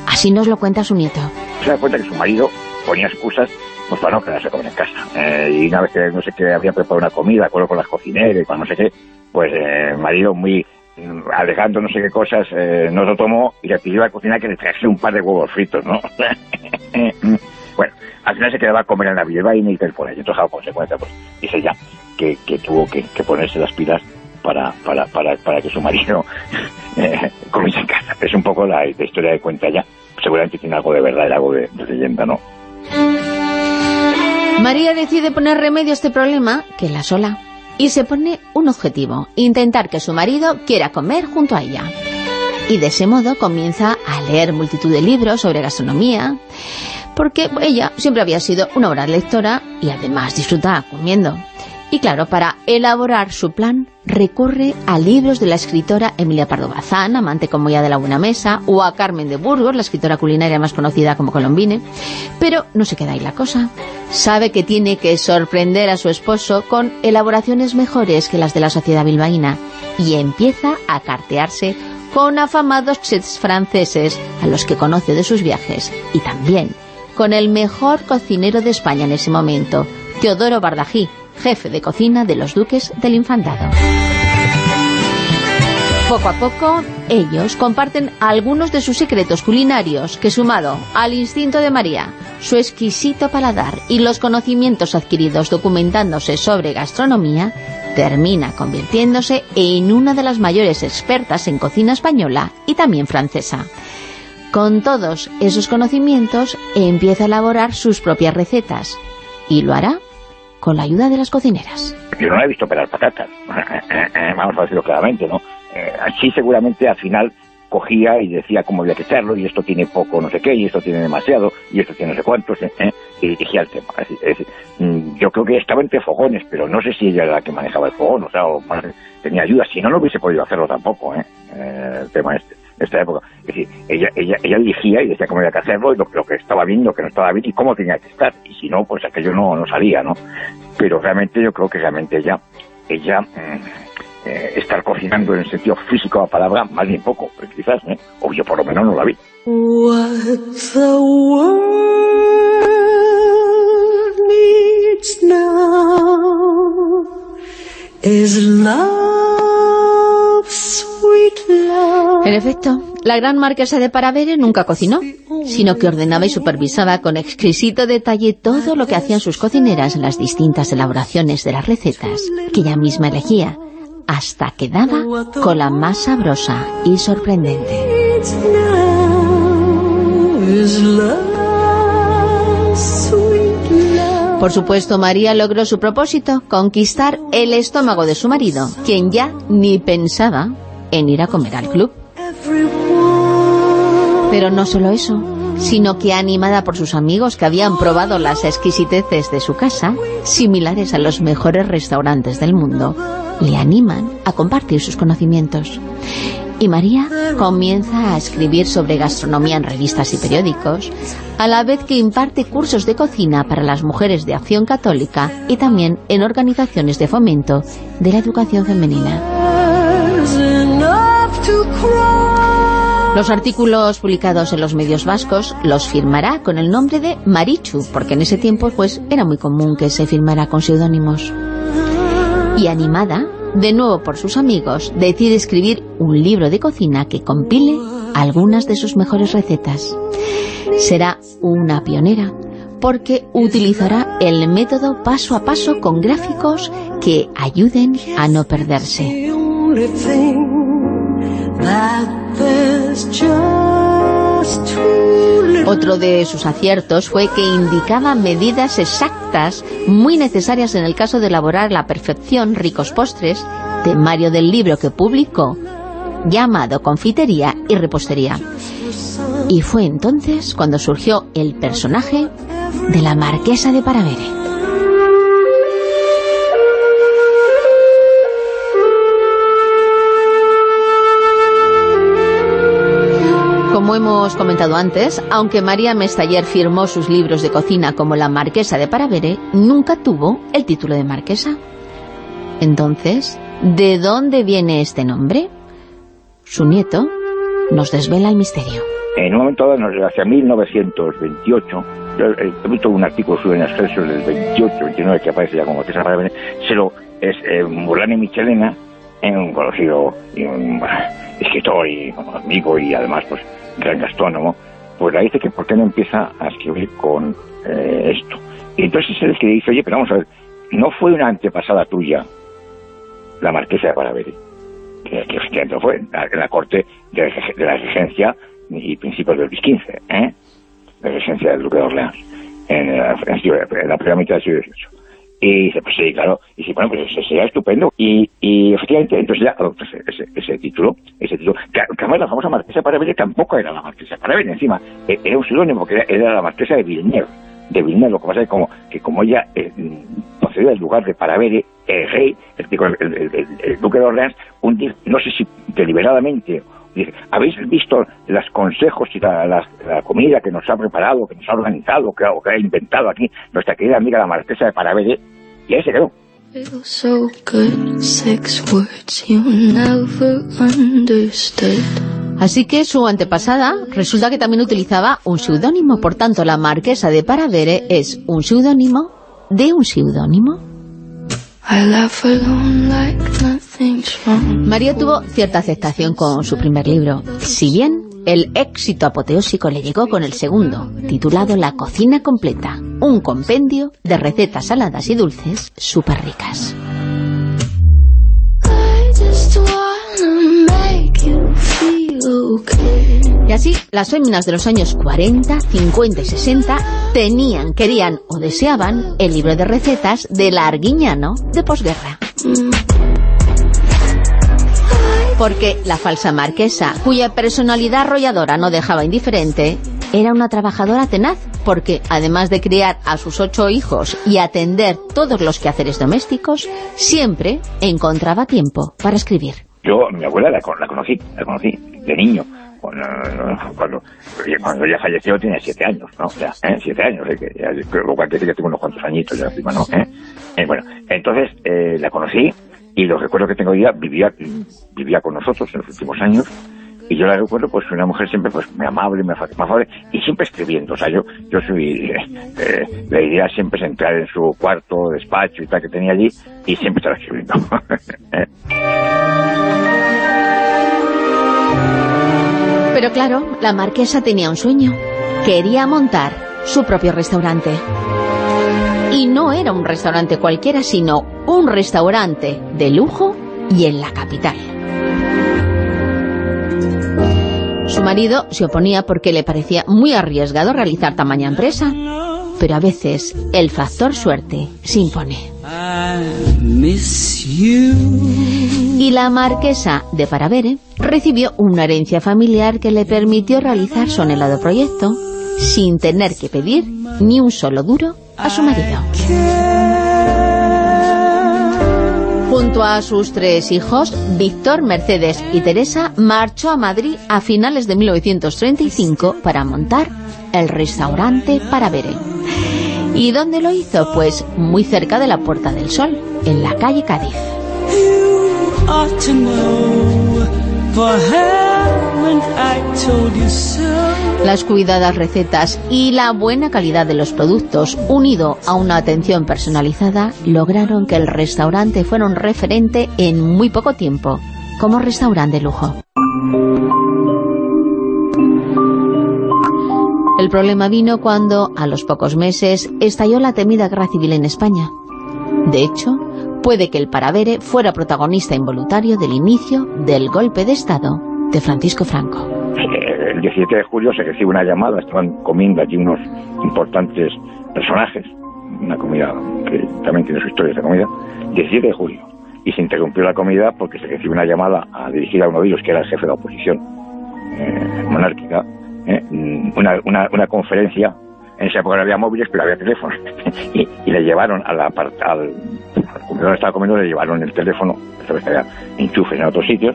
Así nos lo cuenta su nieto. Se da cuenta que su marido ponía excusas pues para no quedarse a comer en casa. Eh, y una vez que no sé qué había preparado una comida, acuerdo con las cocineras y con no sé qué, pues el eh, marido muy mm, alejando no sé qué cosas, eh, no lo tomó y le pidió a la cocina que le trajese un par de huevos fritos, ¿no? <laughs> bueno, al final se quedaba a comer en la bilbaína y tal por ahí. Entonces, a consecuencia, pues dice ya que, tuvo que, ponerse las pilas para, para, para, para que su marido <laughs> eh, comience en casa. Es un poco la, historia de cuenta ya. Seguramente tiene algo de verdad y algo de, leyenda, ¿no? María decide poner remedio a este problema, que la sola, y se pone un objetivo, intentar que su marido quiera comer junto a ella. Y de ese modo comienza a leer multitud de libros sobre gastronomía, porque ella siempre había sido una obra lectora y además disfrutaba comiendo. Y claro, para elaborar su plan, recurre a libros de la escritora Emilia Pardo Bazán, amante como ya de la buena mesa, o a Carmen de Burgos, la escritora culinaria más conocida como Colombine. Pero no se queda ahí la cosa. Sabe que tiene que sorprender a su esposo con elaboraciones mejores que las de la sociedad bilbaína y empieza a cartearse con afamados chefs franceses a los que conoce de sus viajes y también con el mejor cocinero de España en ese momento, Teodoro Bardají, jefe de cocina de los duques del infantado. Poco a poco, ellos comparten algunos de sus secretos culinarios que sumado al instinto de María, su exquisito paladar y los conocimientos adquiridos documentándose sobre gastronomía, termina convirtiéndose en una de las mayores expertas en cocina española y también francesa. Con todos esos conocimientos empieza a elaborar sus propias recetas y lo hará con la ayuda de las cocineras. Yo no he visto pelar patatas, <laughs> vamos a decirlo claramente, ¿no? Eh, así seguramente al final cogía y decía cómo había que hacerlo, y esto tiene poco no sé qué, y esto tiene demasiado, y esto tiene no sé cuántos, ¿eh? ¿eh? y dirigía el tema. Mm, yo creo que estaba entre fogones, pero no sé si ella era la que manejaba el fogón, o sea, o, tenía ayuda, si no, no hubiese podido hacerlo tampoco, ¿eh? eh el tema este esta época. Es decir, ella, ella, ella dirigía y decía cómo había que hacerlo, y lo, que estaba bien, lo que no estaba bien, y cómo tenía que estar. Y si no, pues aquello no, no salía, ¿no? Pero realmente yo creo que realmente ella, ella mm, eh, estar cocinando en el sentido físico de la palabra, más bien poco, quizás, ¿eh? o yo por lo menos no la vi. En efecto, la gran marquesa de Paravere nunca cocinó, sino que ordenaba y supervisaba con exquisito detalle todo lo que hacían sus cocineras en las distintas elaboraciones de las recetas que ella misma elegía, hasta que daba con la más sabrosa y sorprendente. Por supuesto, María logró su propósito, conquistar el estómago de su marido, quien ya ni pensaba en ir a comer al club. Pero no solo eso, sino que animada por sus amigos que habían probado las exquisiteces de su casa, similares a los mejores restaurantes del mundo, le animan a compartir sus conocimientos. Y María comienza a escribir sobre gastronomía en revistas y periódicos, a la vez que imparte cursos de cocina para las mujeres de acción católica y también en organizaciones de fomento de la educación femenina. Los artículos publicados en los medios vascos los firmará con el nombre de Marichu, porque en ese tiempo pues era muy común que se firmara con seudónimos. Y animada, de nuevo por sus amigos, decide escribir un libro de cocina que compile algunas de sus mejores recetas. Será una pionera, porque utilizará el método paso a paso con gráficos que ayuden a no perderse. Otro de sus aciertos fue que indicaba medidas exactas muy necesarias en el caso de elaborar la perfección ricos postres, temario del libro que publicó, llamado Confitería y Repostería. Y fue entonces cuando surgió el personaje de la Marquesa de Paravere. Como hemos comentado antes, aunque María Mestaller firmó sus libros de cocina como la Marquesa de Paravere, nunca tuvo el título de Marquesa. Entonces, ¿de dónde viene este nombre? Su nieto nos desvela el misterio. En un momento dado, hacia 1928, he visto un artículo suyo en Excelsior del 28, 29, que aparece ya como Marquesa de se lo es eh, Michelena, en un conocido un, escritor y amigo y además pues gran gastrónomo, pues le dice que por qué no empieza a escribir con eh, esto. Y entonces él que dice, oye, pero vamos a ver, no fue una antepasada tuya la marquesa de Paraveri, que, efectivamente fue en la, corte de, la regencia y principios del XV, ¿eh? la regencia del duque de Orleans, en la, en la primera mitad del siglo XVIII. Y dice, pues sí, claro. Y dice, bueno, pues sería estupendo. Y, y efectivamente, entonces ya adopta ese, ese, título, ese título. Que, además la famosa marquesa Paravelle tampoco era la marquesa Paravelle, encima, e, era un sinónimo, que era, la marquesa de Villeneuve. De Villeneuve, lo que pasa es que como, que como ella eh, procedía del lugar de Paravelle, el rey, el, duque de Orleans, un día, no sé si deliberadamente Dice, ¿habéis visto los consejos y la, comida que nos ha preparado, que nos ha organizado, que, que ha inventado aquí nuestra querida amiga la marquesa de Paravelle? Y ahí se quedó. Así que su antepasada resulta que también utilizaba un seudónimo, por tanto la marquesa de Paravere es un seudónimo de un seudónimo. María tuvo cierta aceptación con su primer libro, si bien el éxito apoteósico le llegó con el segundo, titulado La cocina completa, un compendio de recetas saladas y dulces súper ricas. Y así, las féminas de los años 40, 50 y 60 tenían, querían o deseaban el libro de recetas de la Arguiñano de posguerra. Porque la falsa marquesa, cuya personalidad arrolladora no dejaba indiferente, era una trabajadora tenaz, porque además de criar a sus ocho hijos y atender todos los quehaceres domésticos, siempre encontraba tiempo para escribir. Yo, mi abuela la, conocí, la conocí de niño. Cuando, cuando, ella falleció tenía siete años, ¿no? O sea, ¿eh? siete años, ¿eh? que creo que tengo unos cuantos añitos ya encima, ¿no? ¿Eh? eh bueno, entonces eh, la conocí y los recuerdos que tengo ella vivía, vivía con nosotros en los últimos años y yo la recuerdo pues una mujer siempre pues muy amable, muy afable y siempre escribiendo, o sea yo, yo soy eh, eh, la idea siempre es entrar en su cuarto, despacho y tal que tenía allí y siempre estar escribiendo. <laughs> Pero claro, la marquesa tenía un sueño, quería montar su propio restaurante y no era un restaurante cualquiera, sino un restaurante de lujo y en la capital. Su marido se oponía porque le parecía muy arriesgado realizar tamaña empresa, pero a veces el factor suerte se impone. Y la marquesa de Paravere recibió una herencia familiar que le permitió realizar su anhelado proyecto sin tener que pedir ni un solo duro a su marido. Junto a sus tres hijos, Víctor, Mercedes y Teresa, marchó a Madrid a finales de 1935 para montar el restaurante Paravere. ¿Y dónde lo hizo? Pues muy cerca de la Puerta del Sol, en la calle Cádiz. Las cuidadas recetas y la buena calidad de los productos, unido a una atención personalizada, lograron que el restaurante fuera un referente en muy poco tiempo, como restaurante de lujo. El problema vino cuando, a los pocos meses, estalló la temida guerra civil en España. De hecho, puede que el Paravere fuera protagonista involuntario del inicio del golpe de Estado de Francisco Franco. El 17 de julio se recibe una llamada, estaban comiendo allí unos importantes personajes, una comida que también tiene su historia esa comida, 17 de julio, y se interrumpió la comida porque se recibe una llamada a dirigir a uno de ellos, que era el jefe de la oposición eh, monárquica, ¿eh? una, conferencia en esa época no había móviles, pero había teléfonos. <laughs> y, le llevaron al, al, al comedor estaba comiendo, le llevaron el teléfono, que había enchufes en otros sitios,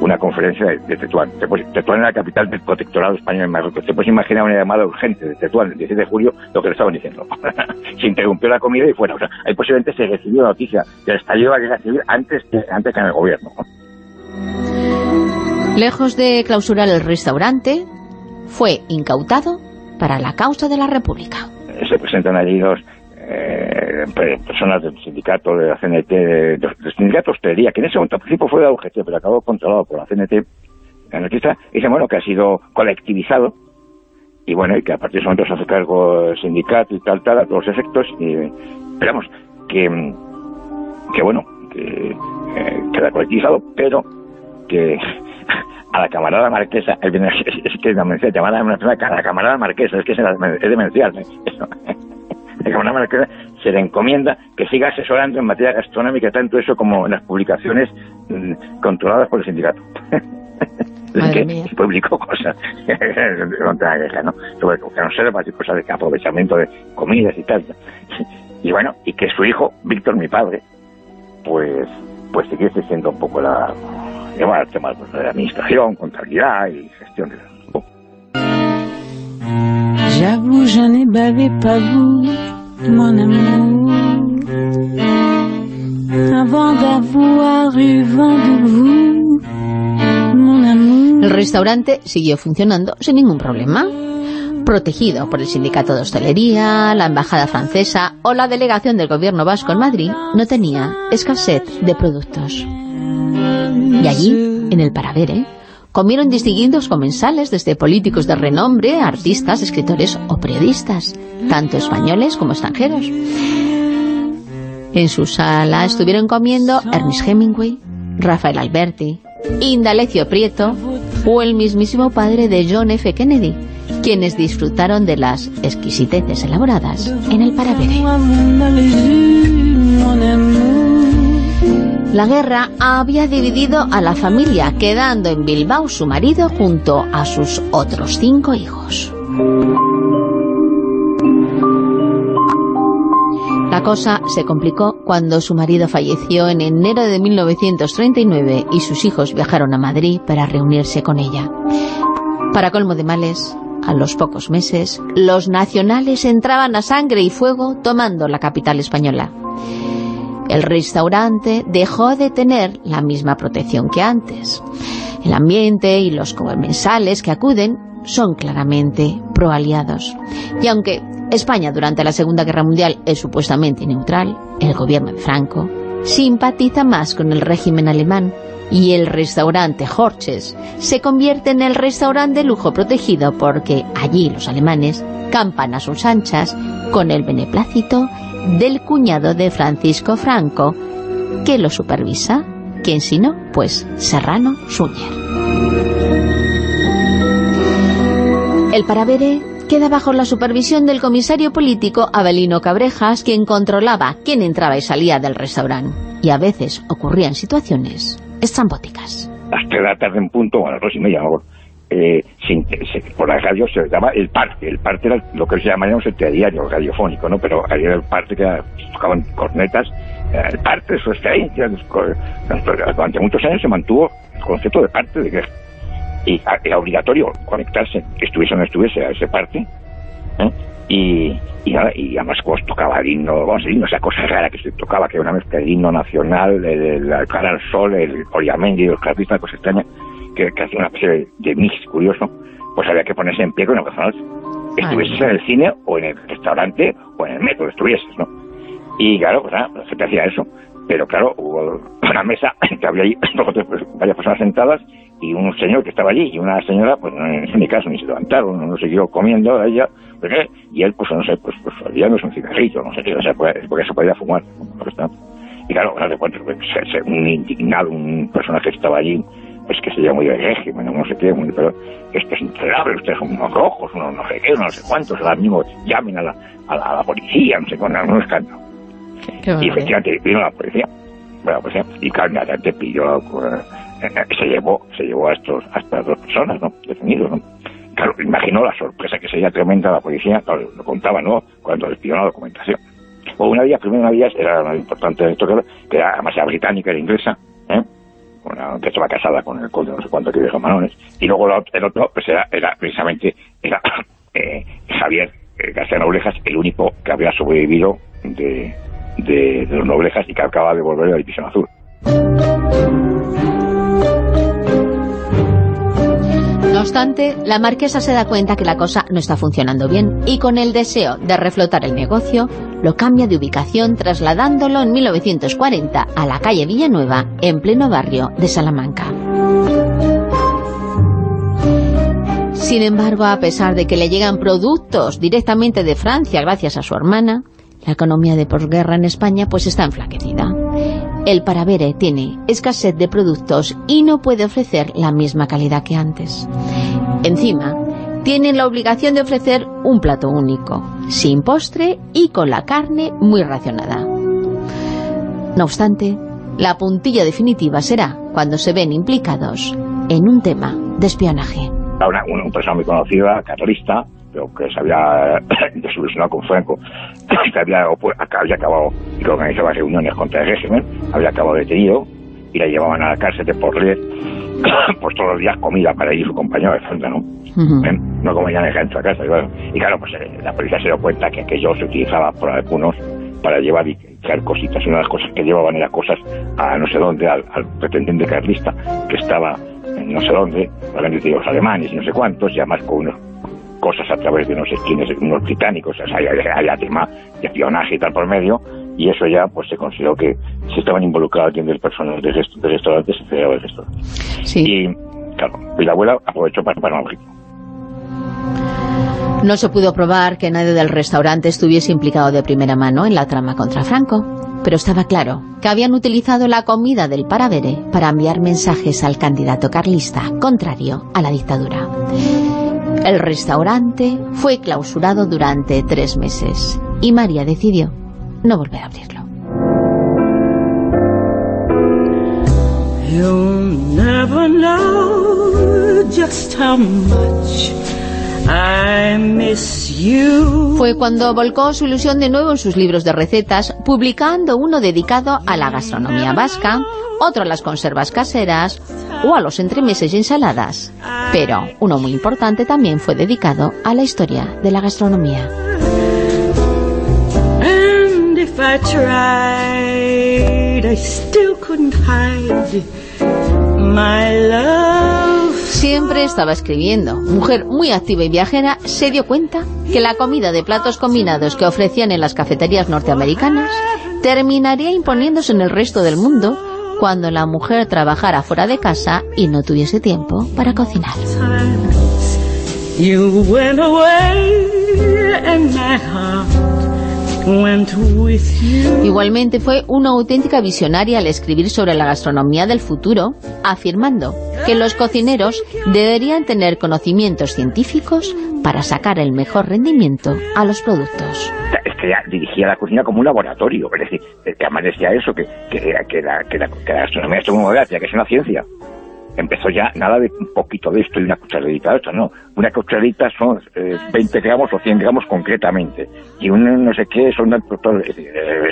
una conferencia de, Tetuán. Tetuán era la capital del protectorado español en Marruecos. Te puedes imaginar una llamada urgente de Tetuán el 17 de julio, lo que le estaban diciendo. <laughs> se interrumpió la comida y fuera. O sea, ahí posiblemente se recibió la noticia del estallido de la guerra civil antes que, antes que en el gobierno. Lejos de clausurar el restaurante, fue incautado para la causa de la República. Se presentan allí dos eh, personas del sindicato de la CNT, del sindicato hostelería, que en ese momento al principio fue de la UGT, pero acabó controlado por la CNT, anarquista, y dicen, bueno, que ha sido colectivizado, y bueno, y que a partir de ese momento se hace cargo el sindicato y tal, tal, a todos los efectos, y esperamos que, que bueno, que eh, queda colectivizado, pero que a la camarada marquesa, es, que no me llamada a la camarada marquesa, es que es, demencial. La se le encomienda que siga asesorando en materia gastronómica, tanto eso como en las publicaciones mm, controladas por el sindicato. <laughs> es que publicó cosas <laughs> ¿no? Sobre conservas y cosas de aprovechamiento de comidas y tal. <laughs> Y bueno, y que su hijo, Víctor, mi padre, pues pues siguiese siendo un poco la llevar temas de administración, contabilidad y gestión de J'avoue, bavé pas mon amour. Avant d'avoir eu de vous, mon amour. El restaurante siguió funcionando sin ningún problema protegido por el Sindicato de Hostelería, la Embajada Francesa o la Delegación del Gobierno Vasco en Madrid, no tenía escasez de productos. Y allí, en el Paravere, comieron distinguidos comensales desde políticos de renombre, artistas, escritores o periodistas, tanto españoles como extranjeros. En su sala estuvieron comiendo Ernest Hemingway, Rafael Alberti, Indalecio Prieto o el mismísimo padre de John F. Kennedy, quienes disfrutaron de las exquisiteces elaboradas en el Paravere. La guerra había dividido a la familia, quedando en Bilbao su marido junto a sus otros cinco hijos. La cosa se complicó cuando su marido falleció en enero de 1939 y sus hijos viajaron a Madrid para reunirse con ella. Para colmo de males, a los pocos meses, los nacionales entraban a sangre y fuego tomando la capital española. El restaurante dejó de tener la misma protección que antes. El ambiente y los comensales que acuden son claramente proaliados. Y aunque España durante la Segunda Guerra Mundial es supuestamente neutral, el gobierno de Franco simpatiza más con el régimen alemán y el restaurante Horches se convierte en el restaurante de lujo protegido porque allí los alemanes campan a sus anchas con el beneplácito del cuñado de Francisco Franco, que lo supervisa, quien si no, pues Serrano Suñer. El Paravere queda bajo la supervisión del comisario político Abelino Cabrejas, quien controlaba quién entraba y salía del restaurante. Y a veces ocurrían situaciones estrambóticas. Hasta la tarde en punto, a las dos y media, eh, por la radio se llama el parte. El parte era lo que se llamaríamos el diario radiofónico, ¿no? Pero había el parte que tocaban cornetas, eh, el parte de su excelencia. Durante muchos años se mantuvo el concepto de parte de guerra. Y era obligatorio conectarse, estuviese o no estuviese a ese parte, ¿eh? Y, y, y, además pues, tocaba el himno, vamos, el himno, esa cosa rara que se tocaba, que era una mezcla del himno nacional, el, el al sol, el Oriamendi, el carlistas, una cosa extraña, que, que hacía una especie de, mix curioso, pues había que ponerse en pie con el personal. Estuvieses en el cine, o en el restaurante, o en el metro, estuvieses, ¿no? Y claro, pues nada, se te hacía eso. Pero claro, hubo una mesa <coughs> que había ahí <coughs> varias personas sentadas y un señor que estaba allí y una señora, pues en mi caso ni se levantaron, no siguió comiendo ella, y él, pues no sé, pues, pues no es un cigarrillo, no sé qué, o sea, pues, porque se podía fumar. Y claro, no pues, un indignado, un personaje que estaba allí, pues que se llama muy de régimen, no sé qué, pero esto es intolerable, ustedes son unos rojos, unos no sé qué, no sé cuántos, ahora mismo llamen a la, a la, policía, no sé cuándo, un escándalo. Y efectivamente vino la policía, bueno, pues, y te pilló, pues, se llevó, se llevó a estos, a estas dos personas, ¿no? Detenidos, ¿no? claro, imagino la sorpresa que sería tremenda la policía, lo contaba, ¿no?, cuando les pidió la documentación. O una de ellas, primero una de ellas, era una importante de esto, que era, además era británica, era inglesa, ¿eh? Una, que estaba casada con el conde no sé cuánto que de Manones, y luego el otro, pues era, era precisamente, era <coughs> eh, Javier eh, García Noblejas, el único que había sobrevivido de, de, los Noblejas y que acaba de volver a la División Azul. No obstante, la marquesa se da cuenta que la cosa no está funcionando bien y con el deseo de reflotar el negocio, lo cambia de ubicación trasladándolo en 1940 a la calle Villanueva, en pleno barrio de Salamanca. Sin embargo, a pesar de que le llegan productos directamente de Francia gracias a su hermana, la economía de posguerra en España pues está enflaquecida. El Paravere tiene escasez de productos y no puede ofrecer la misma calidad que antes. Encima, tiene la obligación de ofrecer un plato único, sin postre y con la carne muy racionada. No obstante, la puntilla definitiva será cuando se ven implicados en un tema de espionaje. Una, una muy conocida, carlista, pero que se había <coughs> desilusionado con Franco, <coughs> que había, había acabado, y que organizaba reuniones contra el régimen, había acabado detenido, y la llevaban a la cárcel de Porlet, <coughs> pues todos los días comida para ir su compañero de frente, ¿no? No comían en la casa, y, bueno, y claro, pues eh, la policía se dio cuenta que aquello se utilizaba por algunos para llevar y traer cositas, una de las cosas que llevaban era cosas a no sé dónde, al, pretendiente carlista, que estaba en no sé dónde, hablando de los alemanes y no sé cuántos, y además con unos cosas a través de no sé quiénes, unos británicos, o sea, hay, tema de espionaje y tal por medio, y eso ya pues se consideró que se estaban involucrados del personal del, restaurante, se del restaurante. Sí. Y, claro, y la abuela aprovechó para, para un No se pudo probar que nadie del restaurante estuviese implicado de primera mano en la trama contra Franco, pero estaba claro que habían utilizado la comida del Paravere para enviar mensajes al candidato carlista, contrario a la dictadura. El restaurante fue clausurado durante tres meses y María decidió no volver a abrirlo. Fue cuando volcó su ilusión de nuevo en sus libros de recetas, publicando uno dedicado a la gastronomía vasca, otro a las conservas caseras o a los entremeses y ensaladas. Pero uno muy importante también fue dedicado a la historia de la gastronomía. Siempre estaba escribiendo. Mujer muy activa y viajera, se dio cuenta que la comida de platos combinados que ofrecían en las cafeterías norteamericanas terminaría imponiéndose en el resto del mundo cuando la mujer trabajara fuera de casa y no tuviese tiempo para cocinar. Igualmente fue una auténtica visionaria al escribir sobre la gastronomía del futuro, afirmando que los cocineros deberían tener conocimientos científicos para sacar el mejor rendimiento a los productos. Es que dirigía la cocina como un laboratorio, es decir, que además decía eso, que, que, que, la, que, la, gastronomía es una que es una ciencia empezó ya nada de un poquito de esto y una cucharadita de esto, no. Una cucharadita son 20 eh, gramos o 100 gramos concretamente. Y un no sé qué son... Eh,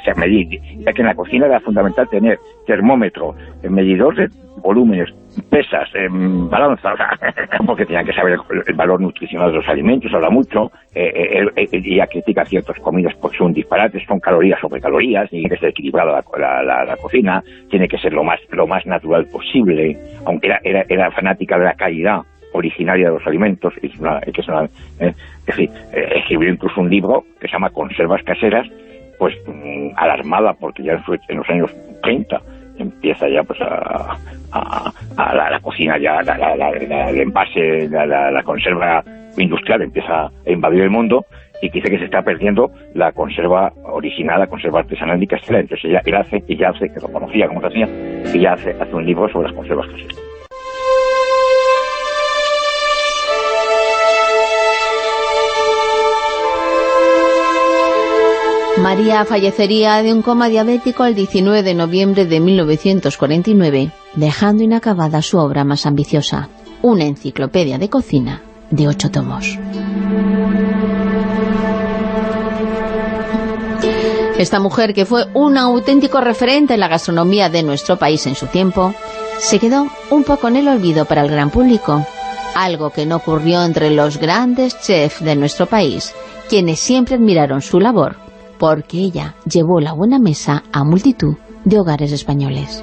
sea, medir. Ya que en la cocina era fundamental tener termómetro, medidor de volúmenes, pesas, en balanza, <laughs> porque tenían que saber el, valor nutricional de los alimentos, habla mucho, eh, eh, ella critica ciertas comidas porque son disparates, son calorías sobre calorías, tiene que ser equilibrada la, cocina, tiene que ser lo más lo más natural posible, aunque era, era, era fanática de la calidad originaria de los alimentos, es una, es, eh, decir, escribió incluso un libro que se llama Conservas caseras, pues mm, alarmada porque ya en, los años 30 empieza ya pues a, a, la, cocina ya, el envase, la, conserva industrial empieza a invadir el mundo y dice que se está perdiendo la conserva original, la conserva artesanal y casera. Entonces ella, él hace, ya hace, que lo conocía como se hacía, y ya hace, hace un libro sobre las conservas caseras. María fallecería de un coma diabético el 19 de noviembre de 1949, dejando inacabada su obra más ambiciosa, una enciclopedia de cocina de ocho tomos. Esta mujer, que fue un auténtico referente en la gastronomía de nuestro país en su tiempo, se quedó un poco en el olvido para el gran público, algo que no ocurrió entre los grandes chefs de nuestro país, quienes siempre admiraron su labor, porque ella llevó la buena mesa a multitud de hogares españoles.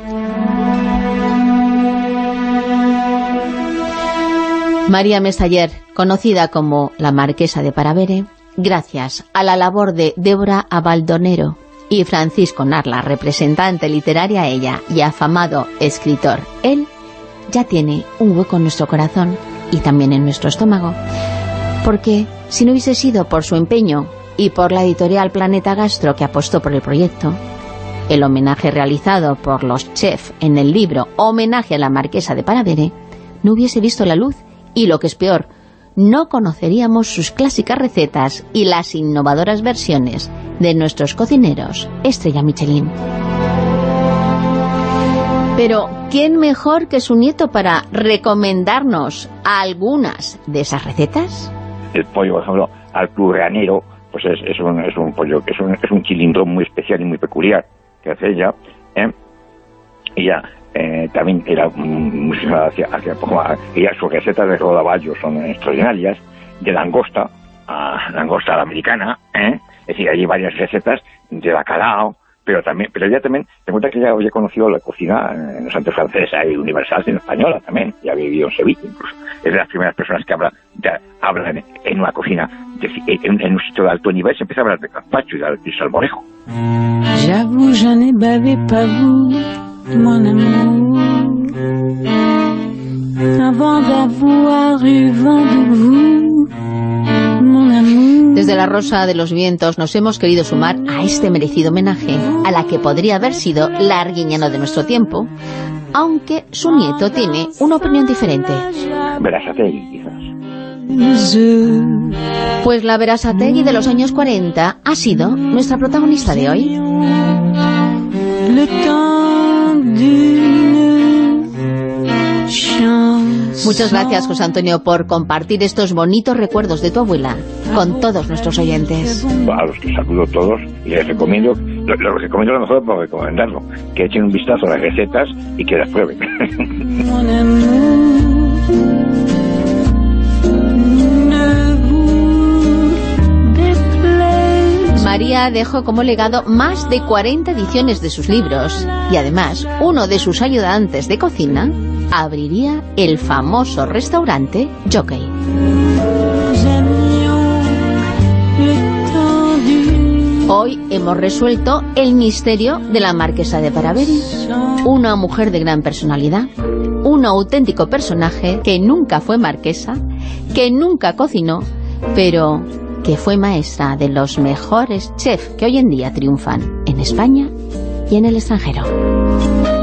María Mestaller, conocida como la Marquesa de Paravere, gracias a la labor de Débora Abaldonero y Francisco Narla, representante literaria ella y afamado escritor él, ya tiene un hueco en nuestro corazón y también en nuestro estómago. Porque si no hubiese sido por su empeño y por la editorial Planeta Gastro que apostó por el proyecto, el homenaje realizado por los chefs en el libro Homenaje a la Marquesa de Paravere no hubiese visto la luz y lo que es peor, no conoceríamos sus clásicas recetas y las innovadoras versiones de nuestros cocineros Estrella Michelin. Pero, ¿quién mejor que su nieto para recomendarnos algunas de esas recetas? El pollo, por ejemplo, al plurranero, pues es, un, es un pollo, es un, es un cilindro muy especial y muy peculiar que hace ella. ¿eh? Ella eh, también era muy hacia, hacia ella sus recetas de rodaballo son extraordinarias, de langosta, a langosta la americana, ¿eh? es decir, hay varias recetas de bacalao, pero también, pero ella también, te cuenta que ella había conocido la cocina en los antes francesa y universal, en española también, ya había vivido en Sevilla incluso, es de las primeras personas que habla, hablan en una cocina, en, un sitio de alto nivel, se empieza a hablar de gazpacho y de, salmorejo. avant d'avoir eu vent de vous mon amour Desde la Rosa de los Vientos nos hemos querido sumar a este merecido homenaje a la que podría haber sido la Arguiñano de nuestro tiempo, aunque su nieto tiene una opinión diferente. Verazategui, quizás. Pues la Verazategui de los años 40 ha sido nuestra protagonista de hoy. Muchas gracias, José Antonio, por compartir estos bonitos recuerdos de tu abuela con todos nuestros oyentes. A los que saludo todos y les recomiendo, lo, recomiendo a lo mejor por recomendarlo, que echen un vistazo a las recetas y que las prueben. <laughs> María dejó como legado más de 40 ediciones de sus libros y además uno de sus ayudantes de cocina abriría el famoso restaurante Jockey. Hoy hemos resuelto el misterio de la marquesa de Paraveri, una mujer de gran personalidad, un auténtico personaje que nunca fue marquesa, que nunca cocinó, pero que fue maestra de los mejores chefs que hoy en día triunfan en España y en el extranjero.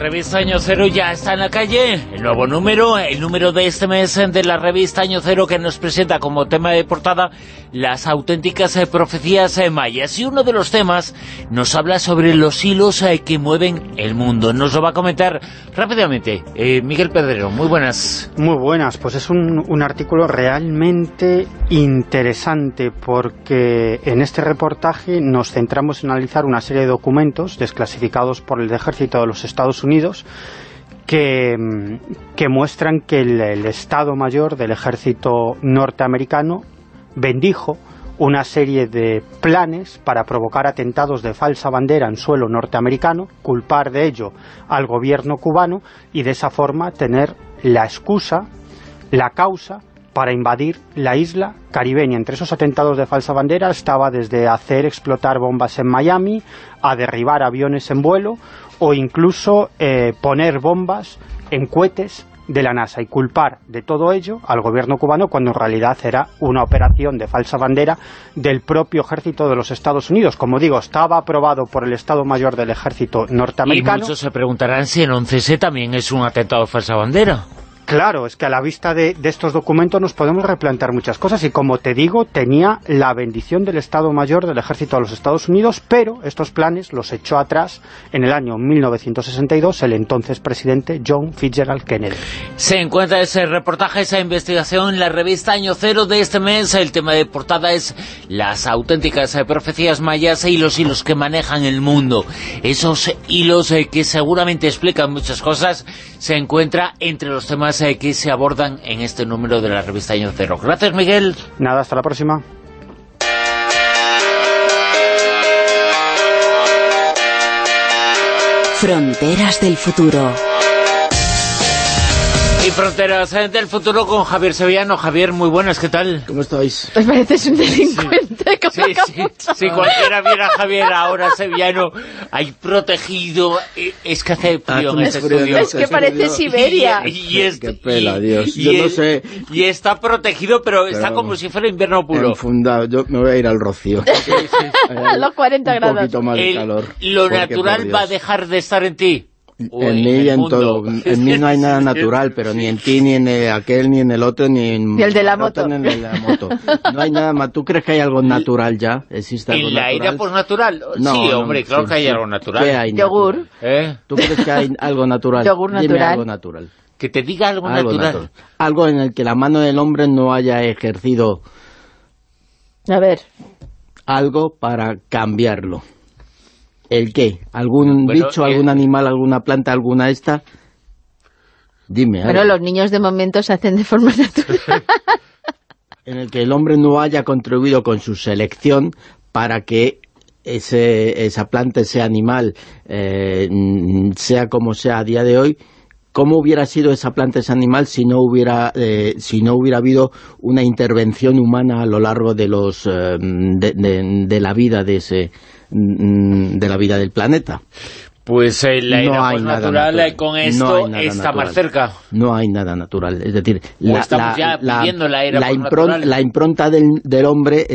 Revista Año Cero ya está en la calle, el nuevo número, el número de este mes de la revista Año Cero que nos presenta como tema de portada las auténticas eh, profecías eh, mayas. Y uno de los temas nos habla sobre los hilos eh, que mueven el mundo. Nos lo va a comentar rápidamente Miguel Pedrero. Muy buenas. Muy buenas. Pues es un, un artículo realmente interesante porque en este reportaje nos centramos en analizar una serie de documentos desclasificados por el Ejército de los Estados Unidos que, muestran que el Estado Mayor del Ejército norteamericano bendijo una serie de planes para provocar atentados de falsa bandera en suelo norteamericano, culpar de ello al gobierno cubano y de esa forma tener la excusa, la causa para invadir la isla caribeña. Entre esos atentados de falsa bandera estaba desde hacer explotar bombas en Miami, a derribar aviones en vuelo o incluso eh, poner bombas en cohetes de la NASA y culpar de todo ello al gobierno cubano cuando en realidad era una operación de falsa bandera del propio ejército de los Estados Unidos. Como digo, estaba aprobado por el Estado Mayor del Ejército norteamericano. Y muchos se preguntarán si en 11S también es un atentado de falsa bandera. Claro, es que a la vista de, estos documentos nos podemos replantear muchas cosas y como te digo, tenía la bendición del Estado Mayor del Ejército de los Estados Unidos, pero estos planes los echó atrás en el año 1962 el entonces presidente John Fitzgerald Kennedy. Se encuentra ese reportaje, esa investigación en la revista Año Cero de este mes. El tema de portada es las auténticas profecías mayas y los hilos que manejan el mundo. Esos hilos eh, que seguramente explican muchas cosas se encuentra entre los temas que se abordan en este número de la revista Año Cero. Gracias, Miguel. Nada, hasta la próxima. Fronteras del futuro. Y Fronteras del Futuro con Javier Sevillano. Javier, muy buenas, ¿qué tal? ¿Cómo estáis? Pues pareces un delincuente. Sí, sí, si cualquiera viera a Javier ahora Sevillano ahí protegido, eh, es que hace frío en este estudio. Es que parece Siberia. Y, y Qué pela, Dios. Yo no sé... Y está protegido, pero, está como si fuera invierno puro. Enfundado. Yo me voy a ir al rocío. <laughs> a los 40 grados. Un poquito más de calor. Lo natural va a dejar de estar en ti en mí y en todo. <laughs> En mí no hay nada natural, pero ni en ti, ni en aquel, ni en el otro, ni en... el de la moto. Ni en el de la moto. <laughs> No hay nada más. ¿Tú crees que hay algo natural ya? ¿Existe algo ¿En la natural? por natural? No, sí, hombre, claro que hay algo natural. ¿Qué hay Yogur. ¿Eh? ¿Tú crees que hay <laughs> algo natural? Yogur natural. Dime algo natural. Que te diga algo, natural. Algo en el que la mano del hombre no haya ejercido... A ver. Algo para cambiarlo. ¿El qué? ¿Algún bicho, algún animal, alguna planta, alguna esta? Dime. Pero los niños de momento se hacen de forma natural. <laughs> en el que el hombre no haya contribuido con su selección para que ese, esa planta, ese animal, eh, sea como sea a día de hoy, ¿cómo hubiera sido esa planta, ese animal, si no hubiera, eh, si no hubiera habido una intervención humana a lo largo de, los, eh, de la vida de ese de la vida del planeta. Pues eh, la era natural, eh, con esto está más cerca. No hay nada natural. Es decir, la, la, impronta del, hombre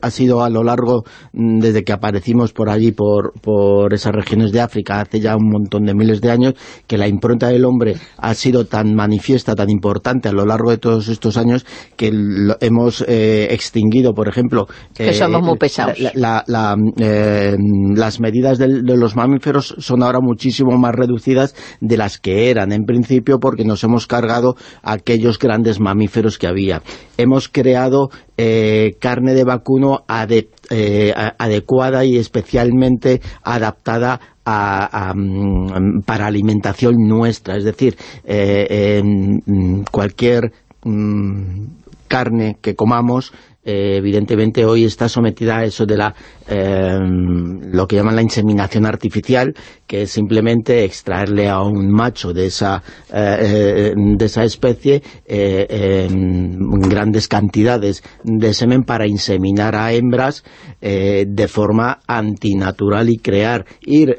ha, sido a lo largo, mm, desde que aparecimos por allí, por, por esas regiones de África, hace ya un montón de miles de años, que la impronta del hombre ha sido tan manifiesta, tan importante a lo largo de todos estos años, que hemos eh, extinguido, por ejemplo... que somos muy pesados. las medidas de los mamíferos son ahora muchísimo más reducidas de las que eran en principio porque nos hemos cargado aquellos grandes mamíferos que había. Hemos creado eh, carne de vacuno eh, adecuada y especialmente adaptada mm, para alimentación nuestra, es decir, eh, cualquier mm, carne que comamos evidentemente hoy está sometida a eso de la lo que llaman la inseminación artificial que es simplemente extraerle a un macho de esa, eh, eh, de esa especie eh, grandes cantidades de semen para inseminar a hembras de forma antinatural y crear, ir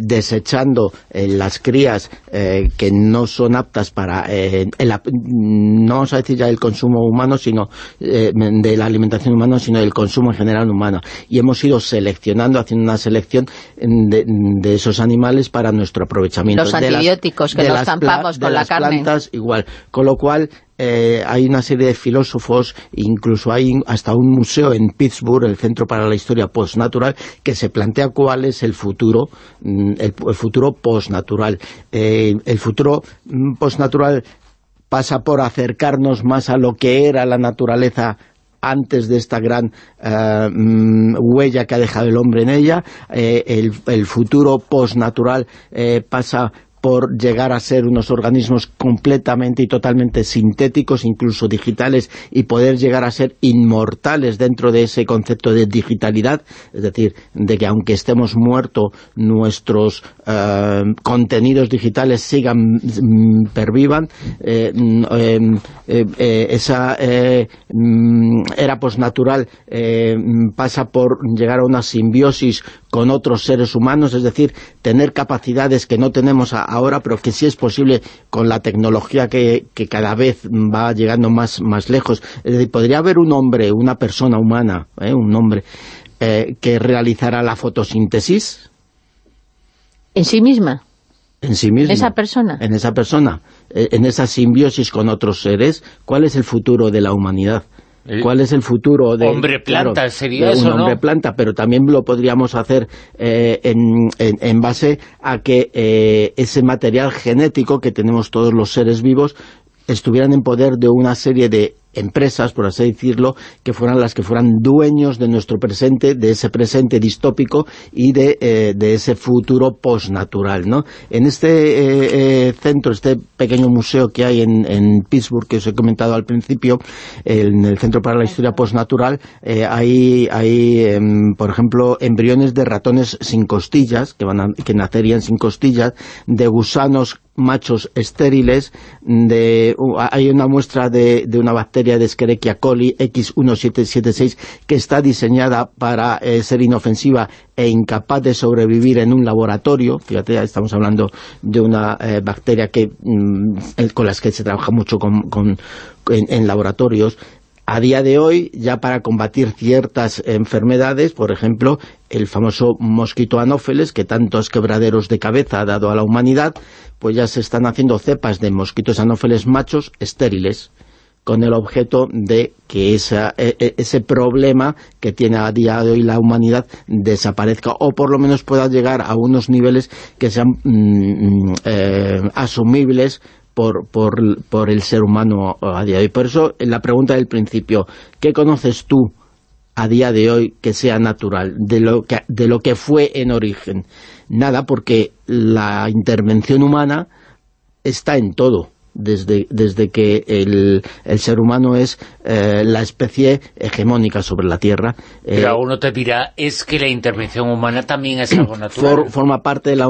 desechando las crías que no son aptas para, no vamos a decir ya el consumo humano, sino de la alimentación humana, sino del consumo en general humano. Y hemos ido seleccionando, haciendo una selección de, de esos animales para nuestro aprovechamiento. Los antibióticos que nos zampamos con la carne. plantas igual. Con lo cual, eh, hay una serie de filósofos, incluso hay hasta un museo en Pittsburgh, el Centro para la Historia Postnatural, que se plantea cuál es el futuro, mm, el, futuro postnatural. Eh, el futuro mm, postnatural pasa por acercarnos más a lo que era la naturaleza antes de esta gran eh, mm, huella que ha dejado el hombre en ella, el, el, futuro postnatural eh, pasa por llegar a ser unos organismos completamente y totalmente sintéticos, incluso digitales, y poder llegar a ser inmortales dentro de ese concepto de digitalidad, es decir, de que aunque estemos muertos, nuestros eh, contenidos digitales sigan, mm, pervivan, eh, mm, eh, esa mm, era posnatural pasa por llegar a una simbiosis con otros seres humanos, es decir, tener capacidades que no tenemos ahora, pero que sí es posible con la tecnología que, cada vez va llegando más, más lejos. Es decir, podría haber un hombre, una persona humana, ¿eh? un hombre, eh, que realizara la fotosíntesis. ¿En sí misma? En sí misma. ¿En esa persona? En esa persona, eh, en esa simbiosis con otros seres. ¿Cuál es el futuro de la humanidad? ¿Cuál es el futuro de... Hombre planta sería un hombre planta, pero también lo podríamos hacer eh, en, base a que eh, ese material genético que tenemos todos los seres vivos estuvieran en poder de una serie de empresas, por así decirlo, que fueran las que fueran dueños de nuestro presente, de ese presente distópico y de, eh, ese futuro postnatural, ¿no? En este eh, eh, centro, este pequeño museo que hay en, Pittsburgh, que os he comentado al principio, en el Centro para la Historia Postnatural, hay, hay em, por ejemplo, embriones de ratones sin costillas, que, van que nacerían sin costillas, de gusanos machos estériles, de, hay una muestra de, de una bacteria de Escherichia coli X1776 que está diseñada para eh, ser inofensiva e incapaz de sobrevivir en un laboratorio, fíjate, estamos hablando de una eh, bacteria que mm, con las que se trabaja mucho en, laboratorios, a día de hoy, ya para combatir ciertas enfermedades, por ejemplo, el famoso mosquito anófeles, que tantos quebraderos de cabeza ha dado a la humanidad, pues ya se están haciendo cepas de mosquitos anófeles machos estériles con el objeto de que e, e, ese problema que tiene a día de hoy la humanidad desaparezca o por lo menos pueda llegar a unos niveles que sean mm, mm, eh, asumibles por, por, el ser humano a día de hoy. Por eso, la pregunta del principio, ¿qué conoces tú a día de hoy que sea natural, de lo que, de lo que fue en origen? Nada, porque la intervención humana está en todo desde, desde que el, el ser humano es eh, la especie hegemónica sobre la Tierra. Pero eh, uno te dirá, es que la intervención humana también es algo natural. forma parte de la...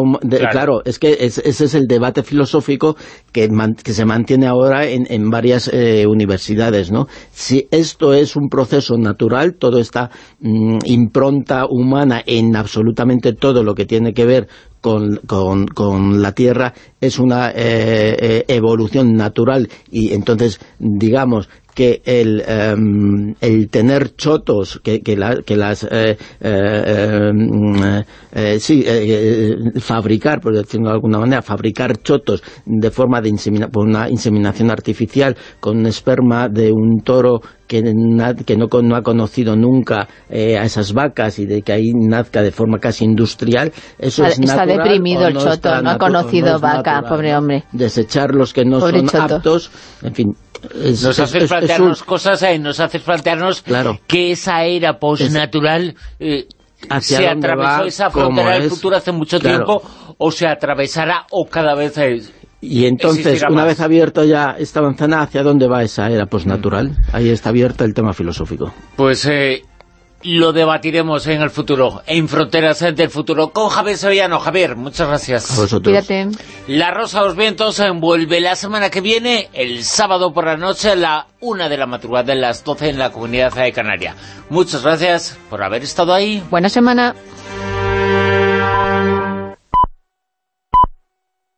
claro. es que ese es el debate filosófico que, que se mantiene ahora en, en varias eh, universidades, ¿no? Si esto es un proceso natural, todo esta mm, impronta humana en absolutamente todo lo que tiene que ver con, con, con la Tierra es una eh, eh, evolución natural. Y entonces digamos que el, em, el tener chotos, que, que, que las... Eh, eh, em, eh, sí, fabricar, por decirlo de alguna manera, fabricar chotos de forma de por una inseminación artificial con esperma de un toro que, que no, no, ha conocido nunca a esas vacas y de que ahí nazca de forma casi industrial, eso es Está deprimido el choto, no ha conocido vaca, pobre hombre. Desechar los que no son aptos, en fin, nos haces plantearnos cosas, eh, nos haces plantearnos que esa era postnatural eh, se atravesó esa frontera del futuro hace mucho tiempo o se atravesará o cada vez y entonces, una vez abierto ya esta manzana, ¿hacia dónde va esa era postnatural? Ahí está abierto el tema filosófico. Pues eh, lo debatiremos en el futuro, en Fronteras del Futuro, con Javier Sevillano. Javier, muchas gracias. Cuídate. La Rosa de los Vientos envuelve la semana que viene, el sábado por la noche, a la una de la madrugada, de las 12 en la Comunidad de Canaria. Muchas gracias por haber estado ahí. Buena semana.